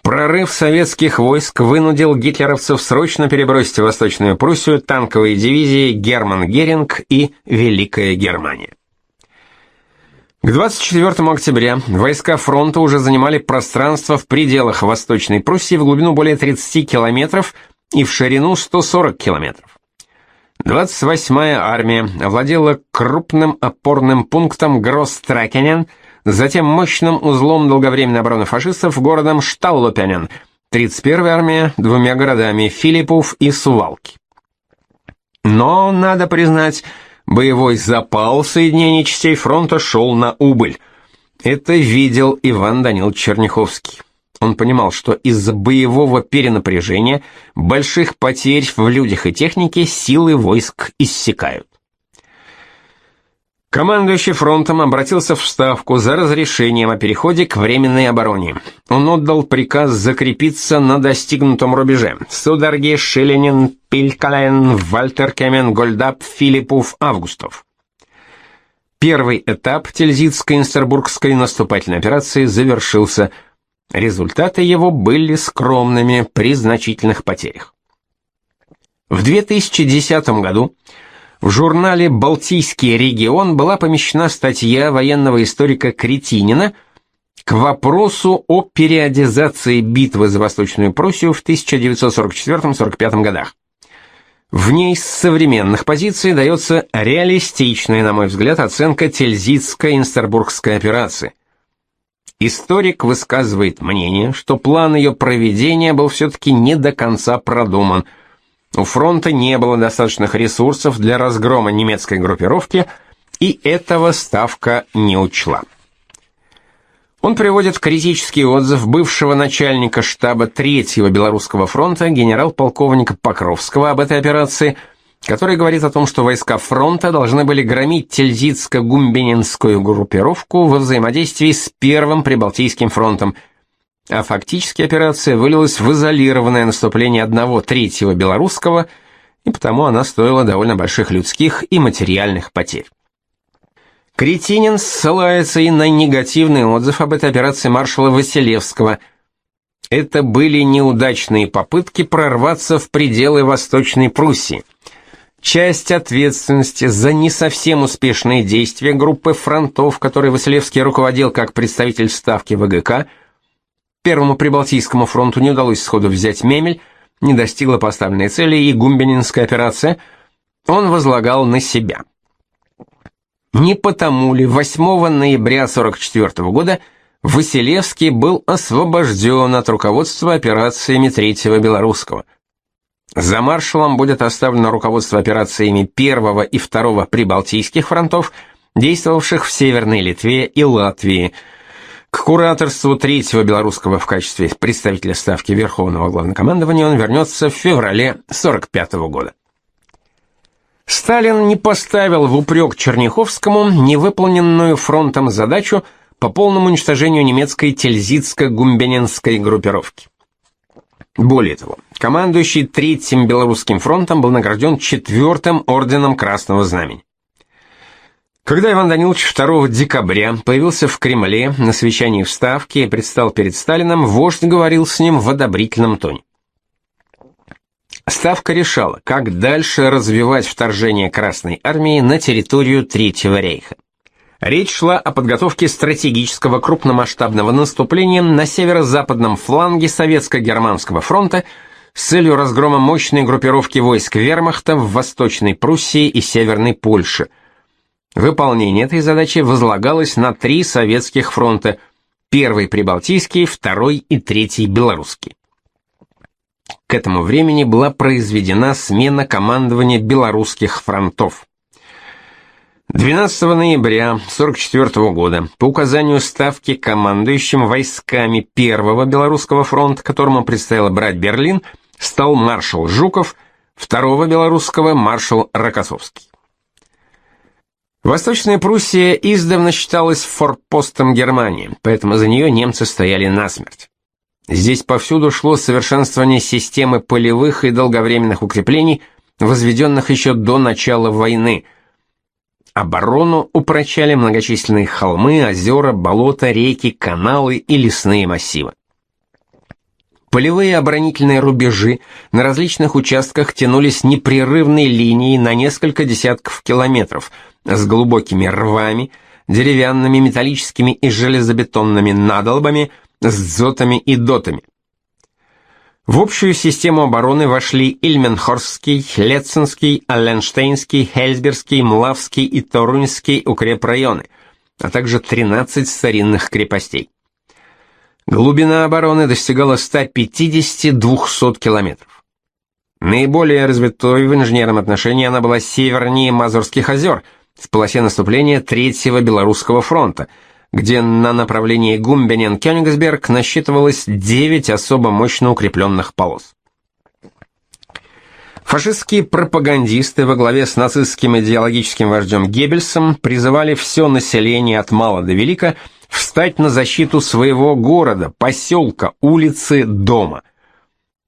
Прорыв советских войск вынудил гитлеровцев срочно перебросить в Восточную Пруссию танковые дивизии Герман Геринг и Великая Германия. К 24 октября войска фронта уже занимали пространство в пределах Восточной Пруссии в глубину более 30 километров и в ширину 140 километров. 28-я армия овладела крупным опорным пунктом Гросстракенен – затем мощным узлом долговременной обороны фашистов городом Шталлопянен, 31-я армия двумя городами Филиппов и Сувалки. Но, надо признать, боевой запал соединений частей фронта шел на убыль. Это видел Иван Данил Черняховский. Он понимал, что из-за боевого перенапряжения, больших потерь в людях и технике силы войск иссякают. Командующий фронтом обратился в Ставку за разрешением о переходе к временной обороне. Он отдал приказ закрепиться на достигнутом рубеже. Сударги, Шеленин, Пилькален, Вальтеркемен, Гольдап, Филиппов, Августов. Первый этап Тильзитско-Инстербургской наступательной операции завершился. Результаты его были скромными при значительных потерях. В 2010 году в журнале «Балтийский регион» была помещена статья военного историка Кретинина к вопросу о периодизации битвы за Восточную Пруссию в 1944-45 годах. В ней с современных позиций дается реалистичная, на мой взгляд, оценка Тильзитско-Инстербургской операции. Историк высказывает мнение, что план ее проведения был все-таки не до конца продуман – у фронта не было достаточных ресурсов для разгрома немецкой группировки, и этого Ставка не учла. Он приводит критический отзыв бывшего начальника штаба Третьего Белорусского фронта генерал-полковника Покровского об этой операции, который говорит о том, что войска фронта должны были громить Тильзитско-Гумбенинскую группировку во взаимодействии с Первым Прибалтийским фронтом – а фактически операция вылилась в изолированное наступление одного третьего белорусского, и потому она стоила довольно больших людских и материальных потерь. Кретинин ссылается и на негативный отзыв об этой операции маршала Василевского. Это были неудачные попытки прорваться в пределы Восточной Пруссии. Часть ответственности за не совсем успешные действия группы фронтов, которой Василевский руководил как представитель ставки ВГК – Первому Прибалтийскому фронту не удалось сходу взять Мемель, не достигла поставленной цели и Гумбенинская операция, он возлагал на себя. Не потому ли 8 ноября 44 года Василевский был освобожден от руководства операциями Третьего Белорусского. За маршалом будет оставлено руководство операциями Первого и Второго Прибалтийских фронтов, действовавших в Северной Литве и Латвии – к кураторству третьего белорусского в качестве представителя ставки Верховного Главнокомандования он вернется в феврале 45 -го года. Сталин не поставил в упрек Черняховскому невыполненную фронтом задачу по полному уничтожению немецкой Тильзитско-Гумбенинской группировки. Более того, командующий Третьим Белорусским фронтом был награжден четвертым орденом Красного Знамени. Когда Иван Данилович 2 декабря появился в Кремле на совещании в Ставке и предстал перед Сталином, вождь говорил с ним в одобрительном тоне. Ставка решала, как дальше развивать вторжение Красной армии на территорию Третьего рейха. Речь шла о подготовке стратегического крупномасштабного наступления на северо-западном фланге Советско-Германского фронта с целью разгрома мощной группировки войск Вермахта в Восточной Пруссии и Северной Польше – Выполнение этой задачи возлагалось на три советских фронта: первый Прибалтийский, второй и третий Белорусский. К этому времени была произведена смена командования белорусских фронтов. 12 ноября 1944 года по указанию ставки командующим войсками Первого Белорусского фронта, которому предстояло брать Берлин, стал маршал Жуков, второго белорусского маршал Рокоссовский. Восточная Пруссия издавна считалась форпостом Германии, поэтому за нее немцы стояли насмерть. Здесь повсюду шло совершенствование системы полевых и долговременных укреплений, возведенных еще до начала войны. Оборону упрочали многочисленные холмы, озера, болота, реки, каналы и лесные массивы. Полевые оборонительные рубежи на различных участках тянулись непрерывной линией на несколько десятков километров с глубокими рвами, деревянными, металлическими и железобетонными надолбами, с дзотами и дотами. В общую систему обороны вошли Ильменхорстский, Летцинский, Алленштейнский, Хельсбергский, Млавский и Торунский укрепрайоны, а также 13 старинных крепостей. Глубина обороны достигала 150-200 километров. Наиболее развитой в инженерном отношении она была севернее Мазурских озер, в полосе наступления Третьего Белорусского фронта, где на направлении Гумбенен-Кёнигсберг насчитывалось 9 особо мощно укрепленных полос. Фашистские пропагандисты во главе с нацистским идеологическим вождем Геббельсом призывали все население от мала до велика встать на защиту своего города, поселка, улицы, дома.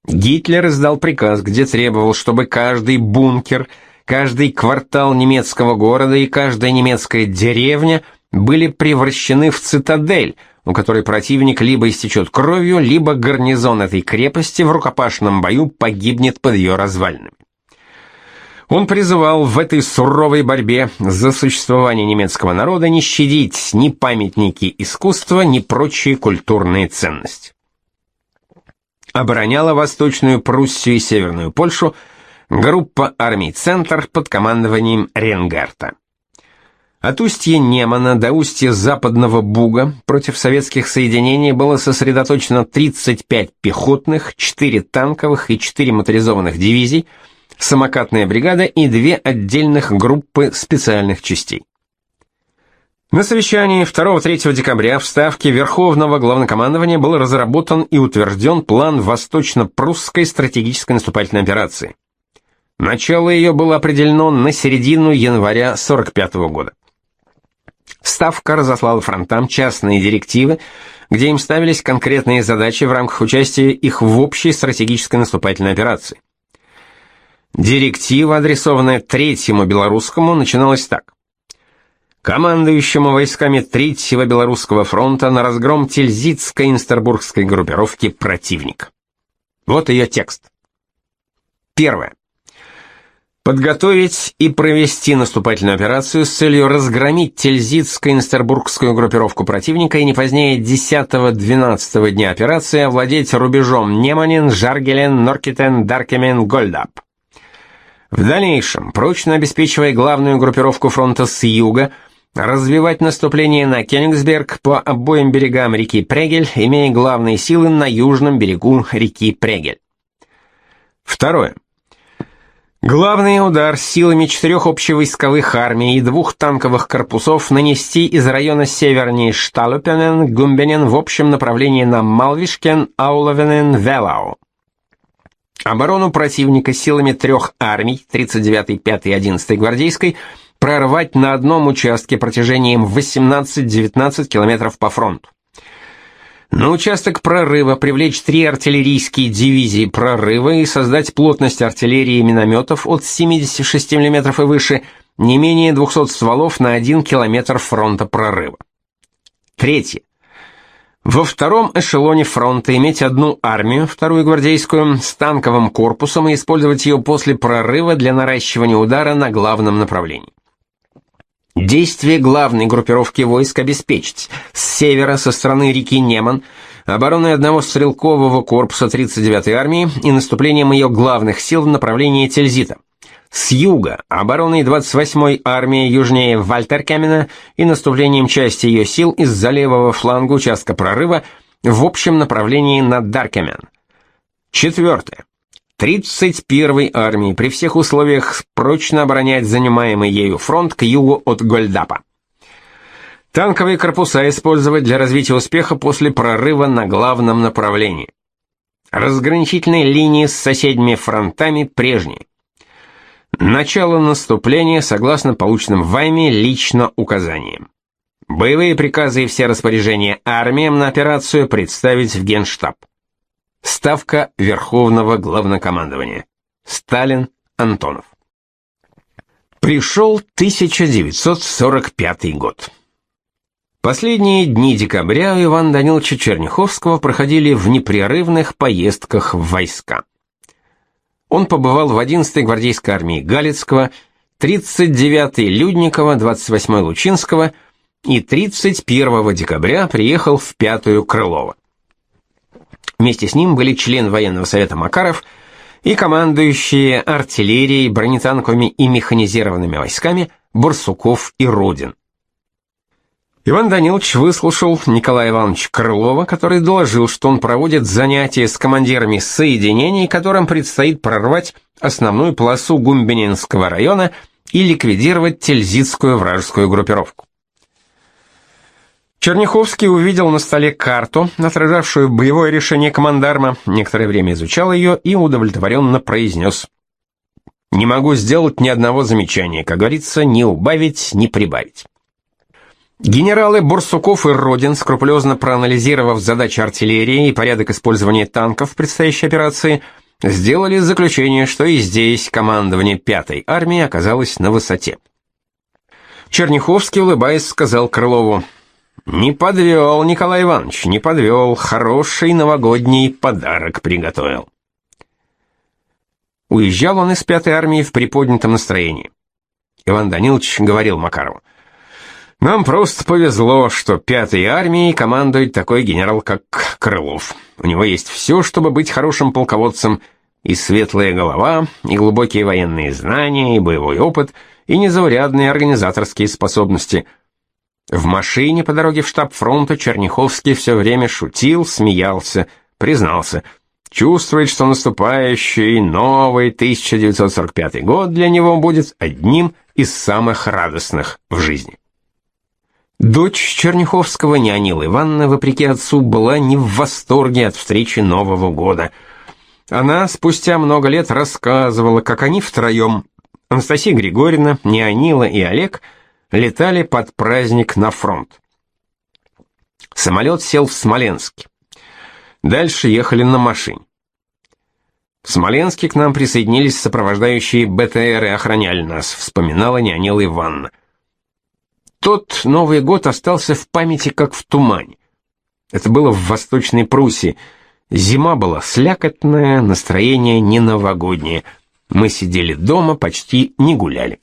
Гитлер издал приказ, где требовал, чтобы каждый бункер, каждый квартал немецкого города и каждая немецкая деревня были превращены в цитадель, у которой противник либо истечет кровью, либо гарнизон этой крепости в рукопашном бою погибнет под ее развалинами. Он призывал в этой суровой борьбе за существование немецкого народа не щадить ни памятники искусства, ни прочие культурные ценности. Обороняла Восточную Пруссию и Северную Польшу группа армий «Центр» под командованием Ренгарта. От устья Немана до устья Западного Буга против советских соединений было сосредоточено 35 пехотных, 4 танковых и 4 моторизованных дивизий – самокатная бригада и две отдельных группы специальных частей. На совещании 2-3 декабря в Ставке Верховного Главнокомандования был разработан и утвержден план Восточно-Прусской стратегической наступательной операции. Начало ее было определено на середину января 45 года. Ставка разослала фронтам частные директивы, где им ставились конкретные задачи в рамках участия их в общей стратегической наступательной операции. Директива, адресованная Третьему Белорусскому, начиналась так. Командующему войсками Третьего Белорусского фронта на разгром Тильзитской инстербургской группировки противник. Вот ее текст. Первое. Подготовить и провести наступательную операцию с целью разгромить Тильзитско-Инстербургскую группировку противника и не позднее 10-12 дня операции овладеть рубежом Неманин, Жаргелен, Норкитен, Даркемен, Гольдап. В дальнейшем, прочно обеспечивая главную группировку фронта с юга, развивать наступление на Кёнигсберг по обоим берегам реки Прегель, имея главные силы на южном берегу реки Прегель. Второе. Главный удар силами четырех общевойсковых армий и двух танковых корпусов нанести из района северней Шталупенен, Гумбенен в общем направлении на Малвишкен, Ауловенен, Велау. Оборону противника силами трех армий, 39-й, 5-й и 11-й гвардейской, прорвать на одном участке протяжением 18-19 километров по фронту. На участок прорыва привлечь три артиллерийские дивизии прорыва и создать плотность артиллерии и минометов от 76 мм и выше не менее 200 стволов на 1 километр фронта прорыва. Третье. Во втором эшелоне фронта иметь одну армию, вторую гвардейскую, с танковым корпусом и использовать ее после прорыва для наращивания удара на главном направлении. Действие главной группировки войск обеспечить с севера со стороны реки Неман обороной одного стрелкового корпуса 39-й армии и наступлением ее главных сил в направлении Тильзита – с юга обороной 28-й армии южнее Вальтеркамена и наступлением части ее сил из-за левого фланга участка прорыва в общем направлении на Даркамен. Четвертое. 31-й армии при всех условиях прочно оборонять занимаемый ею фронт к югу от Гольдапа. Танковые корпуса использовать для развития успеха после прорыва на главном направлении. Разграничительные линии с соседними фронтами прежние. Начало наступления согласно полученным вами лично указаниям. Боевые приказы и все распоряжения армиям на операцию представить в Генштаб. Ставка Верховного Главнокомандования. Сталин, Антонов. Пришел 1945 год. Последние дни декабря у Ивана Даниловича Черняховского проходили в непрерывных поездках в войска. Он побывал в 11-й гвардейской армии Галицкого, 39-й Людникова, 28-й Лучинского и 31 декабря приехал в 5-ю Крылово. Вместе с ним были член военного совета Макаров и командующие артиллерией, бронетанковыми и механизированными войсками Барсуков и Родин. Иван Данилович выслушал Николая Ивановича Крылова, который доложил, что он проводит занятия с командирами соединений, которым предстоит прорвать основную полосу Гумбининского района и ликвидировать Тильзитскую вражескую группировку. Черняховский увидел на столе карту, отражавшую боевое решение командарма, некоторое время изучал ее и удовлетворенно произнес. «Не могу сделать ни одного замечания, как говорится, ни убавить, ни прибавить». Генералы Бурсуков и Родин, скрупулезно проанализировав задачи артиллерии и порядок использования танков в предстоящей операции, сделали заключение, что и здесь командование 5-й армии оказалось на высоте. Черняховский, улыбаясь, сказал Крылову, «Не подвел, Николай Иванович, не подвел, хороший новогодний подарок приготовил». Уезжал он из 5-й армии в приподнятом настроении. Иван Данилович говорил Макарову, нам просто повезло, что пятой армией командует такой генерал, как Крылов. У него есть все, чтобы быть хорошим полководцем, и светлая голова, и глубокие военные знания, и боевой опыт, и незаурядные организаторские способности. В машине по дороге в штаб фронта Черняховский все время шутил, смеялся, признался. Чувствует, что наступающий новый 1945 год для него будет одним из самых радостных в жизни. Дочь Черняховского, Нянила Ивановна, вопреки отцу, была не в восторге от встречи Нового года. Она спустя много лет рассказывала, как они втроем, Анастасия Григорьевна, Нянила и Олег, летали под праздник на фронт. Самолет сел в Смоленске. Дальше ехали на машине. В Смоленске к нам присоединились сопровождающие БТР и охраняли нас, вспоминала Нянила Ивановна. Тот Новый год остался в памяти как в тумане. Это было в Восточной Пруссии. Зима была слякотная, настроение не новогоднее. Мы сидели дома, почти не гуляли.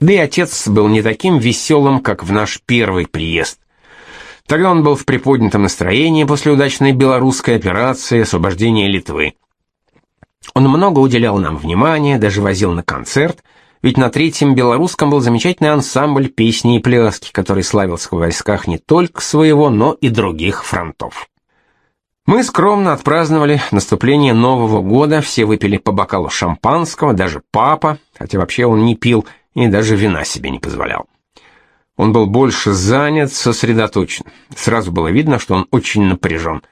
Да и отец был не таким веселым, как в наш первый приезд. Тогда он был в приподнятом настроении после удачной белорусской операции освобождения Литвы. Он много уделял нам внимания, даже возил на концерт — ведь на третьем белорусском был замечательный ансамбль песни и пляски, который славился в войсках не только своего, но и других фронтов. Мы скромно отпраздновали наступление Нового года, все выпили по бокалу шампанского, даже папа, хотя вообще он не пил и даже вина себе не позволял. Он был больше занят, сосредоточен. Сразу было видно, что он очень напряжен.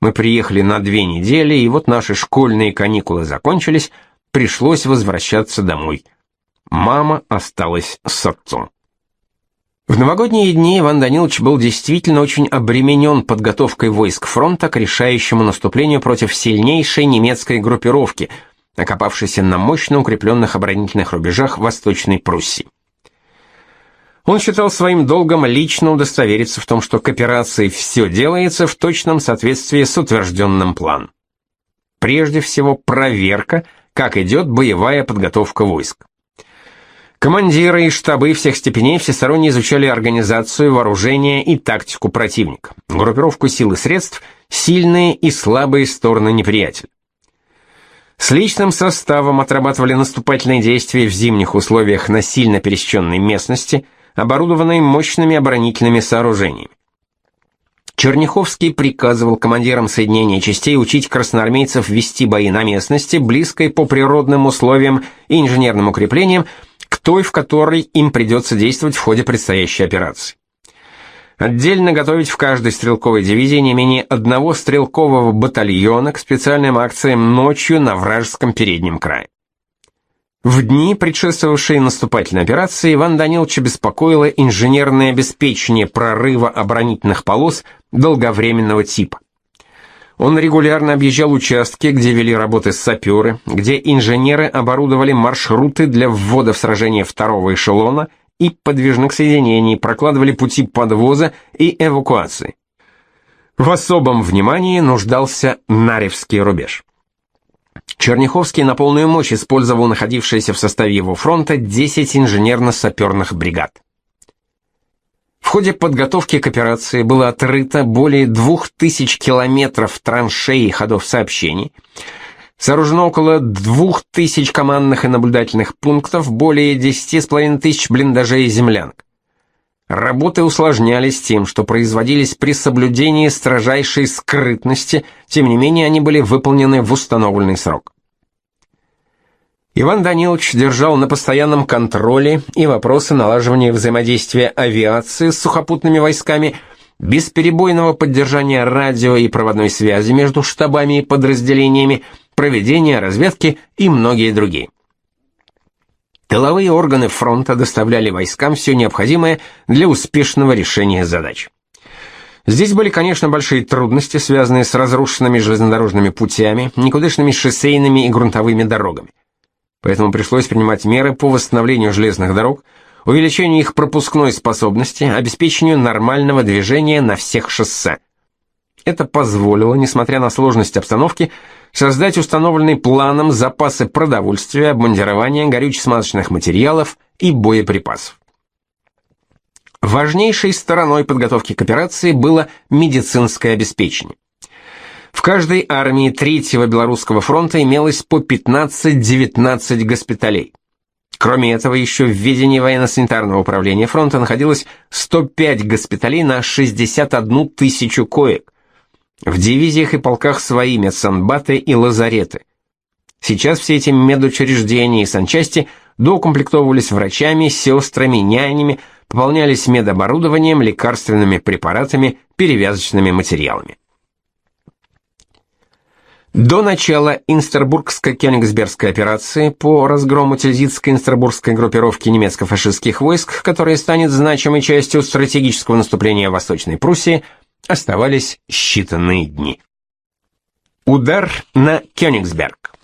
Мы приехали на две недели, и вот наши школьные каникулы закончились, пришлось возвращаться домой. Мама осталась с отцом. В новогодние дни Иван Данилович был действительно очень обременен подготовкой войск фронта к решающему наступлению против сильнейшей немецкой группировки, окопавшейся на мощно укрепленных оборонительных рубежах Восточной Пруссии. Он считал своим долгом лично удостовериться в том, что к операции все делается в точном соответствии с утвержденным планом. Прежде всего, проверка, как идет боевая подготовка войск. Командиры и штабы всех степеней всесторонне изучали организацию, вооружение и тактику противника, группировку сил и средств, сильные и слабые стороны неприятеля. С личным составом отрабатывали наступательные действия в зимних условиях на сильно пересеченной местности, оборудованной мощными оборонительными сооружениями. Черняховский приказывал командирам соединения частей учить красноармейцев вести бои на местности, близкой по природным условиям и инженерным укреплениям, к той, в которой им придется действовать в ходе предстоящей операции. Отдельно готовить в каждой стрелковой дивизии не менее одного стрелкового батальона к специальным акциям ночью на вражеском переднем крае. В дни, предшествовавшие наступательной операции, Иван Даниловича беспокоило инженерное обеспечение прорыва оборонительных полос долговременного типа. Он регулярно объезжал участки, где вели работы саперы, где инженеры оборудовали маршруты для ввода в сражение второго эшелона и подвижных соединений, прокладывали пути подвоза и эвакуации. В особом внимании нуждался Наревский рубеж. Черняховский на полную мощь использовал находившиеся в составе его фронта 10 инженерно-саперных бригад. В ходе подготовки к операции было отрыто более 2000 километров траншей и ходов сообщений, сооружено около 2000 командных и наблюдательных пунктов, более 10,5 тысяч блиндажей и землянок. Работы усложнялись тем, что производились при соблюдении строжайшей скрытности, тем не менее они были выполнены в установленный срок. Иван Данилович держал на постоянном контроле и вопросы налаживания взаимодействия авиации с сухопутными войсками, бесперебойного поддержания радио и проводной связи между штабами и подразделениями, проведения разведки и многие другие. Тыловые органы фронта доставляли войскам все необходимое для успешного решения задач. Здесь были, конечно, большие трудности, связанные с разрушенными железнодорожными путями, никудышными шоссейными и грунтовыми дорогами. Поэтому пришлось принимать меры по восстановлению железных дорог, увеличению их пропускной способности, обеспечению нормального движения на всех шоссе. Это позволило, несмотря на сложность обстановки, создать установленный планом запасы продовольствия, обмундирования, горюче-смазочных материалов и боеприпасов. Важнейшей стороной подготовки к операции было медицинское обеспечение. В каждой армии Третьего Белорусского фронта имелось по 15-19 госпиталей. Кроме этого, еще в ведении военно-санитарного управления фронта находилось 105 госпиталей на 61 тысячу коек. В дивизиях и полках свои медсанбаты и лазареты. Сейчас все эти медучреждения и санчасти доукомплектовывались врачами, сестрами, нянями, пополнялись медоборудованием, лекарственными препаратами, перевязочными материалами. До начала Инстербургско-Кёнигсбергской операции по разгрому тильзитско-инстербургской группировки немецко-фашистских войск, которая станет значимой частью стратегического наступления в Восточной Пруссии – оставались считанные дни. Удар на Кёнигсберг.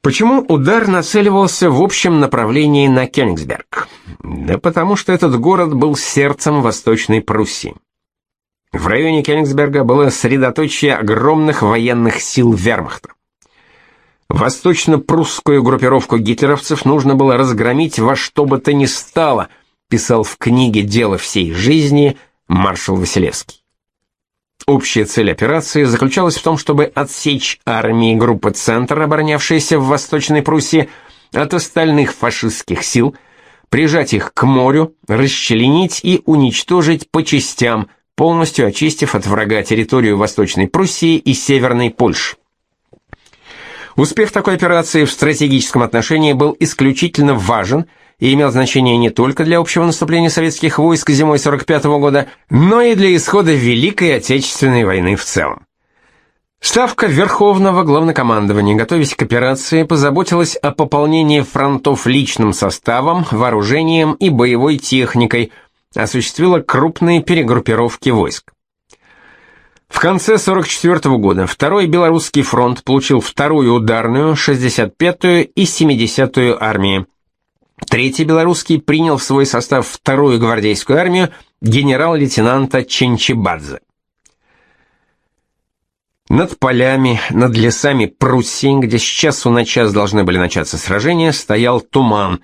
Почему удар нацеливался в общем направлении на Кёнигсберг? Да потому что этот город был сердцем Восточной Пруссии. В районе Кёнигсберга было средоточие огромных военных сил вермахта. Восточно-прусскую группировку гитлеровцев нужно было разгромить во что бы то ни стало, писал в книге «Дело всей жизни» маршал Василевский. Общая цель операции заключалась в том, чтобы отсечь армии группы «Центр», оборонявшиеся в Восточной Пруссии, от остальных фашистских сил, прижать их к морю, расчленить и уничтожить по частям, полностью очистив от врага территорию Восточной Пруссии и Северной Польши. Успех такой операции в стратегическом отношении был исключительно важен – и имел значение не только для общего наступления советских войск зимой 45 -го года, но и для исхода Великой Отечественной войны в целом. Ставка Верховного Главнокомандования, готовясь к операции, позаботилась о пополнении фронтов личным составом, вооружением и боевой техникой, осуществила крупные перегруппировки войск. В конце 44 -го года Второй Белорусский фронт получил вторую ударную, 65-ю и 70-ю армии. Третий белорусский принял в свой состав вторую гвардейскую армию генерал-лейтенанта Ченчебадзе. Над полями, над лесами Пруссии, где с часу на час должны были начаться сражения, стоял туман.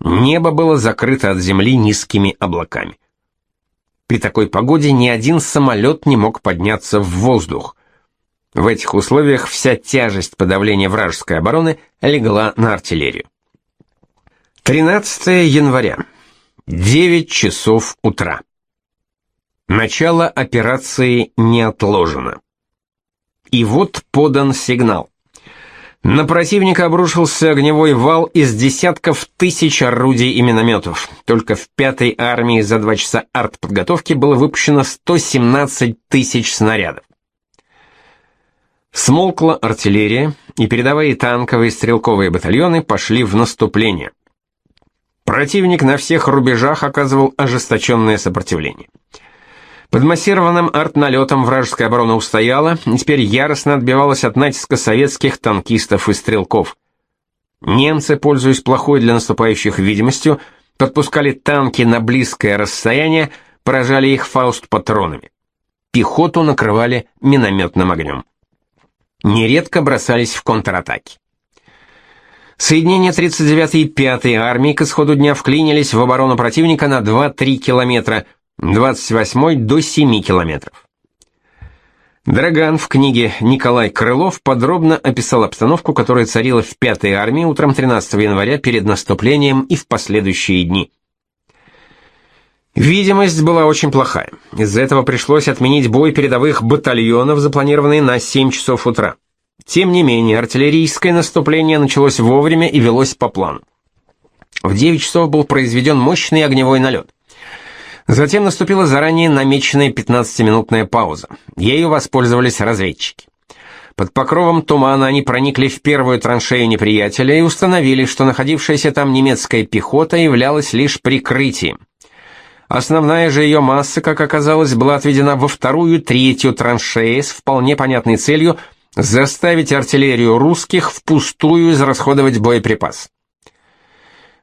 Небо было закрыто от земли низкими облаками. При такой погоде ни один самолет не мог подняться в воздух. В этих условиях вся тяжесть подавления вражеской обороны легла на артиллерию. 13 января. 9 часов утра. Начало операции не отложено. И вот подан сигнал. На противника обрушился огневой вал из десятков тысяч орудий и минометов. Только в пятой армии за два часа артподготовки было выпущено 117 тысяч снарядов. Смолкла артиллерия, и передовые танковые и стрелковые батальоны пошли в наступление. Противник на всех рубежах оказывал ожесточенное сопротивление. Под массированным артналетом вражеская оборона устояла, и теперь яростно отбивалась от натиска советских танкистов и стрелков. Немцы, пользуясь плохой для наступающих видимостью, подпускали танки на близкое расстояние, поражали их фауст-патронами. Пехоту накрывали минометным огнем. Нередко бросались в контратаки. Соединения 39-й и 5-й армии к исходу дня вклинились в оборону противника на 2-3 километра, 28-й до 7 километров. Драган в книге Николай Крылов подробно описал обстановку, которая царила в 5-й армии утром 13 января перед наступлением и в последующие дни. Видимость была очень плохая. Из-за этого пришлось отменить бой передовых батальонов, запланированный на 7 часов утра. Тем не менее, артиллерийское наступление началось вовремя и велось по плану. В 9 часов был произведен мощный огневой налет. Затем наступила заранее намеченная 15-минутная пауза. Ею воспользовались разведчики. Под покровом тумана они проникли в первую траншею неприятеля и установили, что находившаяся там немецкая пехота являлась лишь прикрытием. Основная же ее масса, как оказалось, была отведена во вторую третью траншеи с вполне понятной целью – заставить артиллерию русских впустую израсходовать боеприпас.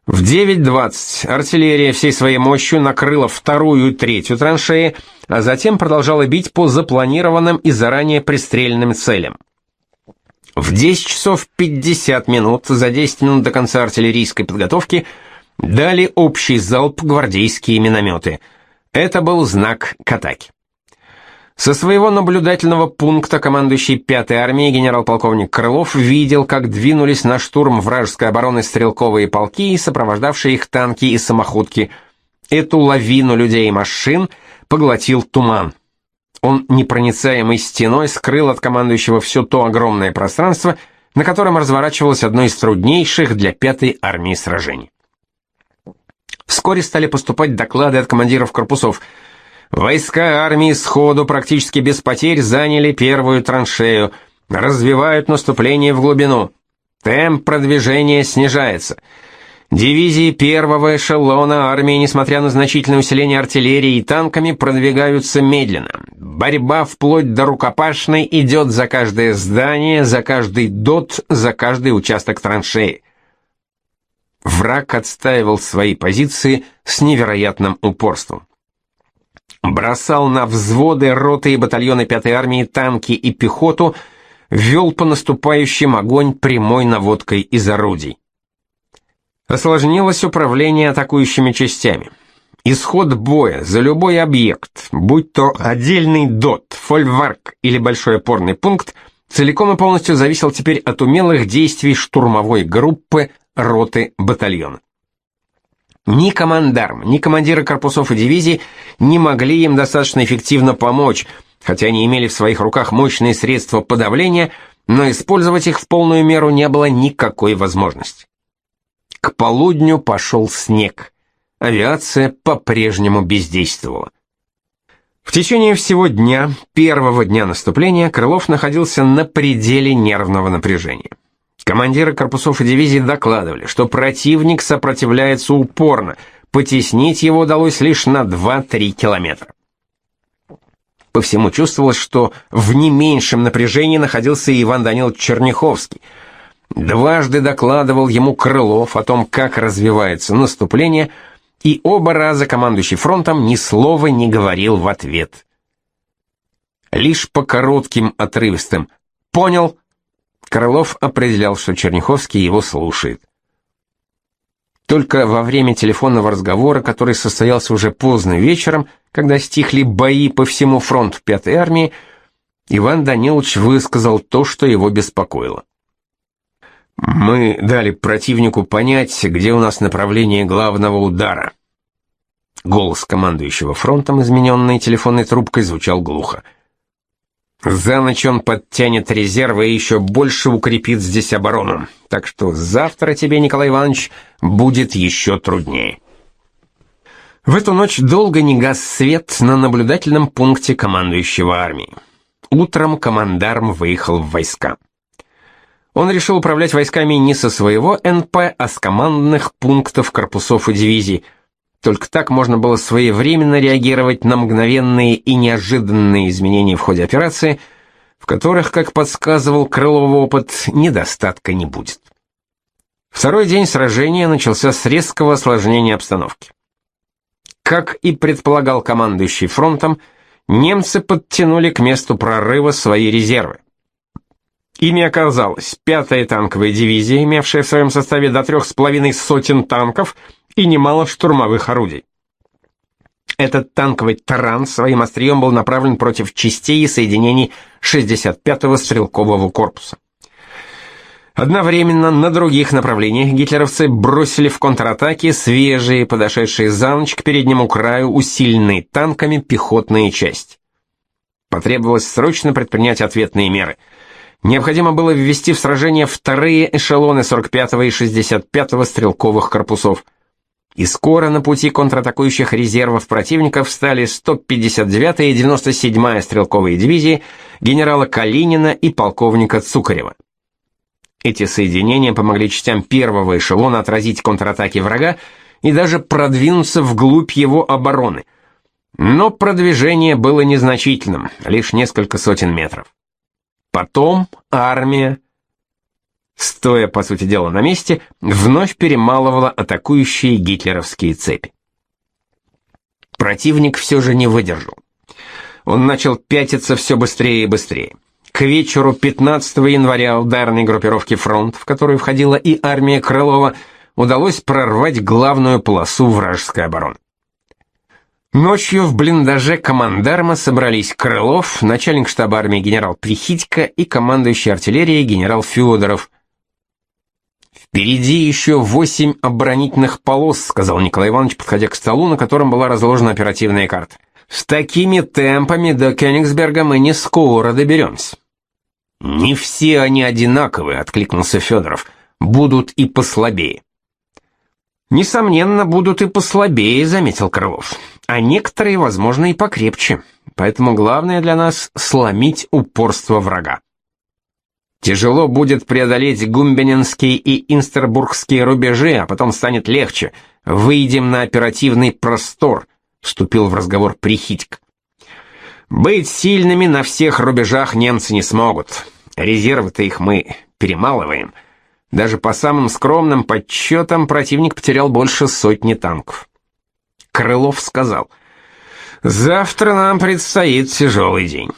В 9.20 артиллерия всей своей мощью накрыла вторую и третью траншеи, а затем продолжала бить по запланированным и заранее пристреленным целям. В 10 часов 50 минут, за 10 минут до конца артиллерийской подготовки, дали общий залп гвардейские минометы. Это был знак к атаке. Со своего наблюдательного пункта командующий 5-й армией генерал-полковник Крылов видел, как двинулись на штурм вражеской обороны стрелковые полки и сопровождавшие их танки и самоходки. Эту лавину людей и машин поглотил туман. Он непроницаемой стеной скрыл от командующего все то огромное пространство, на котором разворачивалось одно из труднейших для 5-й армии сражений. Вскоре стали поступать доклады от командиров корпусов – Войска армии сходу практически без потерь заняли первую траншею, развивают наступление в глубину. Темп продвижения снижается. Дивизии первого эшелона армии, несмотря на значительное усиление артиллерии и танками, продвигаются медленно. Борьба вплоть до рукопашной идет за каждое здание, за каждый дот, за каждый участок траншеи. Враг отстаивал свои позиции с невероятным упорством бросал на взводы, роты и батальоны 5-й армии танки и пехоту, вел по наступающим огонь прямой наводкой из орудий. Осложнилось управление атакующими частями. Исход боя за любой объект, будь то отдельный ДОТ, фольварк или большой опорный пункт, целиком и полностью зависел теперь от умелых действий штурмовой группы, роты, батальона. Ни командарм, ни командиры корпусов и дивизий не могли им достаточно эффективно помочь, хотя они имели в своих руках мощные средства подавления, но использовать их в полную меру не было никакой возможности. К полудню пошел снег. Авиация по-прежнему бездействовала. В течение всего дня, первого дня наступления, Крылов находился на пределе нервного напряжения. Командиры корпусов и дивизий докладывали, что противник сопротивляется упорно, потеснить его удалось лишь на 2-3 километра. По всему чувствовалось, что в не меньшем напряжении находился Иван Данилович Черняховский. Дважды докладывал ему Крылов о том, как развивается наступление, и оба раза командующий фронтом ни слова не говорил в ответ. Лишь по коротким отрывистым «понял», Крылов определял, что Черняховский его слушает. Только во время телефонного разговора, который состоялся уже поздно вечером, когда стихли бои по всему фронту Пятой армии, Иван Данилович высказал то, что его беспокоило. Мы дали противнику понять, где у нас направление главного удара. Голос командующего фронтом, измененный телефонной трубкой, звучал глухо. За ночь он подтянет резервы и еще больше укрепит здесь оборону. Так что завтра тебе, Николай Иванович, будет еще труднее. В эту ночь долго не гас свет на наблюдательном пункте командующего армией. Утром командарм выехал в войска. Он решил управлять войсками не со своего НП, а с командных пунктов корпусов и дивизий. Только так можно было своевременно реагировать на мгновенные и неожиданные изменения в ходе операции, в которых, как подсказывал Крылов опыт, недостатка не будет. Второй день сражения начался с резкого осложнения обстановки. Как и предполагал командующий фронтом, немцы подтянули к месту прорыва свои резервы. Ими оказалась пятая танковая дивизия, имевшая в своем составе до трех с половиной сотен танков и немало штурмовых орудий. Этот танковый таран своим острием был направлен против частей и соединений 65-го стрелкового корпуса. Одновременно на других направлениях гитлеровцы бросили в контратаки свежие, подошедшие за ночь к переднему краю, усиленные танками пехотные части. Потребовалось срочно предпринять ответные меры – Необходимо было ввести в сражение вторые эшелоны 45-го и 65-го стрелковых корпусов. И скоро на пути контратакующих резервов противников встали 159-я и 97-я стрелковые дивизии генерала Калинина и полковника Цукарева. Эти соединения помогли частям первого эшелона отразить контратаки врага и даже продвинуться вглубь его обороны. Но продвижение было незначительным, лишь несколько сотен метров. Потом армия, стоя, по сути дела, на месте, вновь перемалывала атакующие гитлеровские цепи. Противник все же не выдержал. Он начал пятиться все быстрее и быстрее. К вечеру 15 января ударной группировки «Фронт», в которую входила и армия Крылова, удалось прорвать главную полосу вражеской обороны. Ночью в блиндаже командарма собрались Крылов, начальник штаба армии генерал Прихитько и командующий артиллерией генерал Федоров. «Впереди еще восемь оборонительных полос», — сказал Николай Иванович, подходя к столу, на котором была разложена оперативная карта. «С такими темпами до Кёнигсберга мы не скоро доберемся». «Не все они одинаковые», — откликнулся Федоров. «Будут и послабее». «Несомненно, будут и послабее», — заметил Крылов а некоторые, возможно, и покрепче. Поэтому главное для нас — сломить упорство врага. Тяжело будет преодолеть гумбенинские и инстербургские рубежи, а потом станет легче. Выйдем на оперативный простор, вступил в разговор Прихитьк. Быть сильными на всех рубежах немцы не смогут. Резервы-то их мы перемалываем. Даже по самым скромным подсчетам противник потерял больше сотни танков. Крылов сказал, «Завтра нам предстоит тяжелый день».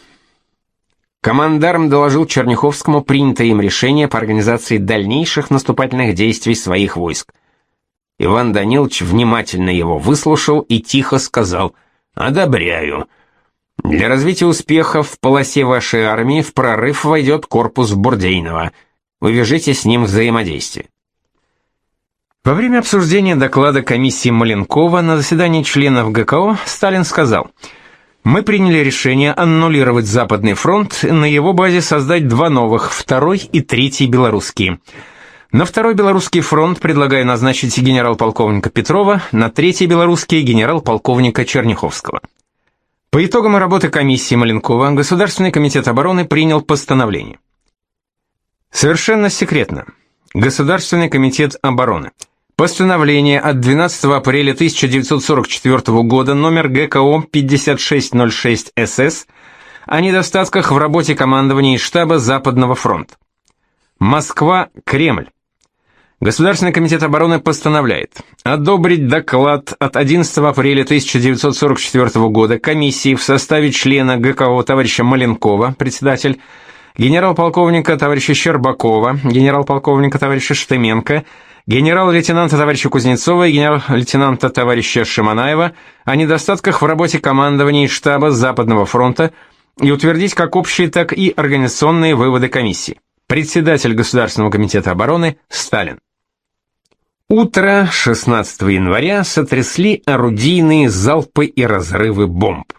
Командарм доложил Черняховскому принятое им решение по организации дальнейших наступательных действий своих войск. Иван Данилович внимательно его выслушал и тихо сказал «Одобряю». Для развития успехов в полосе вашей армии в прорыв войдет корпус Бурдейнова. Вы вяжите с ним взаимодействие. Во время обсуждения доклада комиссии Маленкова на заседании членов ГКО Сталин сказал: "Мы приняли решение аннулировать Западный фронт, на его базе создать два новых, второй и третий белорусские. На второй белорусский фронт предлагаю назначить генерал-полковника Петрова, на третий белорусский генерал-полковника Черняховского". По итогам работы комиссии Маленкова Государственный комитет обороны принял постановление. Совершенно секретно. Государственный комитет обороны Постановление от 12 апреля 1944 года номер ГКО 5606 СС о недостатках в работе командования и штаба Западного фронта. Москва, Кремль. Государственный комитет обороны постановляет одобрить доклад от 11 апреля 1944 года комиссии в составе члена ГКО товарища Маленкова, председатель, генерал-полковника товарища Щербакова, генерал-полковника товарища Штеменко, генерал-лейтенанта товарища Кузнецова и генерал-лейтенанта товарища Шиманаева о недостатках в работе командования и штаба Западного фронта и утвердить как общие, так и организационные выводы комиссии. Председатель Государственного комитета обороны Сталин. Утро 16 января сотрясли орудийные залпы и разрывы бомб.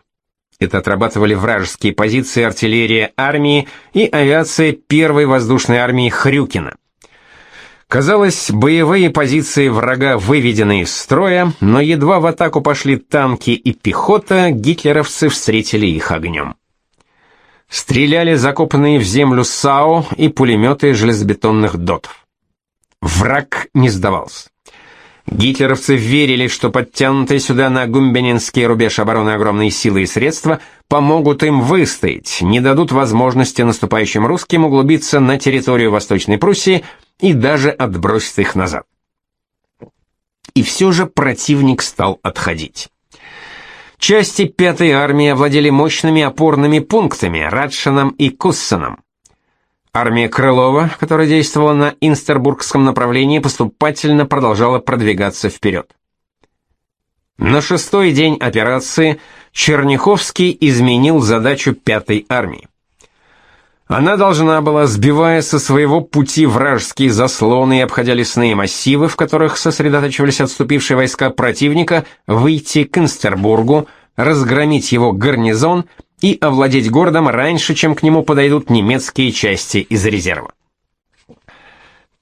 Это отрабатывали вражеские позиции артиллерия армии и авиация первой воздушной армии Хрюкина. Казалось, боевые позиции врага выведены из строя, но едва в атаку пошли танки и пехота, гитлеровцы встретили их огнем. Стреляли закопанные в землю САУ и пулеметы железобетонных дотов. Враг не сдавался. Гитлеровцы верили, что подтянутые сюда на гумбенинский рубеж обороны огромные силы и средства помогут им выстоять, не дадут возможности наступающим русским углубиться на территорию Восточной Пруссии и даже отбросить их назад. И все же противник стал отходить. Части пятой армии овладели мощными опорными пунктами Радшином и Куссеном. Армия Крылова, которая действовала на Инстербургском направлении, поступательно продолжала продвигаться вперед. На шестой день операции Черняховский изменил задачу пятой армии. Она должна была, сбивая со своего пути вражеские заслоны и обходя лесные массивы, в которых сосредотачивались отступившие войска противника, выйти к Инстербургу, разгромить его гарнизон и овладеть городом раньше, чем к нему подойдут немецкие части из резерва.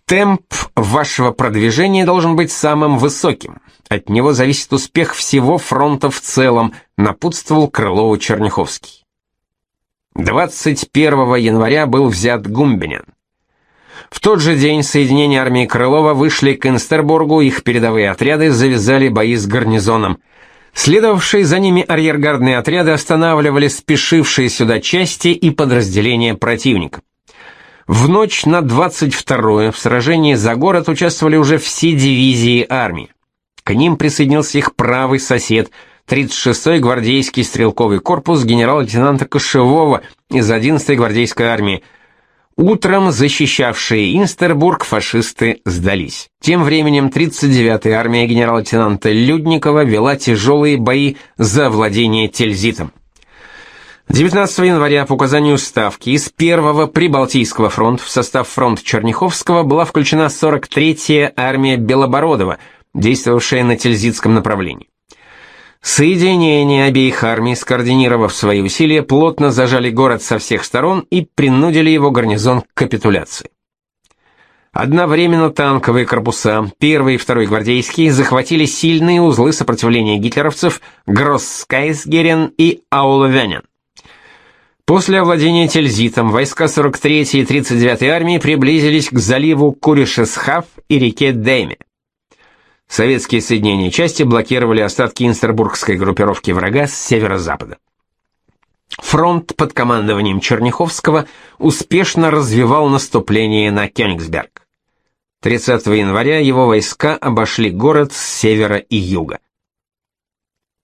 Темп вашего продвижения должен быть самым высоким. От него зависит успех всего фронта в целом, напутствовал Крылову Черняховский. 21 января был взят Гумбинен. В тот же день соединения армии Крылова вышли к Инстербургу, их передовые отряды завязали бои с гарнизоном – Следовавшие за ними арьергардные отряды останавливали спешившие сюда части и подразделения противника. В ночь на 22-е в сражении за город участвовали уже все дивизии армии. К ним присоединился их правый сосед, 36-й гвардейский стрелковый корпус генерал-лейтенанта Кошевого из 11-й гвардейской армии – Утром защищавшие Инстербург фашисты сдались. Тем временем 39-я армия генерал-лейтенанта Людникова вела тяжелые бои за владение Тильзитом. 19 января по указанию Ставки из первого Прибалтийского фронта в состав фронта Черняховского была включена 43-я армия Белобородова, действовавшая на Тильзитском направлении. Соединения обеих армий, скоординировав свои усилия, плотно зажали город со всех сторон и принудили его гарнизон к капитуляции. Одновременно танковые корпуса, первый и второй гвардейские, захватили сильные узлы сопротивления гитлеровцев Гросскайсгерен и Аулвянен. После овладения Тильзитом войска 43-й и 39-й армии приблизились к заливу Куришесхав и реке Дейме. Советские соединения части блокировали остатки инстербургской группировки врага с северо-запада. Фронт под командованием Черняховского успешно развивал наступление на Кёнигсберг. 30 января его войска обошли город с севера и юга.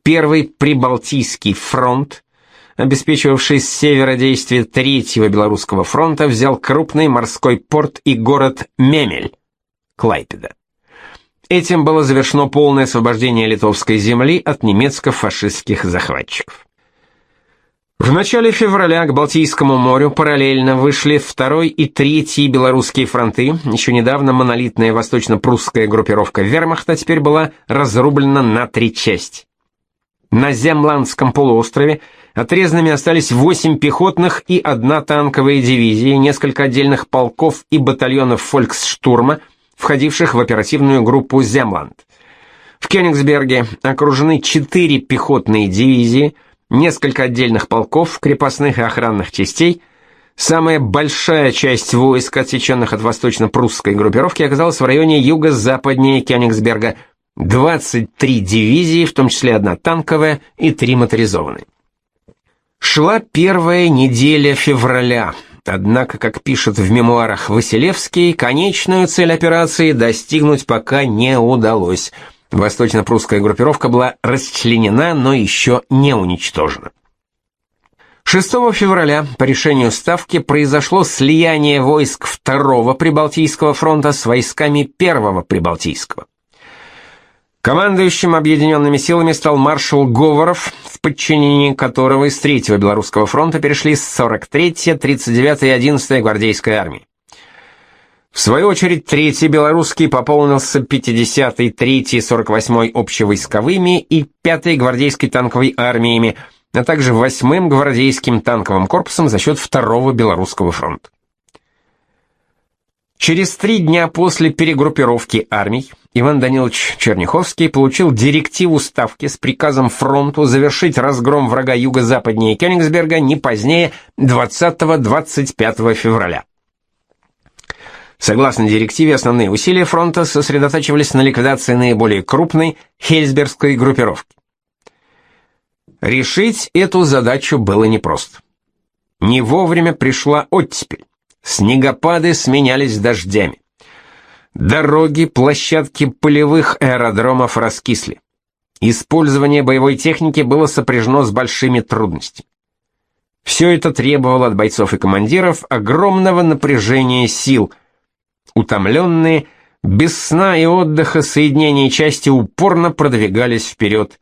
Первый Прибалтийский фронт, обеспечивавший с севера действия Третьего Белорусского фронта, взял крупный морской порт и город Мемель, Клайпеда. Этим было завершено полное освобождение литовской земли от немецко-фашистских захватчиков. В начале февраля к Балтийскому морю параллельно вышли второй и третий белорусские фронты. Еще недавно монолитная восточно-прусская группировка вермахта теперь была разрублена на три части. На Земландском полуострове отрезанными остались восемь пехотных и одна танковая дивизия, несколько отдельных полков и батальонов фольксштурма – входивших в оперативную группу «Земланд». В Кёнигсберге окружены четыре пехотные дивизии, несколько отдельных полков, крепостных и охранных частей. Самая большая часть войск, отсеченных от восточно-прусской группировки, оказалась в районе юго-западнее Кёнигсберга. 23 дивизии, в том числе одна танковая и три моторизованные. Шла первая неделя февраля. Однако, как пишет в мемуарах Василевский, конечную цель операции достигнуть пока не удалось. Восточно-прусская группировка была расчленена, но еще не уничтожена. 6 февраля по решению Ставки произошло слияние войск Второго Прибалтийского фронта с войсками Первого Прибалтийского. Командующим объединенными силами стал маршал Говоров, в подчинении которого из Третьего Белорусского фронта перешли 43-я, 39-я и 11-я гвардейской армии. В свою очередь, Третий Белорусский пополнился 50-й, 3-й, 48-й общевойсковыми и 5-й гвардейской танковой армиями, а также 8-м гвардейским танковым корпусом за счет Второго Белорусского фронта. Через три дня после перегруппировки армий Иван Данилович Черняховский получил директиву Ставки с приказом фронту завершить разгром врага юго-западнее Кёнигсберга не позднее 20-25 февраля. Согласно директиве, основные усилия фронта сосредотачивались на ликвидации наиболее крупной Хельсбергской группировки. Решить эту задачу было непросто. Не вовремя пришла оттепель. Снегопады сменялись дождями. Дороги, площадки полевых аэродромов раскисли. Использование боевой техники было сопряжено с большими трудностями. Все это требовало от бойцов и командиров огромного напряжения сил. Утомленные, без сна и отдыха соединения части упорно продвигались вперед.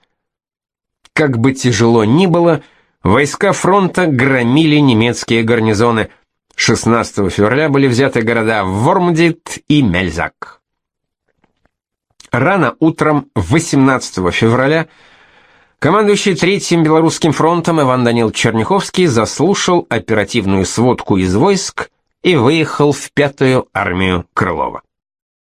Как бы тяжело ни было, войска фронта громили немецкие гарнизоны – 16 февраля были взяты города Вормдит и Мельзак. Рано утром 18 февраля командующий Третьим Белорусским фронтом Иван Данил Черняховский заслушал оперативную сводку из войск и выехал в пятую армию Крылова.